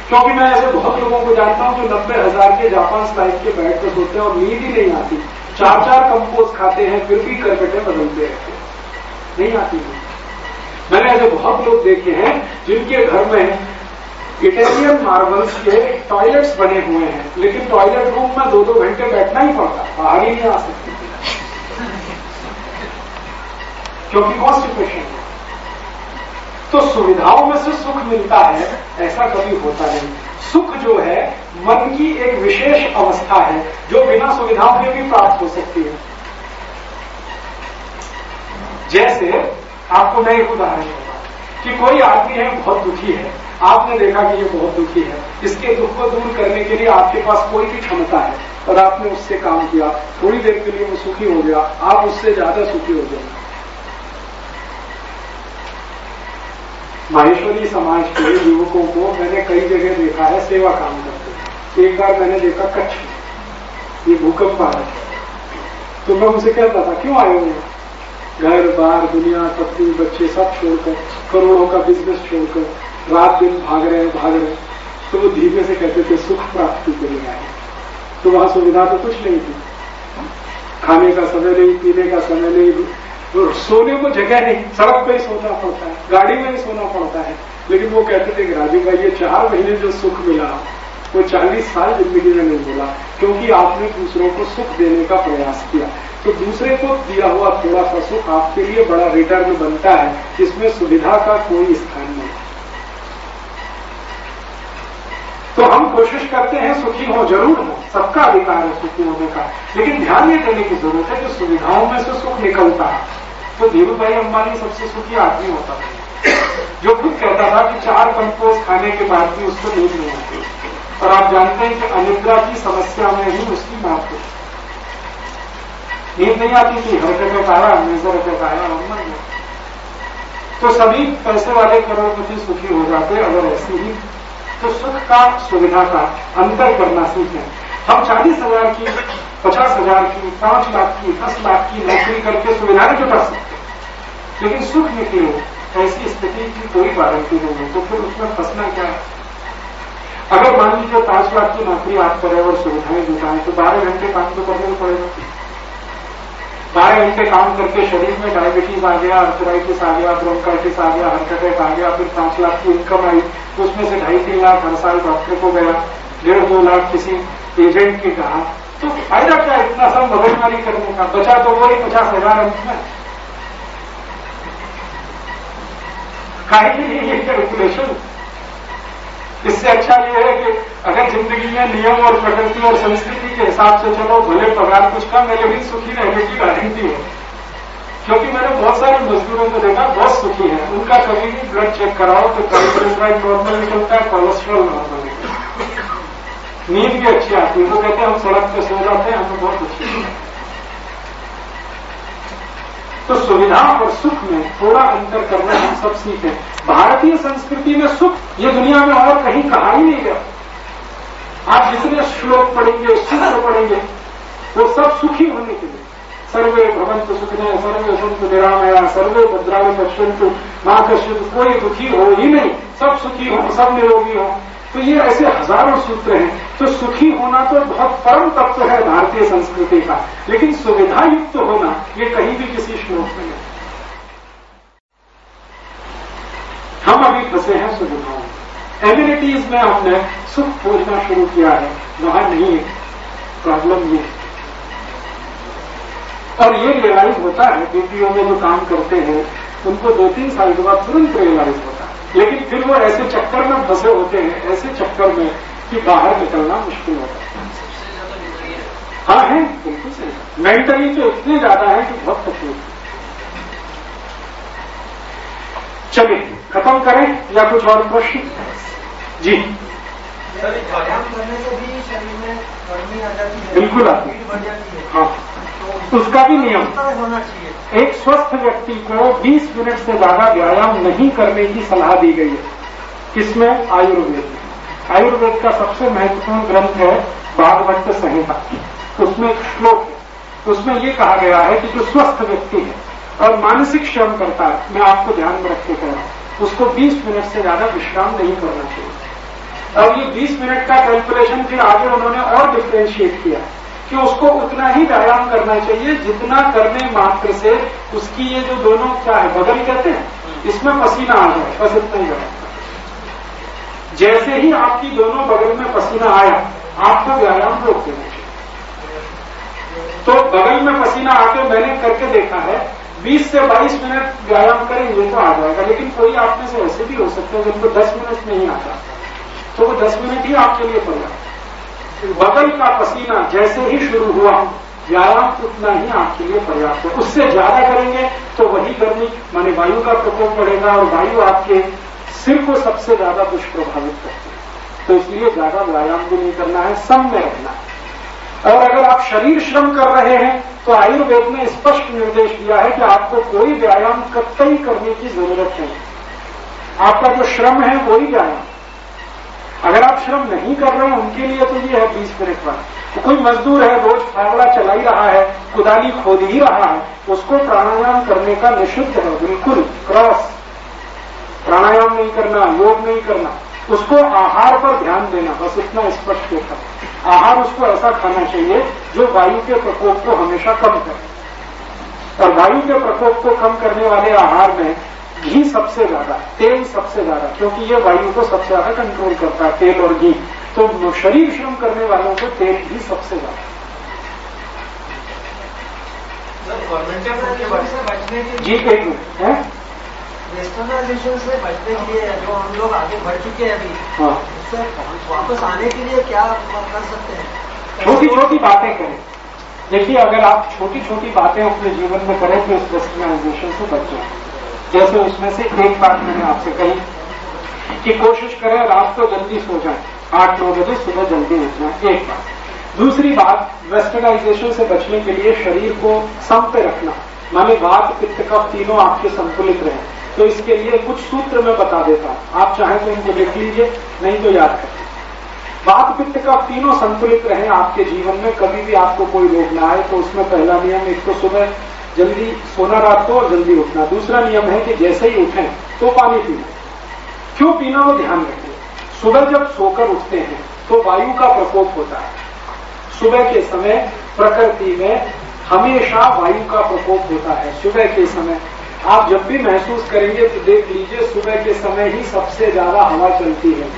क्योंकि मैं ऐसे बहुत लोगों को जानता हूँ जो नब्बे हज़ार के जापान स्लाइड के बैठ पर सोते हैं और नींद ही नहीं आती। चार चार कंपोज खाते हैं, फिर भी करकटे बदलते रहते हैं। नहीं आती नींद मैंने ऐसे बहुत लोग देखे हैं जिनके घर में इटालियन मार्बल्स के टॉयलेट्स बने हुए हैं। लेकिन टॉयलेट रूम में दो दो घंटे बैठना ही पड़ता, बाहर ही नहीं आ सकती। क्योंकि कॉन्स्टिपेशन है। तो सुविधाओं में से सुख मिलता है, ऐसा कभी होता नहीं। सुख जो है, मन की एक विशेष अवस्था है, जो बिना सुविधाओं के भी प्राप्त हो सकती है। जैसे आपको मैं एक उदाहरण दूँगा कि कोई आदमी है, बहुत दुखी है। आपने देखा कि ये बहुत दुखी है। इसके दुख को दूर करने के लिए आपके पास कोई भी क्षमता है। और आपने उससे काम किया, थोड़ी देर के लिए वो सुखी हो गया, आप उससे ज़्यादा सुखी हो गए। माहेश्वरी समाज के युवकों को मैंने कई जगह देखा है सेवा काम करते एक बार मैंने देखा कच्छ ये भूकंप आ रहा तो मैं उनसे कहता था, क्यों आए हुए घर बार दुनिया, पत्नी, बच्चे सब छोड़कर, करोड़ों का बिज़नेस छोड़कर, रात दिन भाग रहे भाग रहे। तो वो धीमे से कहते थे, सुख प्राप्ति के लिए आए तो वहाँ सुविधा तो कुछ नहीं थी। खाने का समय नहीं, पीने का समय नहीं तो सोने को जगह नहीं, सड़क पे ही सोना पड़ता है, गाड़ी में ही सोना पड़ता है। लेकिन वो कहते थे कि राजू भाई, ये चार महीने जो सुख मिला, वो चालीस साल ज़िंदगी में नहीं मिला, क्योंकि आपने दूसरों को सुख देने का प्रयास किया। तो दूसरे को दिया हुआ थोड़ा सा सुख आपके लिए बड़ा रिटर्न बनता है, जिसमें सुविधा का कोई स्थान नहीं। तो हम कोशिश करते हैं सुखी हो, ज़रूर हो, सबका अधिकार है सुखी होने का। लेकिन ध्यान ये देने की ज़रूरत है कि सुविधाओं में से सुख निकलता है। तो धीरू भाई अंबानी सबसे सुखी आदमी होता था। जो खुद कहता था कि चार कंपोज खाने के बाद भी उसको नींद नहीं आती। और आप जानते हैं कि अनिद्रा की समस्या में ही उसकी मौत हुई। नींद नहीं आती थी। हर आया मेजर अटैक आया और मर गया तो सभी पैसे वाले करोड़पति सुखी हो जाते, अगर ऐसी ही तो सुख का सुविधा का अंतर करना सीखें। हम चालीस हज़ार की, पचास हज़ार की, पाँच लाख की, दस लाख की नौकरी करके सुविधाएँ जुटा सकते लेकिन सुख निकले ऐसी स्थिति की कोई गारंटी नहीं है तो फिर उसमें फंसना क्या है? अगर मान लीजिए पाँच लाख की नौकरी आप करें और सुविधाएँ जुटाएँ तो बारह घंटे काम तो करने पड़ेगा। बारह घंटे काम करके शरीर में डायबिटीज़ आ गया अर्थराइटिस आ गया ब्रोंकाइटिस आ गया हार्ट अटैक आ गया, फिर पाँच लाख की इनकम आई तो उसमें से ढाई तीन लाख हर साल डॉक्टर को गया डेढ़ दो लाख किसी एजेंट के कहा तो फ़ायदा क्या इतना सब मगजमारी करने का? बचा तो वही पचास हज़ार अंत में काहे, ये कैलकुलेशन इससे अच्छा ये है कि अगर ज़िंदगी में नियम और प्रकृति और संस्कृति के हिसाब से चलो, भले पगार कुछ कम है, लेकिन सुखी रहने की गारंटी है। क्योंकि मैंने बहुत सारे मजदूरों को देखा, बहुत सुखी है। उनका कभी भी ब्लड चेक कराओ तो ट्राइग्लिसराइड नॉर्मल निकलता है कोलेस्ट्रॉल नॉर्मल निकलता है। नींद भी अच्छी आती है। वो कहते हैं, हम सड़क पे सो जाते हैं, हमें बहुत अच्छी तो सुविधा और सुख में थोड़ा अंतर करना हम सब सीखे। भारतीय संस्कृति में सुख, ये दुनिया में और कहीं कहा ही नहीं गया। आप जितने श्लोक पढ़ेंगे, सूत्र पढ़ेंगे, वो सब सुखी होने के लिए। सर्वे भवंत सुखने, सर्वे संत निरामया, सर्वे भद्रावे पश्यंतु माँ कश्यप कोई दुखी हो ही नहीं। सब सुखी हो, सब निरोगी हो। तो ये ऐसे हज़ारों सूत्र हैं तो सुखी होना तो बहुत परम तत्व है भारतीय संस्कृति का, लेकिन सुविधा युक्त तो होना ये कहीं भी किसी श्लोक में नहीं। हम अभी फंसे हैं सुविधाओं एम्यूनिटीज में हमने सुख खोजना शुरू किया है वहाँ नहीं है प्रॉब्लम ये और ये रियलाइज़ होता है, बीपीओ में जो काम करते हैं, उनको दो तीन साल के बाद तुरंत रियलाइज़ होता है। लेकिन फिर वो ऐसे चक्कर में फंसे होते हैं ऐसे चक्कर में कि बाहर निकलना मुश्किल होता है। हाँ है बिल्कुल सही। मेंटली तो इतने ज़्यादा है कि बहुत तकलीफ़ चलिए खत्म करें या कुछ और प्रश्न? जी। व्यायाम करने से भी शरीर में गर्मी आ जाती है। बिल्कुल आती है। है। उसका भी नियम। होना चाहिए एक स्वस्थ व्यक्ति को 20 मिनट से ज़्यादा व्यायाम नहीं करने की सलाह दी गई है। किसमें? आयुर्वेद। आयुर्वेद का सबसे महत्वपूर्ण ग्रंथ है भागवत संहिता। उसमें एक श्लोक है। उसमें ये कहा गया है कि जो स्वस्थ व्यक्ति है और मानसिक श्रम करता है, मैं आपको ध्यान में रख के कह रहा हूँ, उसको 20 मिनट से ज़्यादा विश्राम नहीं करना चाहिए। और ये 20 मिनट का कैलकुलेशन फिर आगे उन्होंने और डिफ्रेंशिएट किया। कि उसको उतना ही व्यायाम करना चाहिए जितना करने मात्र से उसकी ये जो दोनों क्या है, बगल कहते हैं, इसमें पसीना आ जाए, बस इतना ही व्यायाम। जैसे ही आपकी दोनों बगल में पसीना आया आपको व्यायाम रोक देना चाहिए तो बगल में पसीना आके मैंने करके देखा है 20 से 22 मिनट व्यायाम करेंगे तो आ जाएगा, लेकिन कोई आप में से ऐसे भी हो सकते हैं जिनको 10 मिनट नहीं आता। तो वो 10 मिनट ही आपके लिए पड़ेगा बगल का पसीना जैसे ही शुरू हुआ, व्यायाम उतना ही आपके लिए पर्याप्त है उससे ज़्यादा करेंगे तो वही गर्मी, माने वायु का प्रकोप बढ़ेगा और वायु आपके सिर को सबसे ज़्यादा दुष्प्रभावित करती है। तो इसलिए ज़्यादा व्यायाम भी नहीं करना है, सम में रहना है। और अगर आप शरीर श्रम कर रहे हैं तो आयुर्वेद ने स्पष्ट निर्देश दिया है कि आपको कोई व्यायाम कतई करने की ज़रूरत नहीं आपका जो श्रम है, वही व्यायाम। अगर आप श्रम नहीं कर रहे हैं, उनके लिए तो ये है बीस मिनट वाला तो कोई मजदूर है, रोज फावड़ा चला ही रहा है कुदाली खोद ही रहा है, उसको प्राणायाम करने का निषिद्ध है, बिल्कुल, क्रॉस। प्राणायाम नहीं करना, योग नहीं करना, उसको आहार पर ध्यान देना, बस इतना स्पष्ट होता आहार उसको ऐसा खाना चाहिए, जो वायु के प्रकोप को हमेशा कम करे। और वायु के प्रकोप को कम करने वाले आहार में घी सबसे ज़्यादा तेल सबसे ज़्यादा क्योंकि ये वायु को सबसे ज़्यादा कंट्रोल करता है तेल और घी। तो शरीर श्रम करने वालों को तेल घी सबसे ज़्यादा। जी एक मिनट है? वेस्टर्नाइजेशन से बचने के लिए जो हम लोग आगे बढ़ चुके हैं अभी हाँ। उससे वापस आने के लिए क्या कर सकते हैं? छोटी छोटी बातें करें। देखिए अगर आप छोटी छोटी बातें अपने जीवन में करें तो इस वेस्टर्नाइजेशन से बच जाए। जैसे उसमें से एक बात मैंने आपसे कही कि कोशिश करें रात को जल्दी सो जाए। आठ, नौ बजे सुबह जल्दी उठ जाए। एक बात। दूसरी बात वेस्टर्नाइजेशन से बचने के लिए शरीर को सम पे रखना। माने वात, पित्त कफ तीनों आपके संतुलित रहे। तो इसके लिए कुछ सूत्र मैं बता देता हूँ। आप चाहें तो इनको लिख लीजिए, नहीं तो याद करिए वात, पित्त का तीनों संतुलित रहे आपके जीवन में। कभी भी आपको कोई रोग ना आए तो उसमें पहला नियम, एक तो सुबह जल्दी सोना रात को और जल्दी उठना। दूसरा नियम है कि जैसे ही उठें तो पानी पीना। क्यों पीना वो ध्यान रखें सुबह जब सोकर उठते हैं तो वायु का प्रकोप होता है। सुबह के समय प्रकृति में हमेशा वायु का प्रकोप होता है, सुबह के समय। आप जब भी महसूस करेंगे तो देख लीजिए, सुबह के समय ही सबसे ज़्यादा हवा चलती है।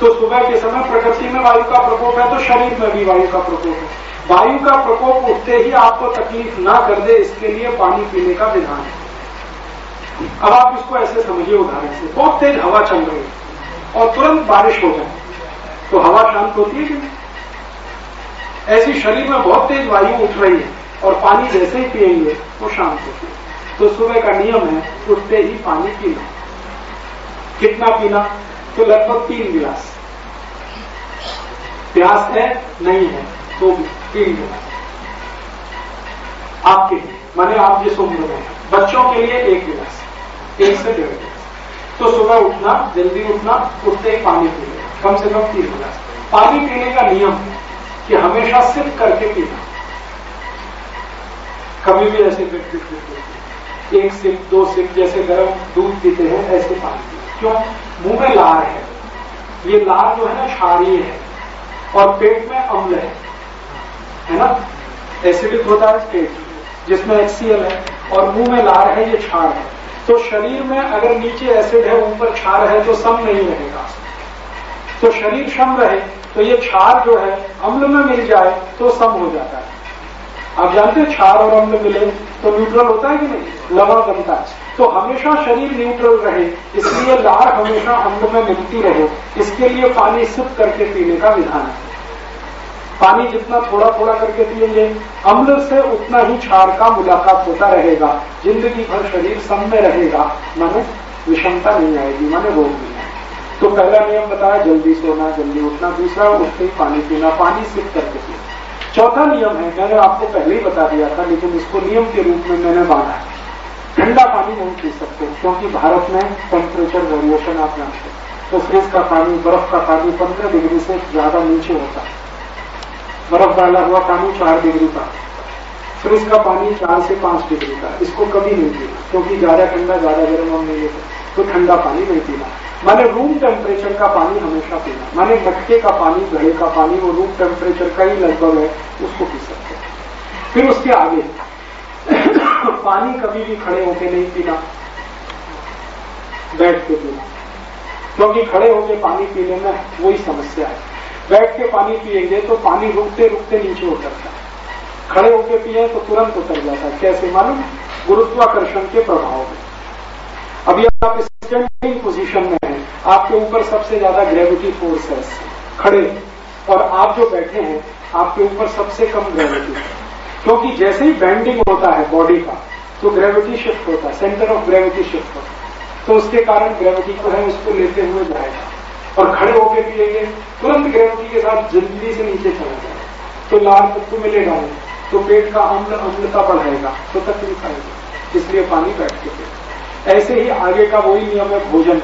तो सुबह के समय प्रकृति में वायु का प्रकोप है तो शरीर में भी वायु का प्रकोप है। वायु का प्रकोप उठते ही आपको तकलीफ़ ना कर दे, इसके लिए पानी पीने का विधान है। अब आप इसको ऐसे समझिए उदाहरण से। बहुत तेज हवा चल रही है और तुरंत बारिश हो जाए तो हवा शांत होती है ऐसी शरीर में बहुत तेज वायु उठ रही है और पानी जैसे ही पिएँगे वो शांत होती है। तो सुबह का नियम है, उठते ही पानी पीना कितना पीना? तो लगभग तीन गिलास। प्यास है? नहीं है तो तीन गिलास आपके लिए। माने आप जिस उम्र में बच्चों के लिए एक गिलास। एक से डेढ़ गिलास। तो सुबह उठना, जल्दी उठना, उठते ही पानी पीना। कम से कम तीन गिलास। पानी पीने का नियम है कि हमेशा सिर्फ़ करके पीना। कभी भी ऐसे व्यक्ति एक सिप, दो सिप जैसे गर्म दूध पीते हैं, ऐसे पानी पीते क्यों? मुँह में लार है। ये लार जो है ना, क्षारीय है। और पेट में अम्ल है। है ना? एसिडिक होता है पेट जिसमें एक्सीएल है और मुँह में लार है, ये क्षार है। तो शरीर में अगर नीचे एसिड है, ऊपर क्षार है तो सम नहीं रहेगा। तो शरीर सम रहे तो ये क्षार जो है, अम्ल में मिल जाए तो सम हो जाता है। आप जानते हैं क्षार और अम्ल मिले तो न्यूट्रल होता है कि नहीं? लवण बनता है। तो हमेशा शरीर न्यूट्रल रहे, इसलिए लार हमेशा अम्ल में मिलती रहे। इसके लिए पानी सिप करके पीने का विधान है। पानी जितना थोड़ा थोड़ा करके पिएँगे अम्ल से उतना ही क्षार का मुलाकात होता रहेगा। ज़िंदगी भर शरीर सम में रहेगा। माने विषमता नहीं आएगी, माने रोग नहीं आएगी। तो पहला नियम बताया, जल्दी सोना, जल्दी उठना, दूसरा उठते ही पानी पीना, पानी सिप करके पीना चौथा नियम है, मैंने आपको पहले ही बता दिया था, लेकिन इसको नियम के रूप में मैंने बांधा है। ठंडा पानी नहीं पी सकते, क्योंकि भारत में टेम्परेचर वेरिएशन आप जानते हैं। तो फ्रिज का पानी, बर्फ़ का पानी पंद्रह डिग्री से ज़्यादा नीचे होता है। बर्फ़ डाला हुआ पानी चार डिग्री का फ्रिज का पानी चार से पाँच डिग्री का इसको कभी नहीं पीना, क्योंकि ज़्यादा ठंडा, ज़्यादा गर्म हम नहीं लेते। तो ठंडा पानी नहीं पीना। माने रूम टेम्परेचर का पानी हमेशा पीना। माने मटके का पानी घड़े का पानी, वो रूम टेम्परेचर का ही लगभग है, उसको पी सकते फिर उसके आगे, <coughs> पानी कभी भी खड़े होके नहीं पीना। बैठ के पीना। क्योंकि खड़े होके पानी पीने में वही समस्या है। बैठ के पानी पिएँगे तो पानी रुकते रुकते नीचे उतरता है। खड़े होके पिए तो तुरंत उतर जाता है। कैसे मालूम? गुरुत्वाकर्षण के प्रभाव में। अभी आप स्टैंडिंग पोजीशन में हैं। आपके ऊपर सबसे ज़्यादा ग्रेविटी फोर्स है। खड़े। और आप जो बैठे हैं, आपके ऊपर सबसे कम ग्रेविटी है। क्योंकि जैसे ही बैंडिंग होता है बॉडी का तो ग्रेविटी शिफ्ट होता है। सेंटर ऑफ़ ग्रेविटी शिफ्ट होता है। तो उसके कारण ग्रेविटी को है, उसको लेते हुए जाएगा और खड़े होकर पिएँगे तुरंत ग्रेविटी के साथ जल्दी से नीचे चला जाए। तो लाल तत्व मिलेगा नहीं तो पेट का अम्ल अम्लता बढ़ाएगा तो तकलीफ़ आएगी इसलिए पानी बैठ के ऐसे ही आगे का वही नियम है भोजन।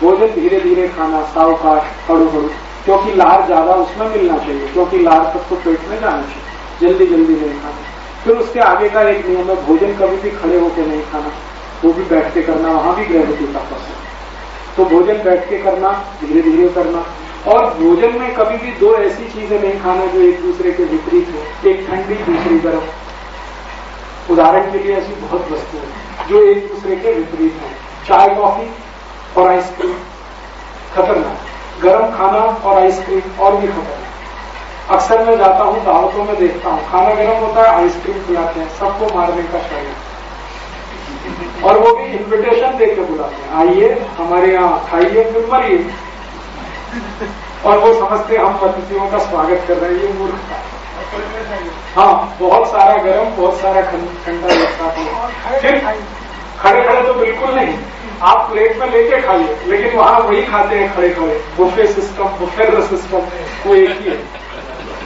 भोजन धीरे धीरे खाना सावकाश हड़ू हड़ू क्योंकि लार ज़्यादा उसमें मिलना चाहिए, क्योंकि लार तक तो पेट में जाना चाहिए। जल्दी जल्दी नहीं खाना। फिर उसके आगे का एक नियम है, भोजन कभी भी खड़े होकर नहीं खाना। वो भी बैठ के करना, वहाँ भी ग्रेविटी का है। तो भोजन बैठ के करना धीरे धीरे करना और भोजन में कभी भी दो ऐसी चीज़ें नहीं खाना जो एक दूसरे के विपरीत हो, एक ठंडी दूसरी गर्म। उदाहरण के लिए ऐसी बहुत वस्तु है जो एक दूसरे के विपरीत है। चाय, कॉफ़ी और आइसक्रीम खतरनाक। गर्म खाना और आइसक्रीम और भी खतरनाक। अक्सर मैं जाता हूँ, दावतों में देखता हूँ, खाना गर्म होता है, आइसक्रीम खिलाते हैं, सबको मारने का शायद और वो भी इन्विटेशन देकर बुलाते हैं, आइए, हमारे यहाँ खाइए, फिर मरिए। और वो समझते हम अतिथियों का स्वागत कर रहे हैं, ये मूर्खता हाँ बहुत सारा गर्म, बहुत सारा ठंडा लगता है फिर खड़े खड़े तो बिल्कुल नहीं। आप प्लेट में लेके खाइए, लेकिन वहाँ वही खाते हैं खड़े खड़े। बुफे सिस्टम बुफे सिस्टम वो एक ही है।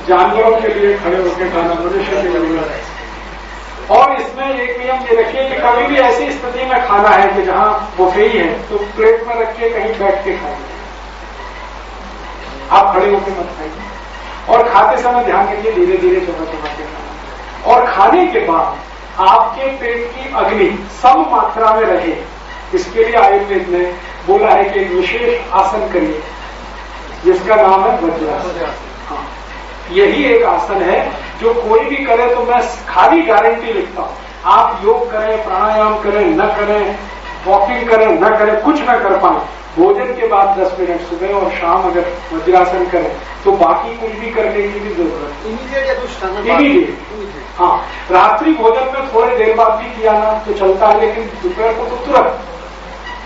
जानवरों के लिए खड़े होकर खाना, मनुष्य के लिए और इसमें एक नियम ये रखिए कि कभी भी ऐसी स्थिति में खाना है कि जहाँ बुफे ही है तो प्लेट में रख के कहीं बैठ के खाइए। आप खड़े होकर मत खाइए। और खाते समय ध्यान रखिए धीरे धीरे चबा चबा के और खाने के बाद आपके पेट की अग्नि सम मात्रा में रहे। इसके लिए आयुर्वेद ने बोला है कि विशेष आसन करिए, जिसका नाम है वज्रासन। हाँ। यही एक आसन है, जो कोई भी करे तो मैं खाली गारंटी लिखता हूँ। आप योग करें, प्राणायाम करें, न करें वॉकिंग करें, न करें, कुछ न कर पाए भोजन के बाद 10 मिनट सुबह और शाम अगर वज्रासन करें तो बाकी कुछ भी करने की भी ज़रूरत इमीडिएट हाँ। रात्रि भोजन में थोड़ी देर बाद भी किया ना तो चलता है लेकिन दोपहर को तो तुरंत।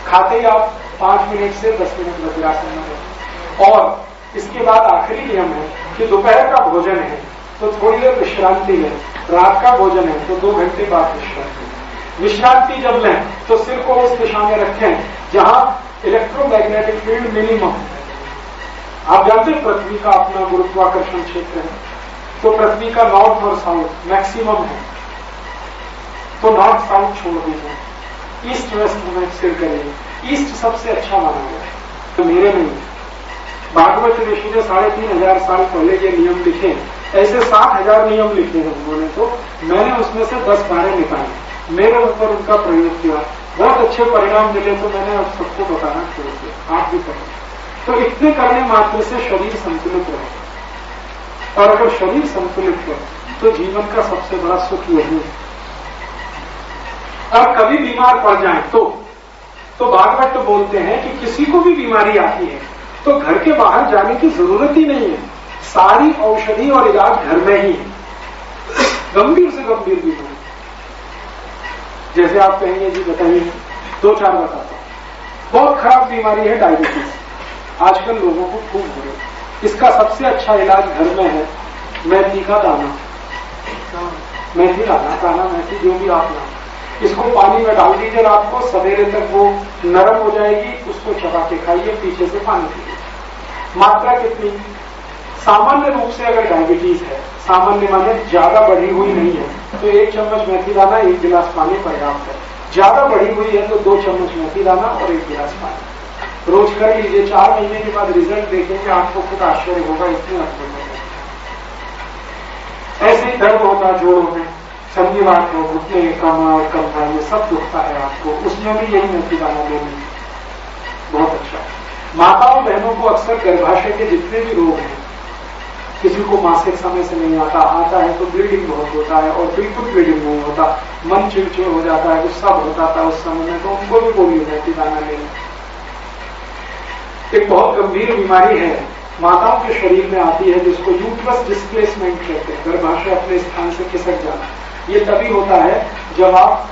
खाते ही आप पाँच मिनट से दस मिनट वज्रासन में और इसके बाद आखिरी नियम है कि दोपहर का भोजन है तो थोड़ी देर विश्रांति लें। रात का भोजन है तो दो घंटे बाद विश्रांति विश्रांति जब लें तो सिर को उस दिशा में रखें जहाँ इलेक्ट्रोमैग्नेटिक फ़ील्ड मिनिमम आप जानते हैं पृथ्वी का अपना गुरुत्वाकर्षण क्षेत्र है। तो पृथ्वी का नॉर्थ और साउथ मैक्सिमम है। तो नॉर्थ साउथ छोड़ दीजिए। ईस्ट वेस्ट में सिर करिए। ईस्ट सबसे अच्छा माना गया तो मेरे नहीं भागवत ऋषि ने साढ़े तीन हज़ार साल पहले ये नियम लिखे। ऐसे सात हज़ार नियम लिखे हैं उन्होंने। तो मैंने उसमें से दस बारह निकाले। मेरे ऊपर उनका प्रयोग किया। बहुत अच्छे परिणाम मिले तो मैंने अब सबको बताना शुरू किया। आप भी करें। तो इतने करने मात्र से शरीर संतुलित रहे। और अगर शरीर संतुलित है तो जीवन का सबसे बड़ा सुख यही है। और कभी बीमार पड़ जाए तो तो भागवत तो बोलते हैं कि किसी को भी बीमारी आती है तो घर के बाहर जाने की ज़रूरत ही नहीं है। सारी औषधि और इलाज घर में ही है। गंभीर से गंभीर बीमारी जैसे आप कहेंगे, जी बताइए। दो चार बताता हूँ। बहुत खराब बीमारी है डायबिटीज़ आजकल लोगों को खूब हो रही इसका सबसे अच्छा इलाज घर में है। मेथी का दाना। मेथी दाना दाना मेथी, जो भी आप ना इसको पानी में डाल दीजिए रात को। सवेरे तक वो नरम हो जाएगी। उसको चबा के खाइए, पीछे से पानी पीजिए। मात्रा कितनी? सामान्य रूप से अगर डायबिटीज़ है सामान्य माने ज़्यादा बढ़ी हुई नहीं है। तो एक चम्मच मेथी दाना, एक गिलास पानी पर्याप्त है। ज़्यादा बढ़ी हुई है तो दो चम्मच मेथी दाना और एक गिलास पानी। रोज कर लीजिए चार महीने के बाद रिज़ल्ट देखेंगे, आपको खुद आश्चर्य होगा, इतने अद्भुत ऐसे ही दर्द होता है जोड़ों में संधिवात हो घुटने कमर कमर ये सब दुखता है आपको। उसमें भी यही मेथी दाना लेनी बहुत अच्छा। माताओं बहनों को अक्सर गर्भाशय के जितने भी रोग हैं किसी को मासिक समय से नहीं आता आता है तो ब्लीडिंग बहुत होता है और बिल्कुल ब्लीडिंग नहीं होता। मन चिड़चिड़ हो जाता है, गुस्सा होता है उस समय में तो उनको भी बोली बोलिए मेथी दाना लेना एक बहुत गंभीर बीमारी है। माताओं के शरीर में आती है, जिसको यूट्रस डिस्प्लेसमेंट कहते हैं। गर्भाशय अपने स्थान से खिसक जाना। ये तभी होता है जब आप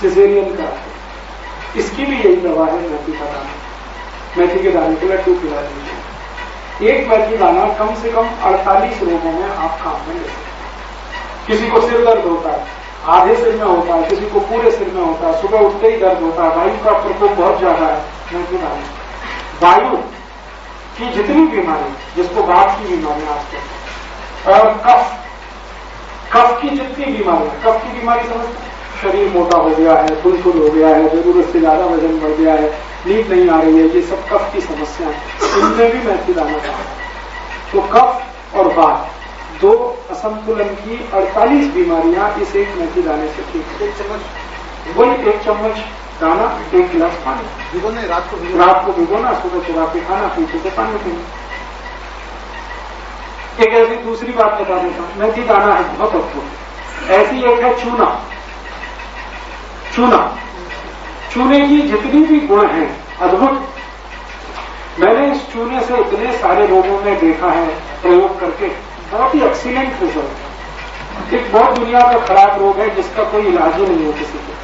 सिजेरियन कराते इसकी भी यही दवा है मेथी का दाना। मेथी के दाने को लड्डू पिला दीजिए। एक मेथी दाना कम से कम 48 रोगों में आप काम में ले सकते किसी को सिर दर्द होता है, आधे सिर में होता है, किसी को पूरे सिर में होता है, सुबह उठते ही दर्द होता है। वायु का प्रकोप बहुत ज़्यादा है मेथी दाना वायु की जितनी बीमारी, जिसको बात की बीमारी आजकल और कफ। कफ की जितनी बीमारी, कफ की बीमारी समझते शरीर मोटा हो गया है फुलफुल हो गया है, ज़रूरत से ज़्यादा वज़न बढ़ गया है नींद नहीं आ रही है ये सब कफ की समस्या है। इनमें भी मैं दाना चाहता तो कफ और बात दो असंतुलन की 48 बीमारियाँ इस एक मेथी दाने से ठीक एक चम्मच। वही एक चम्मच दाना एक गिलास पानी। भिगोने रात को भिगो रात को भिगोना सुबह चुरा के खाना पीछे से पानी पीना। एक ऐसी दूसरी बात बता देता हूँ मेथी दाना है बहुत अद्भुत। ऐसी एक है चूना। चूना। चूने की जितनी भी गुण हैं, अद्भुत। मैंने इस चूने से इतने सारे लोगों में देखा है, प्रयोग करके। बहुत ही एक्सीलेंट रिज़ल्ट एक बहुत दुनिया का खराब रोग है, जिसका कोई इलाज ही नहीं है किसी को।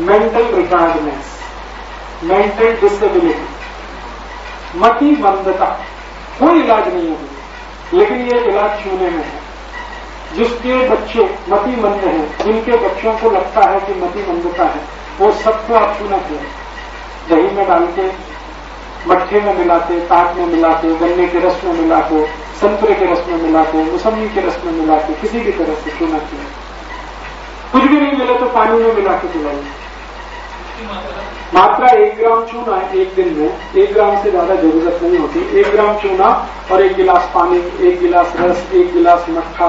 मेंटल रिटार्डनेस मेंटल डिसेबिलिटी मति मंदता, कोई इलाज नहीं है। लेकिन ये इलाज चूने में है। जिसके बच्चे मति मंद हैं, जिनके बच्चों को लगता है कि मति मंदता है वो सबको आप चूना किया। दही में डाल के मट्ठे में मिलाते, ताक में मिलाते, गन्ने के रस में मिला के संतरे के रस में मिला के मौसमी के रस में मिला के किसी भी तरह से चूना किया। कुछ भी नहीं मिले तो पानी में मिला के पिलाइए। मात्रा एक ग्राम चूना है एक दिन में, एक ग्राम से ज़्यादा ज़रूरत नहीं होती। एक ग्राम चूना और एक गिलास पानी, एक गिलास रस, एक गिलास मट्ठा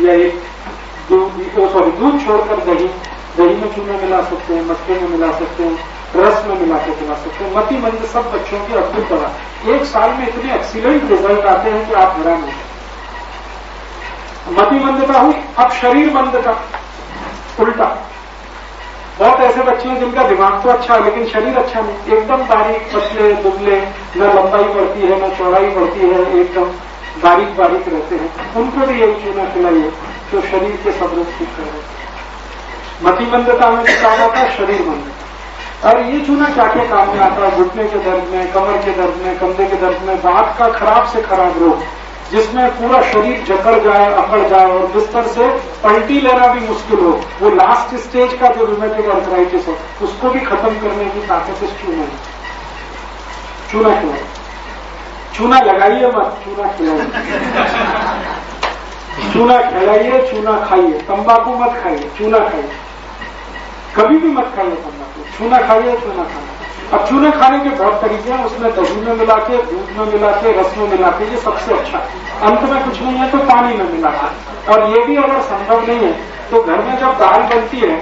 या एक दूध सॉरी दूध छोड़कर दही दही में चूना मिला सकते हैं मट्ठे में मिला सकते हैं, रस में मिला के पिला सकते हैं। मती मंद सब बच्चों की अद्भुत दवा। एक साल में इतने एक्सीलेंट रिज़ल्ट आते हैं कि आप हैरान हो मति मंदता हुई, अब शरीर मंदता। उल्टा। बहुत ऐसे बच्चे हैं जिनका दिमाग तो अच्छा है, लेकिन शरीर अच्छा नहीं। एकदम बारीक पतले, दुबले, न लंबाई बढ़ती है, न चौड़ाई बढ़ती है, एकदम बारीक बारीक रहते हैं। उनको भी यही चूना खिलाइए तो शरीर के सब रोग ठीक कर रहे मति मंदता में काम आता है, शरीर मंदता और ये चूना क्या क्या काम में आता है, घुटने के दर्द में, कमर के दर्द में, कंधे के दर्द में बात का खराब से खराब रोग, जिसमें पूरा शरीर जकड़ जाए, अकड़ जाए और बिस्तर से पलटी लेना भी मुश्किल हो, वो लास्ट स्टेज का जो रिमेटिक अर्थराइटिस हो, उसको भी खत्म करने की ताकत इस चूना है चूना खिलाओ चूना लगाइए मत चूना खिलाइए। चूना खिलाइए चूना खाइए, तंबाकू मत खाइए चूना खाइए। कभी भी मत खाइए तंबाकू। चूना खाइए चूना खाइए। अब चूने खाने के बहुत तरीके हैं, उसमें दही में मिला के दूध में मिला के रस में मिला के ये सबसे अच्छा। अंत में कुछ नहीं है तो पानी में मिला के और ये भी अगर संभव नहीं है तो घर में जब दाल बनती है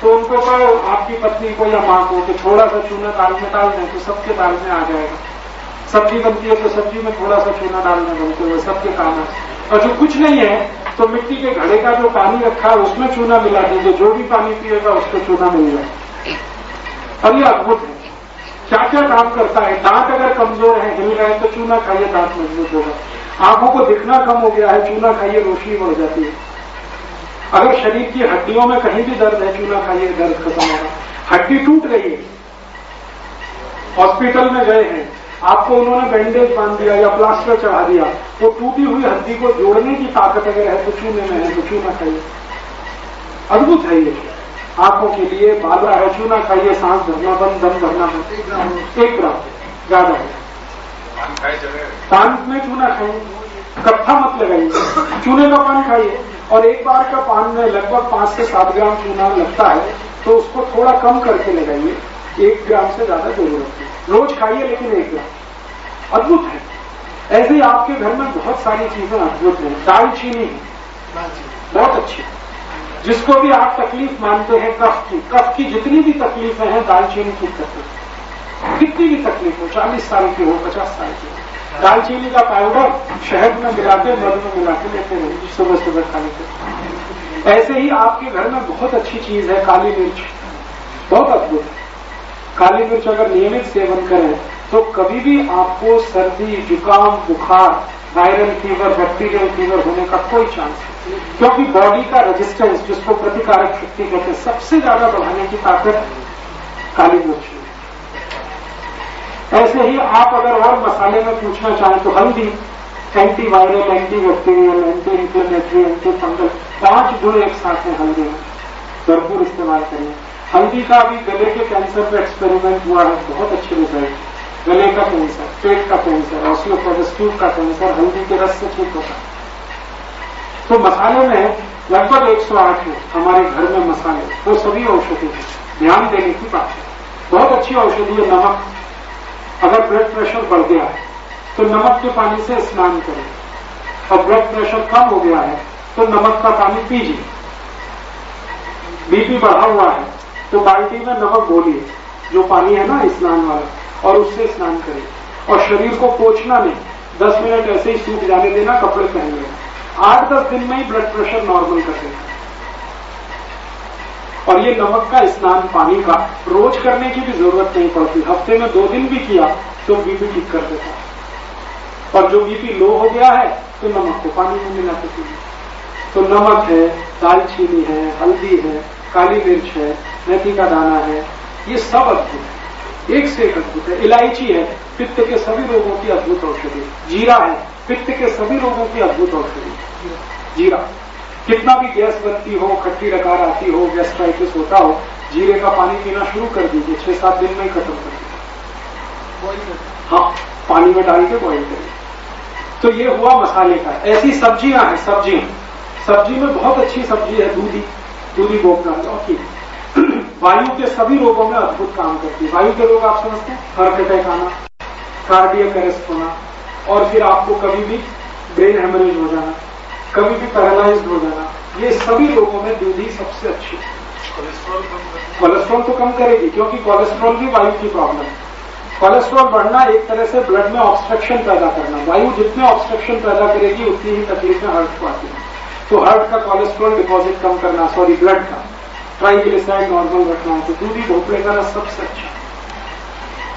तो उनको कहो आपकी पत्नी को या माँ को कि थोड़ा सा चूना दाल में डाल दें तो सबके दाल में आ जाएगा। सब्ज़ी बनती है तो सब्ज़ी में थोड़ा सा चूना डालने बनते हुए सबके काम है और जो कुछ नहीं है तो मिट्टी के घड़े का जो पानी रखा है, उसमें चूना मिला दीजिए, जो भी पानी पिएगा उसको चूना मिल जाए। और ये अद्भुत है। क्या क्या काम करता है? दांत अगर कमज़ोर है, हिल रहे तो चूना खाइए, दांत मज़बूत होगा। आँखों को दिखना कम हो गया है, चूना खाइए, रोशनी बढ़ जाती है। अगर शरीर की हड्डियों में कहीं भी दर्द है, चूना खाइए, दर्द खत्म होगा। हड्डी टूट रही है। हॉस्पिटल में गए हैं। आपको उन्होंने बैंडेज बाँध दिया या प्लास्टर चढ़ा दिया वो टूटी हुई हड्डी को जोड़ने की ताकत अगर है तो चूने में है तो चूना खाइए? अद्भुत है ये। आँखों के लिए बाला है चूना खाइए? सांस भरना बंद दम भरना बंद। एक ग्राम। ज़्यादा है। पान में चूना खाइए? कट्ठा मत लगाइए। चूने का पान खाइए। और एक बार का पान में लगभग पाँच से सात ग्राम चूना लगता है तो उसको थोड़ा कम करके लगाइए। एक ग्राम से ज़्यादा ज़रूरत है रोज खाइए, लेकिन एक ग्राम अद्भुत है। ऐसे ही आपके घर में बहुत सारी चीज़ें अद्भुत हैं। दाल चीनी बहुत अच्छी। जिसको भी आप तकलीफ़ मानते हैं, कफ की कफ की जितनी भी तकलीफें हैं दालचीनी करते हैं कितनी भी तकलीफ़ हो, चालीस साल की हो, पचास साल की हो। दालचीनी का पाउडर शहद में मिलाते, मध में मिलाते, लेते रहे सुबह सुबह खाने के ऐसे ही आपके घर में बहुत अच्छी चीज़ है, काली मिर्च। बहुत अद्भुत। काली मिर्च अगर नियमित सेवन करें तो कभी भी आपको सर्दी, जुकाम, बुखार वायरल फीवर बैक्टीरियल फीवर होने का कोई चांस नहीं। क्योंकि बॉडी का रेजिस्टेंस जिसको प्रतिकारक शक्ति कहते हैं, सबसे ज़्यादा बढ़ाने की ताकत काली मिर्च में ऐसे ही आप अगर और मसाले में पूछना चाहें तो हल्दी anti viral anti bacterial anti inflammatory anti fungal पाँच गुण एक साथ में हल्दी में भरपूर इस्तेमाल करें। हल्दी का भी गले के कैंसर पर एक्सपेरिमेंट हुआ है, बहुत अच्छे रिज़ल्ट गले का कैंसर पेट का कैंसर ऑसियोपोलिस्ट्यूब का कैंसर हल्दी के रस से ठीक होता है। तो मसाले में लगभग 108 है, हमारे घर में मसाले, वो सभी औषधि है। ध्यान देने की बात है। बहुत अच्छी औषधि है नमक। अगर ब्लड प्रेशर बढ़ गया है तो नमक के पानी से स्नान करें। और ब्लड प्रेशर कम हो गया है तो नमक का पानी पीजिए। बीपी बढ़ा हुआ है तो बाल्टी में नमक घोलिए, जो पानी है ना स्नान वाला, और उससे स्नान करें। और शरीर को पोछना नहीं, दस मिनट ऐसे ही सूख जाने देना, कपड़े पहन लेना। आठ दस दिन में ही ब्लड प्रेशर नॉर्मल कर देना। और ये नमक का स्नान, पानी का, रोज करने की भी ज़रूरत नहीं पड़ती। हफ़्ते में दो दिन भी किया तो बीपी ठीक कर देता। और जो बीपी लो हो गया है तो नमक को पानी में मिला सकती तो नमक है, दालचीनी है, हल्दी है काली मिर्च है मेथी का दाना है ये सब अद्भुत है। एक से एक अद्भुत है। इलायची है पित्त के सभी रोगों की अद्भुत औषधि। जीरा है पित्त के सभी रोगों की अद्भुत औषधि। जीरा। कितना भी गैस बनती हो खट्टी डकार आती हो गैस्ट्राइटिस होता हो जीरे का पानी पीना शुरू कर दीजिए छह सात दिन में ही खत्म कर दीजिए। हाँ पानी में डाल के बॉइल करिए। तो ये हुआ मसाले का। ऐसी सब्ज़ियाँ हैं सब्ज़ियाँ। सब्ज़ी में बहुत अच्छी सब्ज़ी है दूधी। दूधी बोपना लौकी वायु के सभी रोगों में अद्भुत काम करती है। वायु के रोग आप समझते हैं? हार्ट अटैक आना कार्डियक अरेस्ट होना और फिर आपको कभी भी ब्रेन हेमरेज हो जाना कभी भी पैरालाइज हो जाना ये सभी रोगों में दूधी सबसे अच्छी है। कोलेस्ट्रॉल तो कम करेगी क्योंकि कोलेस्ट्रॉल भी वायु की प्रॉब्लम है। कोलेस्ट्रॉल बढ़ना एक तरह से ब्लड में ऑब्स्ट्रक्शन पैदा करना। वायु जितने ऑब्स्ट्रक्शन पैदा करेगी उतनी ही तकलीफें हार्ट को आती है। तो हार्ट का कोलेस्ट्रॉल डिपॉजिट कम करना सॉरी ब्लड का। ट्राइग्लिसराइड नॉर्मल रखना तो दूधी भोपड़े का रस सबसे अच्छा।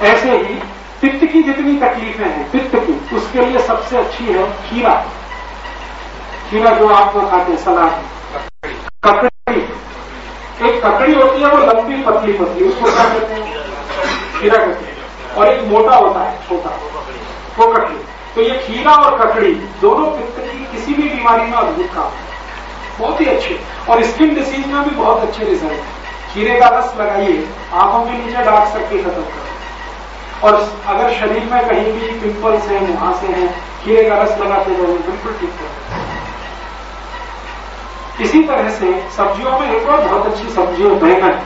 ऐसे ही, पित्त की जितनी तकलीफें हैं, पित्त की, उसके लिए सबसे अच्छी है खीरा। खीरा जो आप वो खाते हैं, सलाद। ककड़ी। एक ककड़ी होती है, वो लंबी, पतली पतली, उसको क्या कहते हैं? खीरा कहते हैं। और एक मोटा होता है, छोटा। वो ककड़ी। तो ये खीरा और ककड़ी दोनों पित्त की किसी भी बीमारी में अद्भुत काम है। बहुत ही अच्छे। और स्किन डिसीज में भी बहुत अच्छे रिज़ल्ट खीरे का रस लगाइए, आँखों के नीचे डार्क सर्किल खत्म कर और अगर शरीर में कहीं भी पिंपल्स हैं, मुहासे हैं, खीरे का रस लगाते जाओ बिल्कुल ठीक कर इसी तरह से सब्जियों में एक और बहुत अच्छी सब्ज़ी है, बैंगन।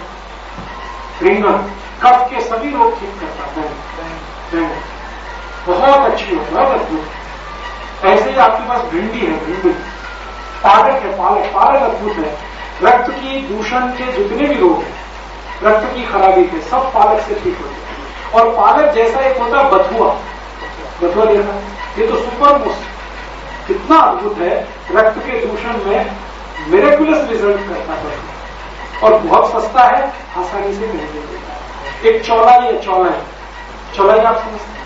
रिंगन कफ के सभी रोग ठीक करता है। बैंगन। बहुत अच्छी है, बहुत अद्भुत ऐसे ही आपके पास भिंडी है, भिंडी। पालक है, पालक पालक अद्भुत है। रक्त की दूषण के जितने भी रोग हैं, रक्त की खराबी के सब पालक से ठीक होते हैं। और पालक जैसा एक होता है बथुआ। बथुआ जैसा ये तो सुपर मुस्त। कितना अद्भुत है, रक्त के दूषण में मेरेकुलस रिज़ल्ट करता है। और बहुत सस्ता है, आसानी से मिल देता है। एक चौलाई है, चौलाई। चौलाई आप समझते हाँ?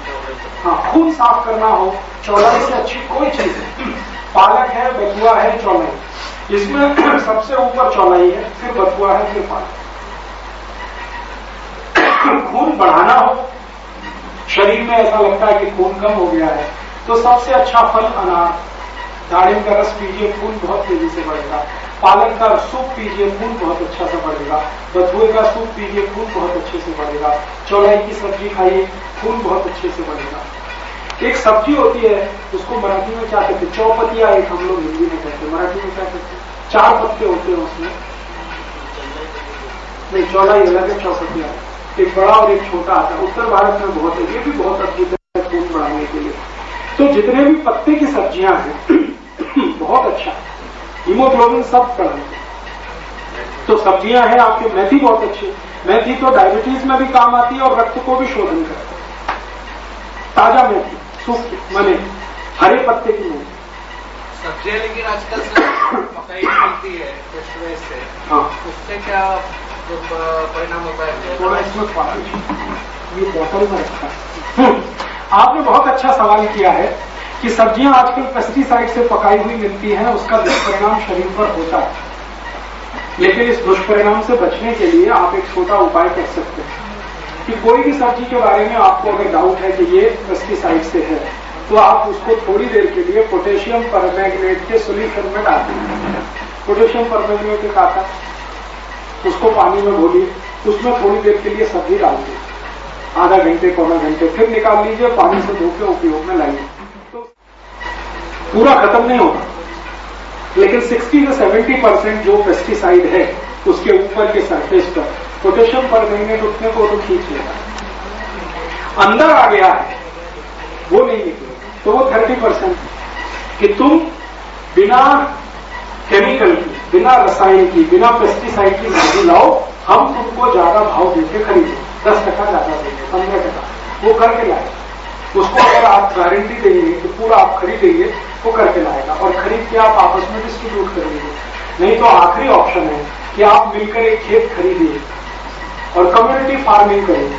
खून साफ़ करना हो, चौलाई से अच्छी कोई चीज़ नहीं। पालक है, बथुआ है, चौलाई। इसमें <clears throat> सबसे ऊपर चौलाई है, फिर बथुआ है, फिर पालक। <clears throat> खून बढ़ाना हो, शरीर में ऐसा लगता है कि खून कम हो गया है तो सबसे अच्छा फल अनार। दाड़िम का रस पीजिए खून बहुत तेज़ी से बढ़ेगा। पालक का सूप पीजिए खून बहुत अच्छा से बढ़ेगा। बथुए का सूप पीजिए खून बहुत अच्छे से बढ़ेगा। चौलाई की सब्ज़ी खाइए खून बहुत अच्छे से बढ़ेगा। एक सब्ज़ी होती है, उसको मराठी में क्या कहते चौपतिया एक हम लोग हिंदी में कहते हैं। मराठी में क्या कहते हैं? चार पत्ते होते हैं उसमें। नहीं चौलाई अलग है, चौपतिया। एक बड़ा और एक छोटा आता है। उत्तर भारत में बहुत है, ये भी बहुत अद्भुत है खून बढ़ाने के लिए। तो जितने भी पत्ते की सब्ज़ियाँ हैं बहुत अच्छा हीमोग्लोबिन सब बढ़ाते तो सब्ज़ियाँ हैं आपके मेथी बहुत अच्छी मेथी तो डायबिटीज़ में भी काम आती है और रक्त को भी शोधन करती है। ताज़ा मेथी सूख माने हरे पत्ते की नहीं सब्ज़ियाँ लेकिन आजकल <coughs> मकई मिलती है से। हाँ। उससे क्या परिणाम होता है? थोड़ा इसमें पानी ये बोतल में रखा है। आपने बहुत अच्छा सवाल किया है। कि सब्ज़ियाँ आजकल पेस्टिसाइड से पकाई हुई मिलती हैं, उसका दुष्परिणाम शरीर पर होता है। लेकिन इस दुष्परिणाम से बचने के लिए आप एक छोटा उपाय कर सकते हैं कि कोई भी सब्ज़ी के बारे में आपको अगर डाउट है कि ये पेस्टिसाइड से है तो आप उसको थोड़ी देर के लिए पोटेशियम परमैग्नेट के सोल्यूशन में डाल दीजिए पोटेशियम परमैग्नेट आता है। उसको पानी में घोलिए। उसमें थोड़ी देर के लिए सब्ज़ी डाल दीजिए आधा घंटे पौना घंटे फिर निकाल लीजिए, पानी से धो के उपयोग में लाइए। पूरा खत्म नहीं होगा लेकिन 60 से 70 परसेंट जो पेस्टिसाइड है, उसके ऊपर के सरफेस पर पोटेशियम पर मैग्नेट उठने को तो खींच लेगा अंदर आ गया है, वो नहीं निकले। तो वो 30 परसेंट कि तुम बिना केमिकल की, बिना रसायन की, बिना पेस्टिसाइड की सब्ज़ी लाओ, हम तुमको ज़्यादा भाव देके खरीदे दस टका ज़्यादा देंगे, पंद्रह टका। वो करके लाए। उसको अगर आप गारंटी देंगे तो पूरा आप खरीदेंगे वो करके लाएगा। और खरीद के आप आपस में डिस्ट्रीब्यूट करेंगे। नहीं तो आखिरी ऑप्शन है कि आप मिलकर एक खेत खरीदिए और कम्युनिटी फ़ार्मिंग करें।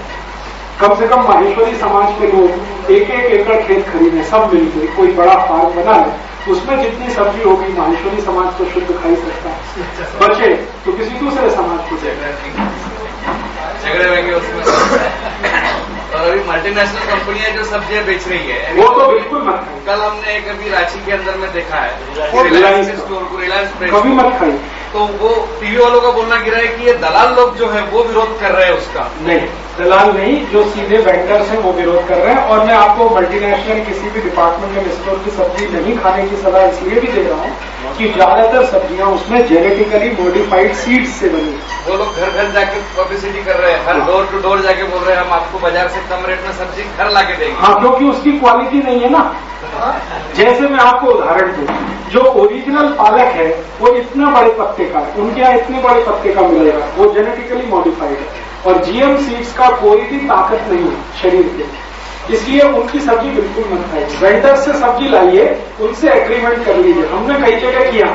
कम से कम माहेश्वरी समाज के लोग एक एक एकड़ खेत खरीदें, सब मिलकर कोई बड़ा फार्म बना ले, उसमें जितनी सब्ज़ी होगी, माहेश्वरी समाज को शुद्ध खा ही सकता है। बचे तो किसी दूसरे समाज को झगड़े उसमें। और अभी मल्टीनेशनल कंपनियाँ जो सब्ज़ियाँ बेच रही है। वो तो बिल्कुल मत कल हमने एक अभी रांची के अंदर में देखा है। रिलायंस स्टोर को रिलायंस कभी मत खाइए। तो वो टीवी वालों का बोलना गिरा है कि ये दलाल लोग जो है वो विरोध कर रहे हैं उसका। नहीं। दलाल नहीं जो सीधे वेंडर्स हैं वो विरोध कर रहे हैं। और मैं आपको मल्टीनेशनल किसी भी डिपार्टमेंटल स्टोर की सब्ज़ी नहीं खाने की सलाह इसलिए भी दे रहा हूँ कि ज़्यादातर सब्ज़ियाँ उसमें जेनेटिकली मॉडिफाइड सीड्स से बनी। वो लोग घर घर जाके पब्लिसिटी कर रहे हैं। हर डोर टू डोर जाके बोल रहे हैं हम आपको बाज़ार से कम रेट में सब्ज़ी घर ला के देंगे। हाँ क्योंकि उसकी क्वालिटी नहीं है ना। जैसे मैं आपको उदाहरण दूँ जो ओरिजिनल पालक है वो इतना बड़े पत्ते का है उनके यहाँ इतने बड़े पत्ते का मिलेगा वो जेनेटिकली मॉडिफाइड है। और जीएम सीड्स का कोई भी ताकत नहीं है शरीर के। इसलिए उनकी सब्ज़ी बिल्कुल मत खाइए। वेंडर से सब्ज़ी लाइए, उनसे एग्रीमेंट कर लीजिए। हमने कई जगह किया।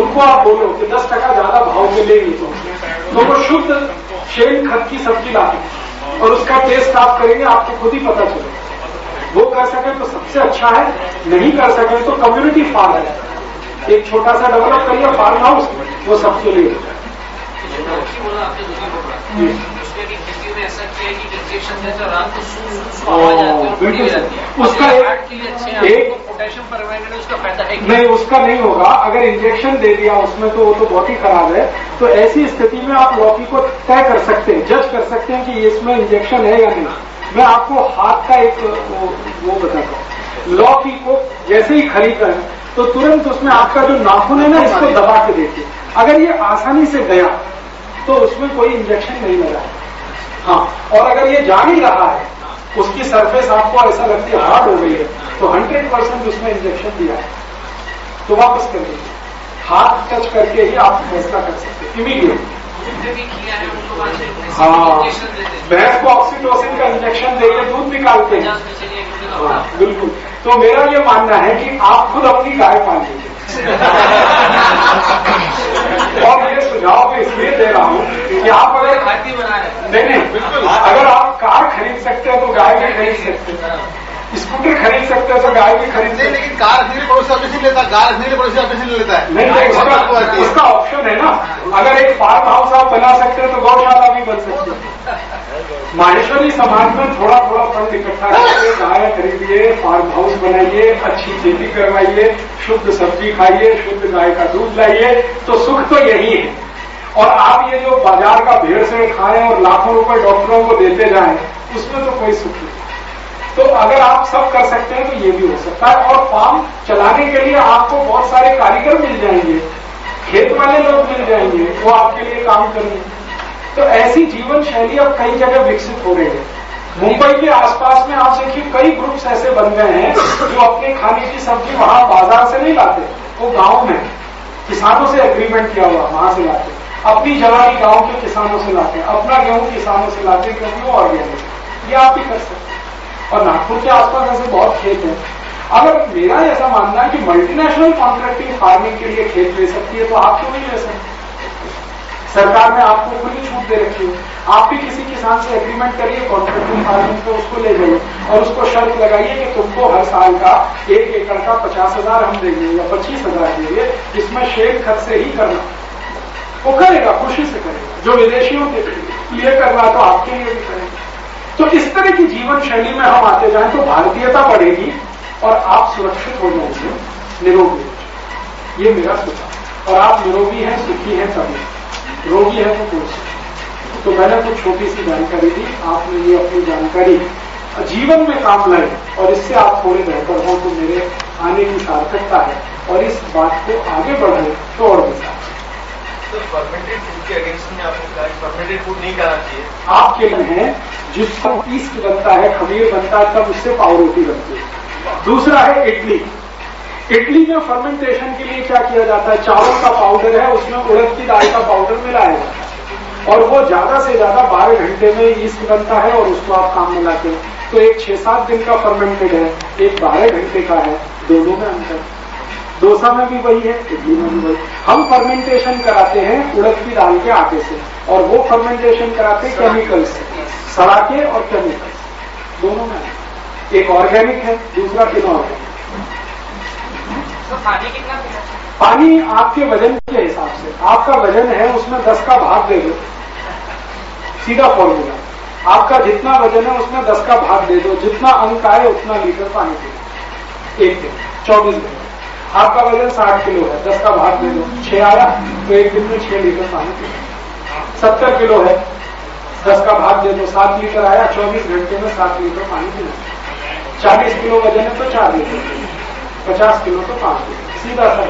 उनको आप बोलो कि दस टका ज़्यादा भाव के लेंगे तो। तो वो शुद्ध शेल खत की सब्ज़ी लाते और उसका टेस्ट आप करेंगे, आपको खुद ही पता चलेगा। वो कर सके तो सबसे अच्छा है, नहीं कर सके तो कम्युनिटी फार्म है। एक छोटा सा डेवलप करिए फार्म हाउस वो सबके लिए। उसका नहीं उसका नहीं होगा अगर इंजेक्शन दे दिया उसमें तो वो तो बहुत ही खराब है तो ऐसी स्थिति में आप लौकी को तय कर सकते हैं जज कर सकते हैं कि इसमें इंजेक्शन है या नहीं मैं आपको हाथ का एक वो, वो बताता हूँ लौकी को जैसे ही खरीद रहे तो तुरंत उसमें आपका जो नाखून है ना इसको दबा के देखिए। अगर ये आसानी से गया तो उसमें कोई इंजेक्शन नहीं लगा। है और अगर ये जा ही रहा है उसकी सरफेस आपको ऐसा लगती है हार्ड हो गई है। तो 100 परसेंट उसमें इंजेक्शन दिया है। तो वापस कर दीजिए। हाथ टच करके ही आप फैसला कर सकते हैं। इमीडिएट है भैंस को ऑक्सीटोसिन का इंजेक्शन देके दूध निकालते हैं। हाँ, बिल्कुल। तो मेरा ये मानना है कि आप खुद अपनी गाय पाल लीजिए। और ये सुझाव मैं इसलिए दे रहा हूँ कि आप अगर नहीं नहीं बिल्कुल। अगर आप कार खरीद सकते हो तो गाय भी खरीद सकते हैं। स्कूटर खरीद सकते हो तो गाय भी खरीद सकते नहीं लेकिन कार लिए पड़ोसी ऑफ़िस नहीं लेता कार लिए पड़ोसी ऑफ़िस नहीं लेता है। नहीं नहीं उसका। उसका ऑप्शन है ना। अगर एक फार्म हाउस आप बना सकते हैं तो गौशाला भी बन सकती है। माहेश्वरी समाज में थोड़ा थोड़ा फंड इकट्ठा करके गाय खरीदिए फार्म हाउस बनाइए अच्छी खेती करवाइए शुद्ध सब्ज़ी खाइए शुद्ध गाय का दूध लाइए तो सुख तो यही है। और आप ये जो बाज़ार का भेड़ से खाएँ और लाखों रुपए डॉक्टरों को देते जाएँ उसमें तो कोई सुख नहीं। तो अगर आप सब कर सकते हैं तो ये भी हो सकता है। और फार्म चलाने के लिए आपको बहुत सारे कारीगर मिल जाएँगे, खेत वाले लोग मिल जाएँगे, वो आपके लिए काम करेंगे। तो ऐसी जीवन शैली अब कई जगह विकसित हो रही है। मुंबई के आसपास में आप देखिए, कई ग्रुप्स ऐसे बन गए हैं जो अपने खाने की सब्ज़ी वहाँ बाज़ार से नहीं लाते, वो गाँव में किसानों से एग्रीमेंट किया हुआ, वहाँ से लाते। अपनी जगह गाँव के किसानों से लाते, अपना गेहूँ किसानों से लाते, क्योंकि वो ऑर्गेनिक ये आप भी कर सकते हैं। और नागपुर के आसपास ऐसे बहुत खेत हैं। अगर मेरा ऐसा मानना है कि मल्टीनेशनल कॉन्ट्रैक्टिंग फ़ार्मिंग के लिए खेत ले सकती है तो आप क्यों नहीं ले सकते? सरकार ने आपको खुली छूट दे रखी है। आप भी किसी किसान से एग्रीमेंट करिए कॉन्ट्रैक्टिंग फ़ार्मिंग पे उसको ले जाइए और उसको शर्त लगाइए कि तुमको हर साल का एक एकड़ का पचास हज़ार हम देंगे या पच्चीस हज़ार देंगे इसमें शेर खत से ही करना। वो करेगा, खुशी से करेगा। जो विदेशियों के लिए कर रहा तो आपके लिए भी करेगा। तो इस तरह की जीवन शैली में हम आते जाएँ तो भारतीयता बढ़ेगी और आप सुरक्षित हो जाएँगे, निरोगी ये मेरा सुझाव और आप निरोगी हैं, सुखी हैं, तभी। रोगी है तो कोई तो मैंने कुछ छोटी सी जानकारी दी, आपने ये अपनी जानकारी जीवन में काम लाए और इससे आप थोड़े बेहतर हों तो मेरे आने की सार्थकता है। और इस बात को आगे बढ़ाए तो और भी तो फर्मेंटेड फ़ूड आपको कहा लिए है जिसको ईस्ट बनता है, खमीर बनता है, तब उससे पाव रोटी बनती है। दूसरा है इडली। इडली में फर्मेंटेशन के लिए क्या किया जाता है? चावल का पाउडर है, उसमें उड़द की दाल का पाउडर मिलाया जाता है। और वो ज़्यादा से ज़्यादा बारह घंटे में ईस्ट बनता है और उसको आप काम में लाते हैं। तो एक छह सात दिन का फर्मेंटेड है, एक बारह घंटे का है, दोनों में अंतर। डोसा में भी वही है इडली में भी वही। हम फर्मेंटेशन कराते हैं उड़द की दाल के आटे से और वो फर्मेंटेशन कराते हैं केमिकल से सड़ाके और केमिकल दोनों में एक ऑर्गेनिक है दूसरा इनऑर्गेनिक तो पानी कितना पानी आपके वज़न के हिसाब से आपका वज़न है उसमें दस का भाग दे दो। सीधा फॉर्मूला आपका जितना वज़न है उसमें दस का भाग दे दो जितना अंक आए उतना लीटर पानी दे दो। एक दिन चौबीस दिन। आपका वज़न साठ किलो है दस का भाग दे दो। छह आया तो एक दिन में छह लीटर पानी पी। सत्तर किलो है दस का भाग दे दो सात लीटर आया चौबीस घंटे में सात लीटर पानी पीना चालीस किलो वज़न है तो चार लीटर पचास किलो तो पाँच लीटर सीधा सा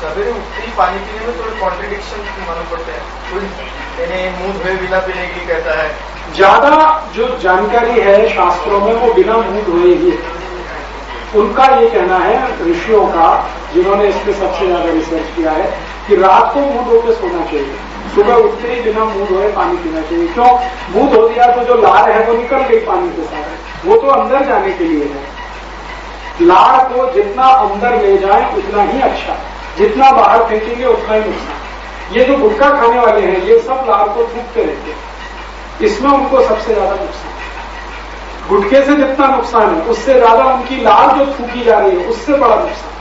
सवेरे उठते ही पानी पीने में थोड़े कॉन्ट्रडिक्शन मालूम पड़ते हैं। मुँह धोए बिना पीने की कहता है। ज़्यादा जो जानकारी है शास्त्रों में वो बिना मुँह धोए ही है। उनका ये कहना है, ऋषियों का, जिन्होंने इस पर सबसे ज़्यादा रिसर्च किया है, कि रात को मुँह धो के सोना चाहिए। सुबह उठते ही बिना मुँह धोए पानी पीना चाहिए। क्यों? मुँह धो दिया तो जो लार है वो निकल गई पानी के साथ। वो तो अंदर जाने के लिए है। लार को जितना अंदर ले जाए, उतना ही अच्छा। जितना बाहर फेंकेंगे, उतना ही नुकसान। ये जो गुटखा खाने वाले हैं, ये सब लार को थूकते रहते हैं। इसमें उनको सबसे ज़्यादा नुकसान। गुटके से जितना नुकसान है? उससे ज़्यादा उनकी लाल जो थूकी जा रही है उससे बड़ा नुकसान।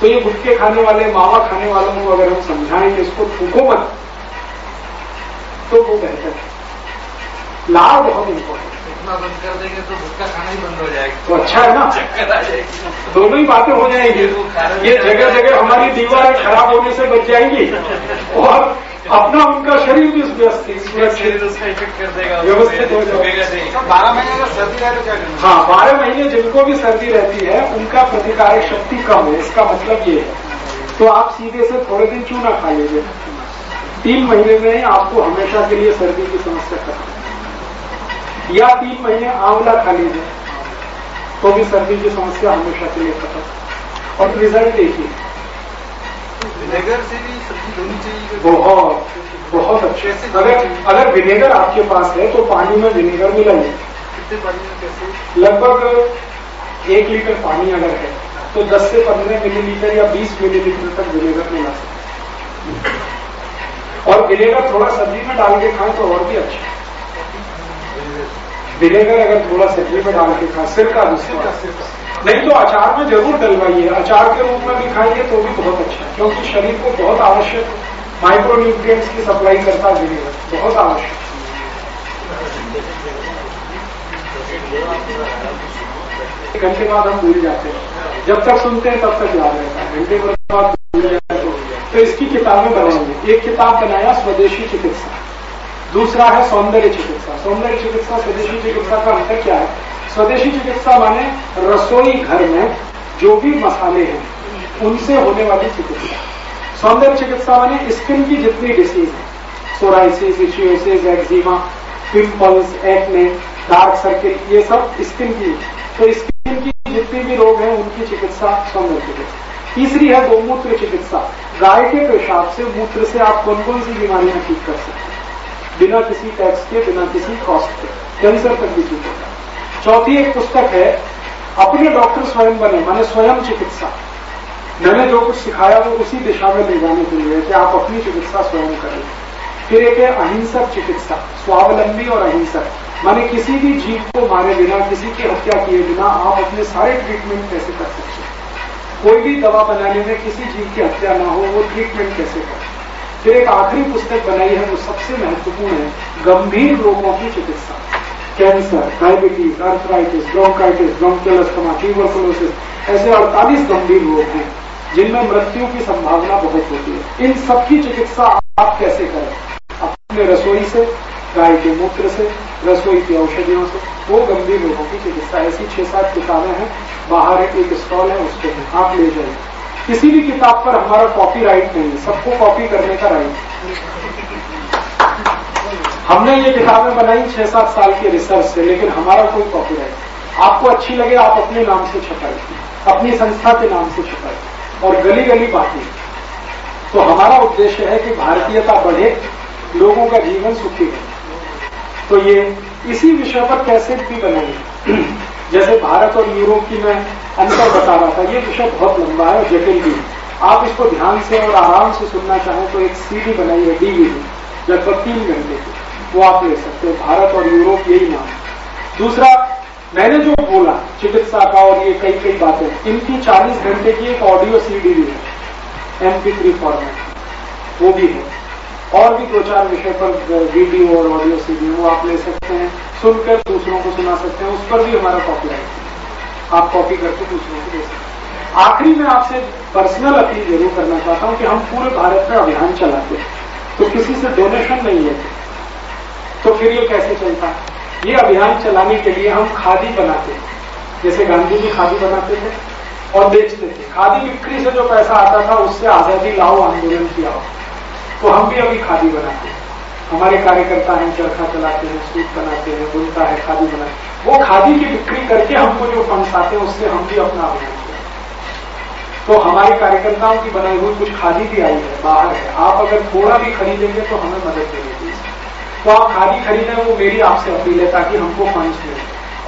तो ये गुटके खाने वाले मावा खाने वालों को अगर हम समझाएँ कि इसको थूको मत। तो वो बेहतर है। लार बहुत इंपॉर्टेंट इतना बंद कर देंगे तो गुटखा खाना ही बंद हो जाएगा। तो अच्छा है ना? चक्कर आ जाएगी। दोनों ही बातें हो जाएँगी। ये जगह जगह हमारी दीवारें खराब होने से बच जाएँगी। और अपना उनका शरीर भी शरीर उसका इफ़ेक्ट कर देगा व्यवस्थित हो जाएगा। बारह महीने अगर सर्दी रहे तो क्या करना? हाँ बारह महीने जिनको भी सर्दी रहती है उनका प्रतिकारक शक्ति कम है। इसका मतलब ये है। तो आप सीधे से थोड़े दिन चूना खा लीजिए? तीन महीने में आपको हमेशा के लिए सर्दी की समस्या खत्म या तीन महीने आंवला खा लीजिए तो भी सर्दी की समस्या हमेशा के लिए खत्म और रिज़ल्ट देखिए। से भी बहुत बहुत अच्छे से अगर अगर विनेगर आपके पास है तो पानी में विनेगर मिलाइए। कितने पानी में कैसे? लगभग एक लीटर पानी अगर है तो 10 से 15 मिलीलीटर या 20 मिलीलीटर तक विनेगर मिला सकते और विनेगर थोड़ा सब्ज़ी में डाल के खाएँ तो और भी अच्छा विनेगर अगर थोड़ा सब्ज़ी में डाल के खाएँ सिर सिरका दूसरा नहीं तो अचार में ज़रूर डलवाइए। अचार के रूप में भी खाइए तो भी बहुत अच्छा है क्योंकि शरीर को बहुत आवश्यक माइक्रो न्यूट्रिएंट्स की सप्लाई करता है विनेगर बहुत आवश्यक। घंटे बाद हम भूल जाते हैं। जब तक सुनते हैं तब तक याद रहता है। घंटे भर बाद भूल हैं तो, तो इसकी किताबें बनाएँगे एक किताब बनाया स्वदेशी चिकित्सा। दूसरा है सौंदर्य चिकित्सा। सौंदर्य चिकित्सा स्वदेशी चिकित्सा का अंतर क्या है? स्वदेशी चिकित्सा माने रसोई घर में जो भी मसाले हैं, उनसे होने वाली चिकित्सा। सौंदर्य चिकित्सा माने स्किन की जितनी डिसीज है psoriasis इशियोसिस eczema pimples acne dark circle ये सब स्किन की तो स्किन की जितनी भी रोग हैं, उनकी चिकित्सा सौंदर्य चिकित्सा। तीसरी है गोमूत्र चिकित्सा। गाय के पेशाब से मूत्र से आप कौन कौन सी बीमारियाँ ठीक कर सकते हैं? बिना किसी टैक्स के, बिना किसी कॉस्ट के। कैंसर तक भी ठीक होता है। चौथी एक पुस्तक है, अपने डॉक्टर स्वयं बने, माने स्वयं चिकित्सा। मैंने जो कुछ सिखाया वो उसी दिशा में ले जाने के लिए कि आप अपनी चिकित्सा स्वयं करें। फिर एक है अहिंसक चिकित्सा, स्वावलंबी और अहिंसक। माने किसी भी जीव को मारे बिना, किसी की हत्या किए बिना आप अपने सारे ट्रीटमेंट कैसे कर सकते हैं? कोई भी दवा बनाने में किसी जीव की हत्या ना हो, वो ट्रीटमेंट कैसे करें? फिर एक आखिरी पुस्तक बनाई है, वो सबसे महत्वपूर्ण है, गंभीर रोगों की चिकित्सा। Cancer diabetes arthritis bronchitis bronchial asthma tuberculosis ऐसे अड़तालीस गंभीर रोग हैं, जिनमें मृत्यु की संभावना बहुत होती है। इन सबकी चिकित्सा आप कैसे करें? अपने रसोई से, गाय के मूत्र से, रसोई की औषधियों से। वो गंभीर रोगों की चिकित्सा। ऐसी छह सात किताबें हैं, बाहर एक स्टॉल है, उसके आप ले जाइए। किसी भी किताब पर हमारा कॉपी राइट नहीं सबको कॉपी करने का राइट हमने ये किताबें बनाई छह सात साल के रिसर्च से, लेकिन हमारा कोई कॉपी राइट आपको अच्छी लगे, आप अपने नाम से छपाए, अपनी संस्था के नाम से छपाए। और गली गली बाकी तो हमारा उद्देश्य है कि भारतीयता बढ़े, लोगों का जीवन सुखी बने तो ये इसी विषय पर कैसे भी बनाई। <clears throat> जैसे भारत और यूरोप की मैं अंतर बता रहा था, ये विषय बहुत लंबा है और जटिल भी आप इसको ध्यान से और आराम से सुनना चाहें तो एक सीडी बनाई है डीवीडी लगभग तीन घंटे की। वो आप ले सकते हैं भारत और यूरोप यही नाम दूसरा, मैंने जो बोला, चिकित्सा का और ये कई कई बातें, इनकी 40 घंटे की एक ऑडियो सीडी भी है एमपी थ्री फॉर्मेट वो भी है। और भी दो चार विषय पर वीडियो और ऑडियो सीडी वो आप ले सकते हैं। सुनकर दूसरों को सुना सकते हैं। उस पर भी हमारा कॉपी राइट आप कॉपी करके दूसरों को दे सकते हैं। आखिरी में आपसे पर्सनल अपील ज़रूर करना चाहता हूँ कि हम पूरे भारत में अभियान चलाते हैं। तो किसी से डोनेशन नहीं लेते तो फिर ये कैसे चलता? ये अभियान चलाने के लिए हम खादी बनाते हैं। जैसे गांधी जी खादी बनाते थे और बेचते थे। खादी बिक्री से जो पैसा आता था, उससे आज़ादी लाओ, आंदोलन किया हो। तो हम भी अभी खादी बनाते हैं। हमारे कार्यकर्ता हैं, चरखा चलाते हैं सूट बनाते हैं, बुनता है, खादी बनाते हैं। वो खादी की बिक्री करके हमको जो फंड्स आते हैं, उससे हम भी अपना अभियान तो हमारे कार्यकर्ताओं की बनाई हुई कुछ खादी भी आई है, बाहर है। आप अगर थोड़ा भी खरीदेंगे तो हमें मदद मिलेगी। तो आप खादी खरीदें, वो मेरी आपसे अपील है ताकि हमको फंड्स मिले।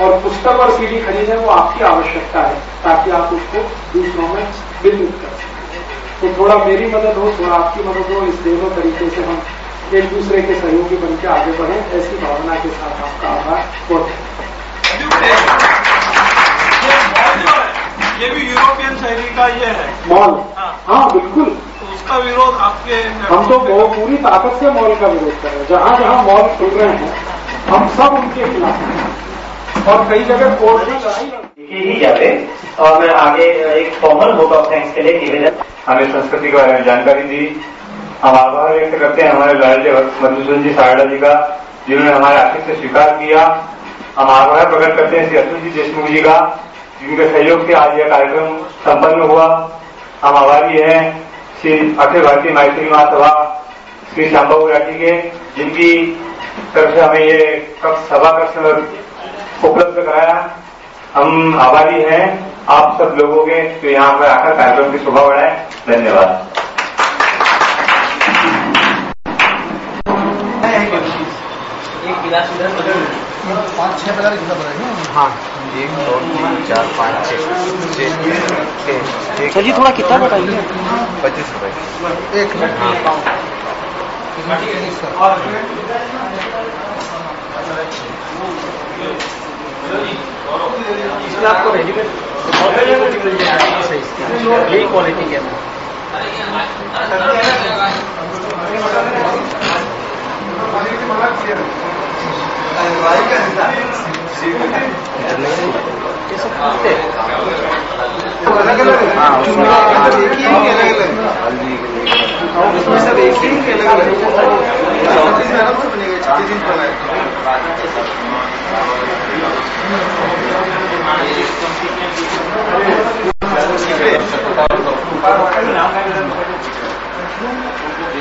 और पुस्तक और सीढ़ी खरीदें, वो आपकी आवश्यकता है, ताकि आप उसको दूसरों में विद्युत कर सकें। तो थोड़ा मेरी मदद हो, थोड़ा आपकी मदद हो, इस दोनों तरीके से हम एक दूसरे के सहयोगी बनकर आगे बढ़ें, ऐसी भावना के साथ आपका आभार, बहुत ये भी यूरोपियन शैली का ये है। मॉल। हाँ। हाँ बिल्कुल। तो उसका विरोध आपके हम तो बहुत पूरी ताकत से मॉल का विरोध कर रहे हैं। जहाँ जहाँ मॉल खुल रहे हैं हम सब उनके खिलाफ हैं। और कई जगह कोर्ट में लड़ाई लड़- ही? जावे और मैं आगे एक फॉर्मल वोट ऑफ़ थैंक्स के लिए निवेदन हमें संस्कृति के बारे में जानकारी दी। हम आभार व्यक्त करते हैं हमारे लाडले भक्त मधुसूदन जी सारड़ा जी का जिन्होंने हमारे से स्वीकार किया। हम आभार प्रकट करते हैं श्री अतुल जी देशमुख जी का। जिनके सहयोग से आज यह कार्यक्रम संपन्न हुआ। हम आभारी हैं श्री अखिल भारतीय मैत्री महासभा, श्री श्यामबाबू राठी के, जिनकी तरफ़ से हमें ये सभा कक्ष उपलब्ध कराया। हम आभारी हैं आप सब लोगों के, जो यहाँ पर आकर कार्यक्रम की शोभा बढ़ाए। धन्यवाद। एक गिलास बदल पाँच छह प्रकार किताब बनाई हाँ। एक दो तीन चार पाँच छः छः सर जी थोड़ा कितना बताइए? पच्चीस रुपए। एक मिनट। इसमें आपको रेडीमेड मिल जाएगा सही यही क्वालिटी के अंदर। हैं है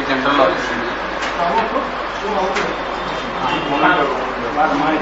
जनरल ऑफ़िस हमारे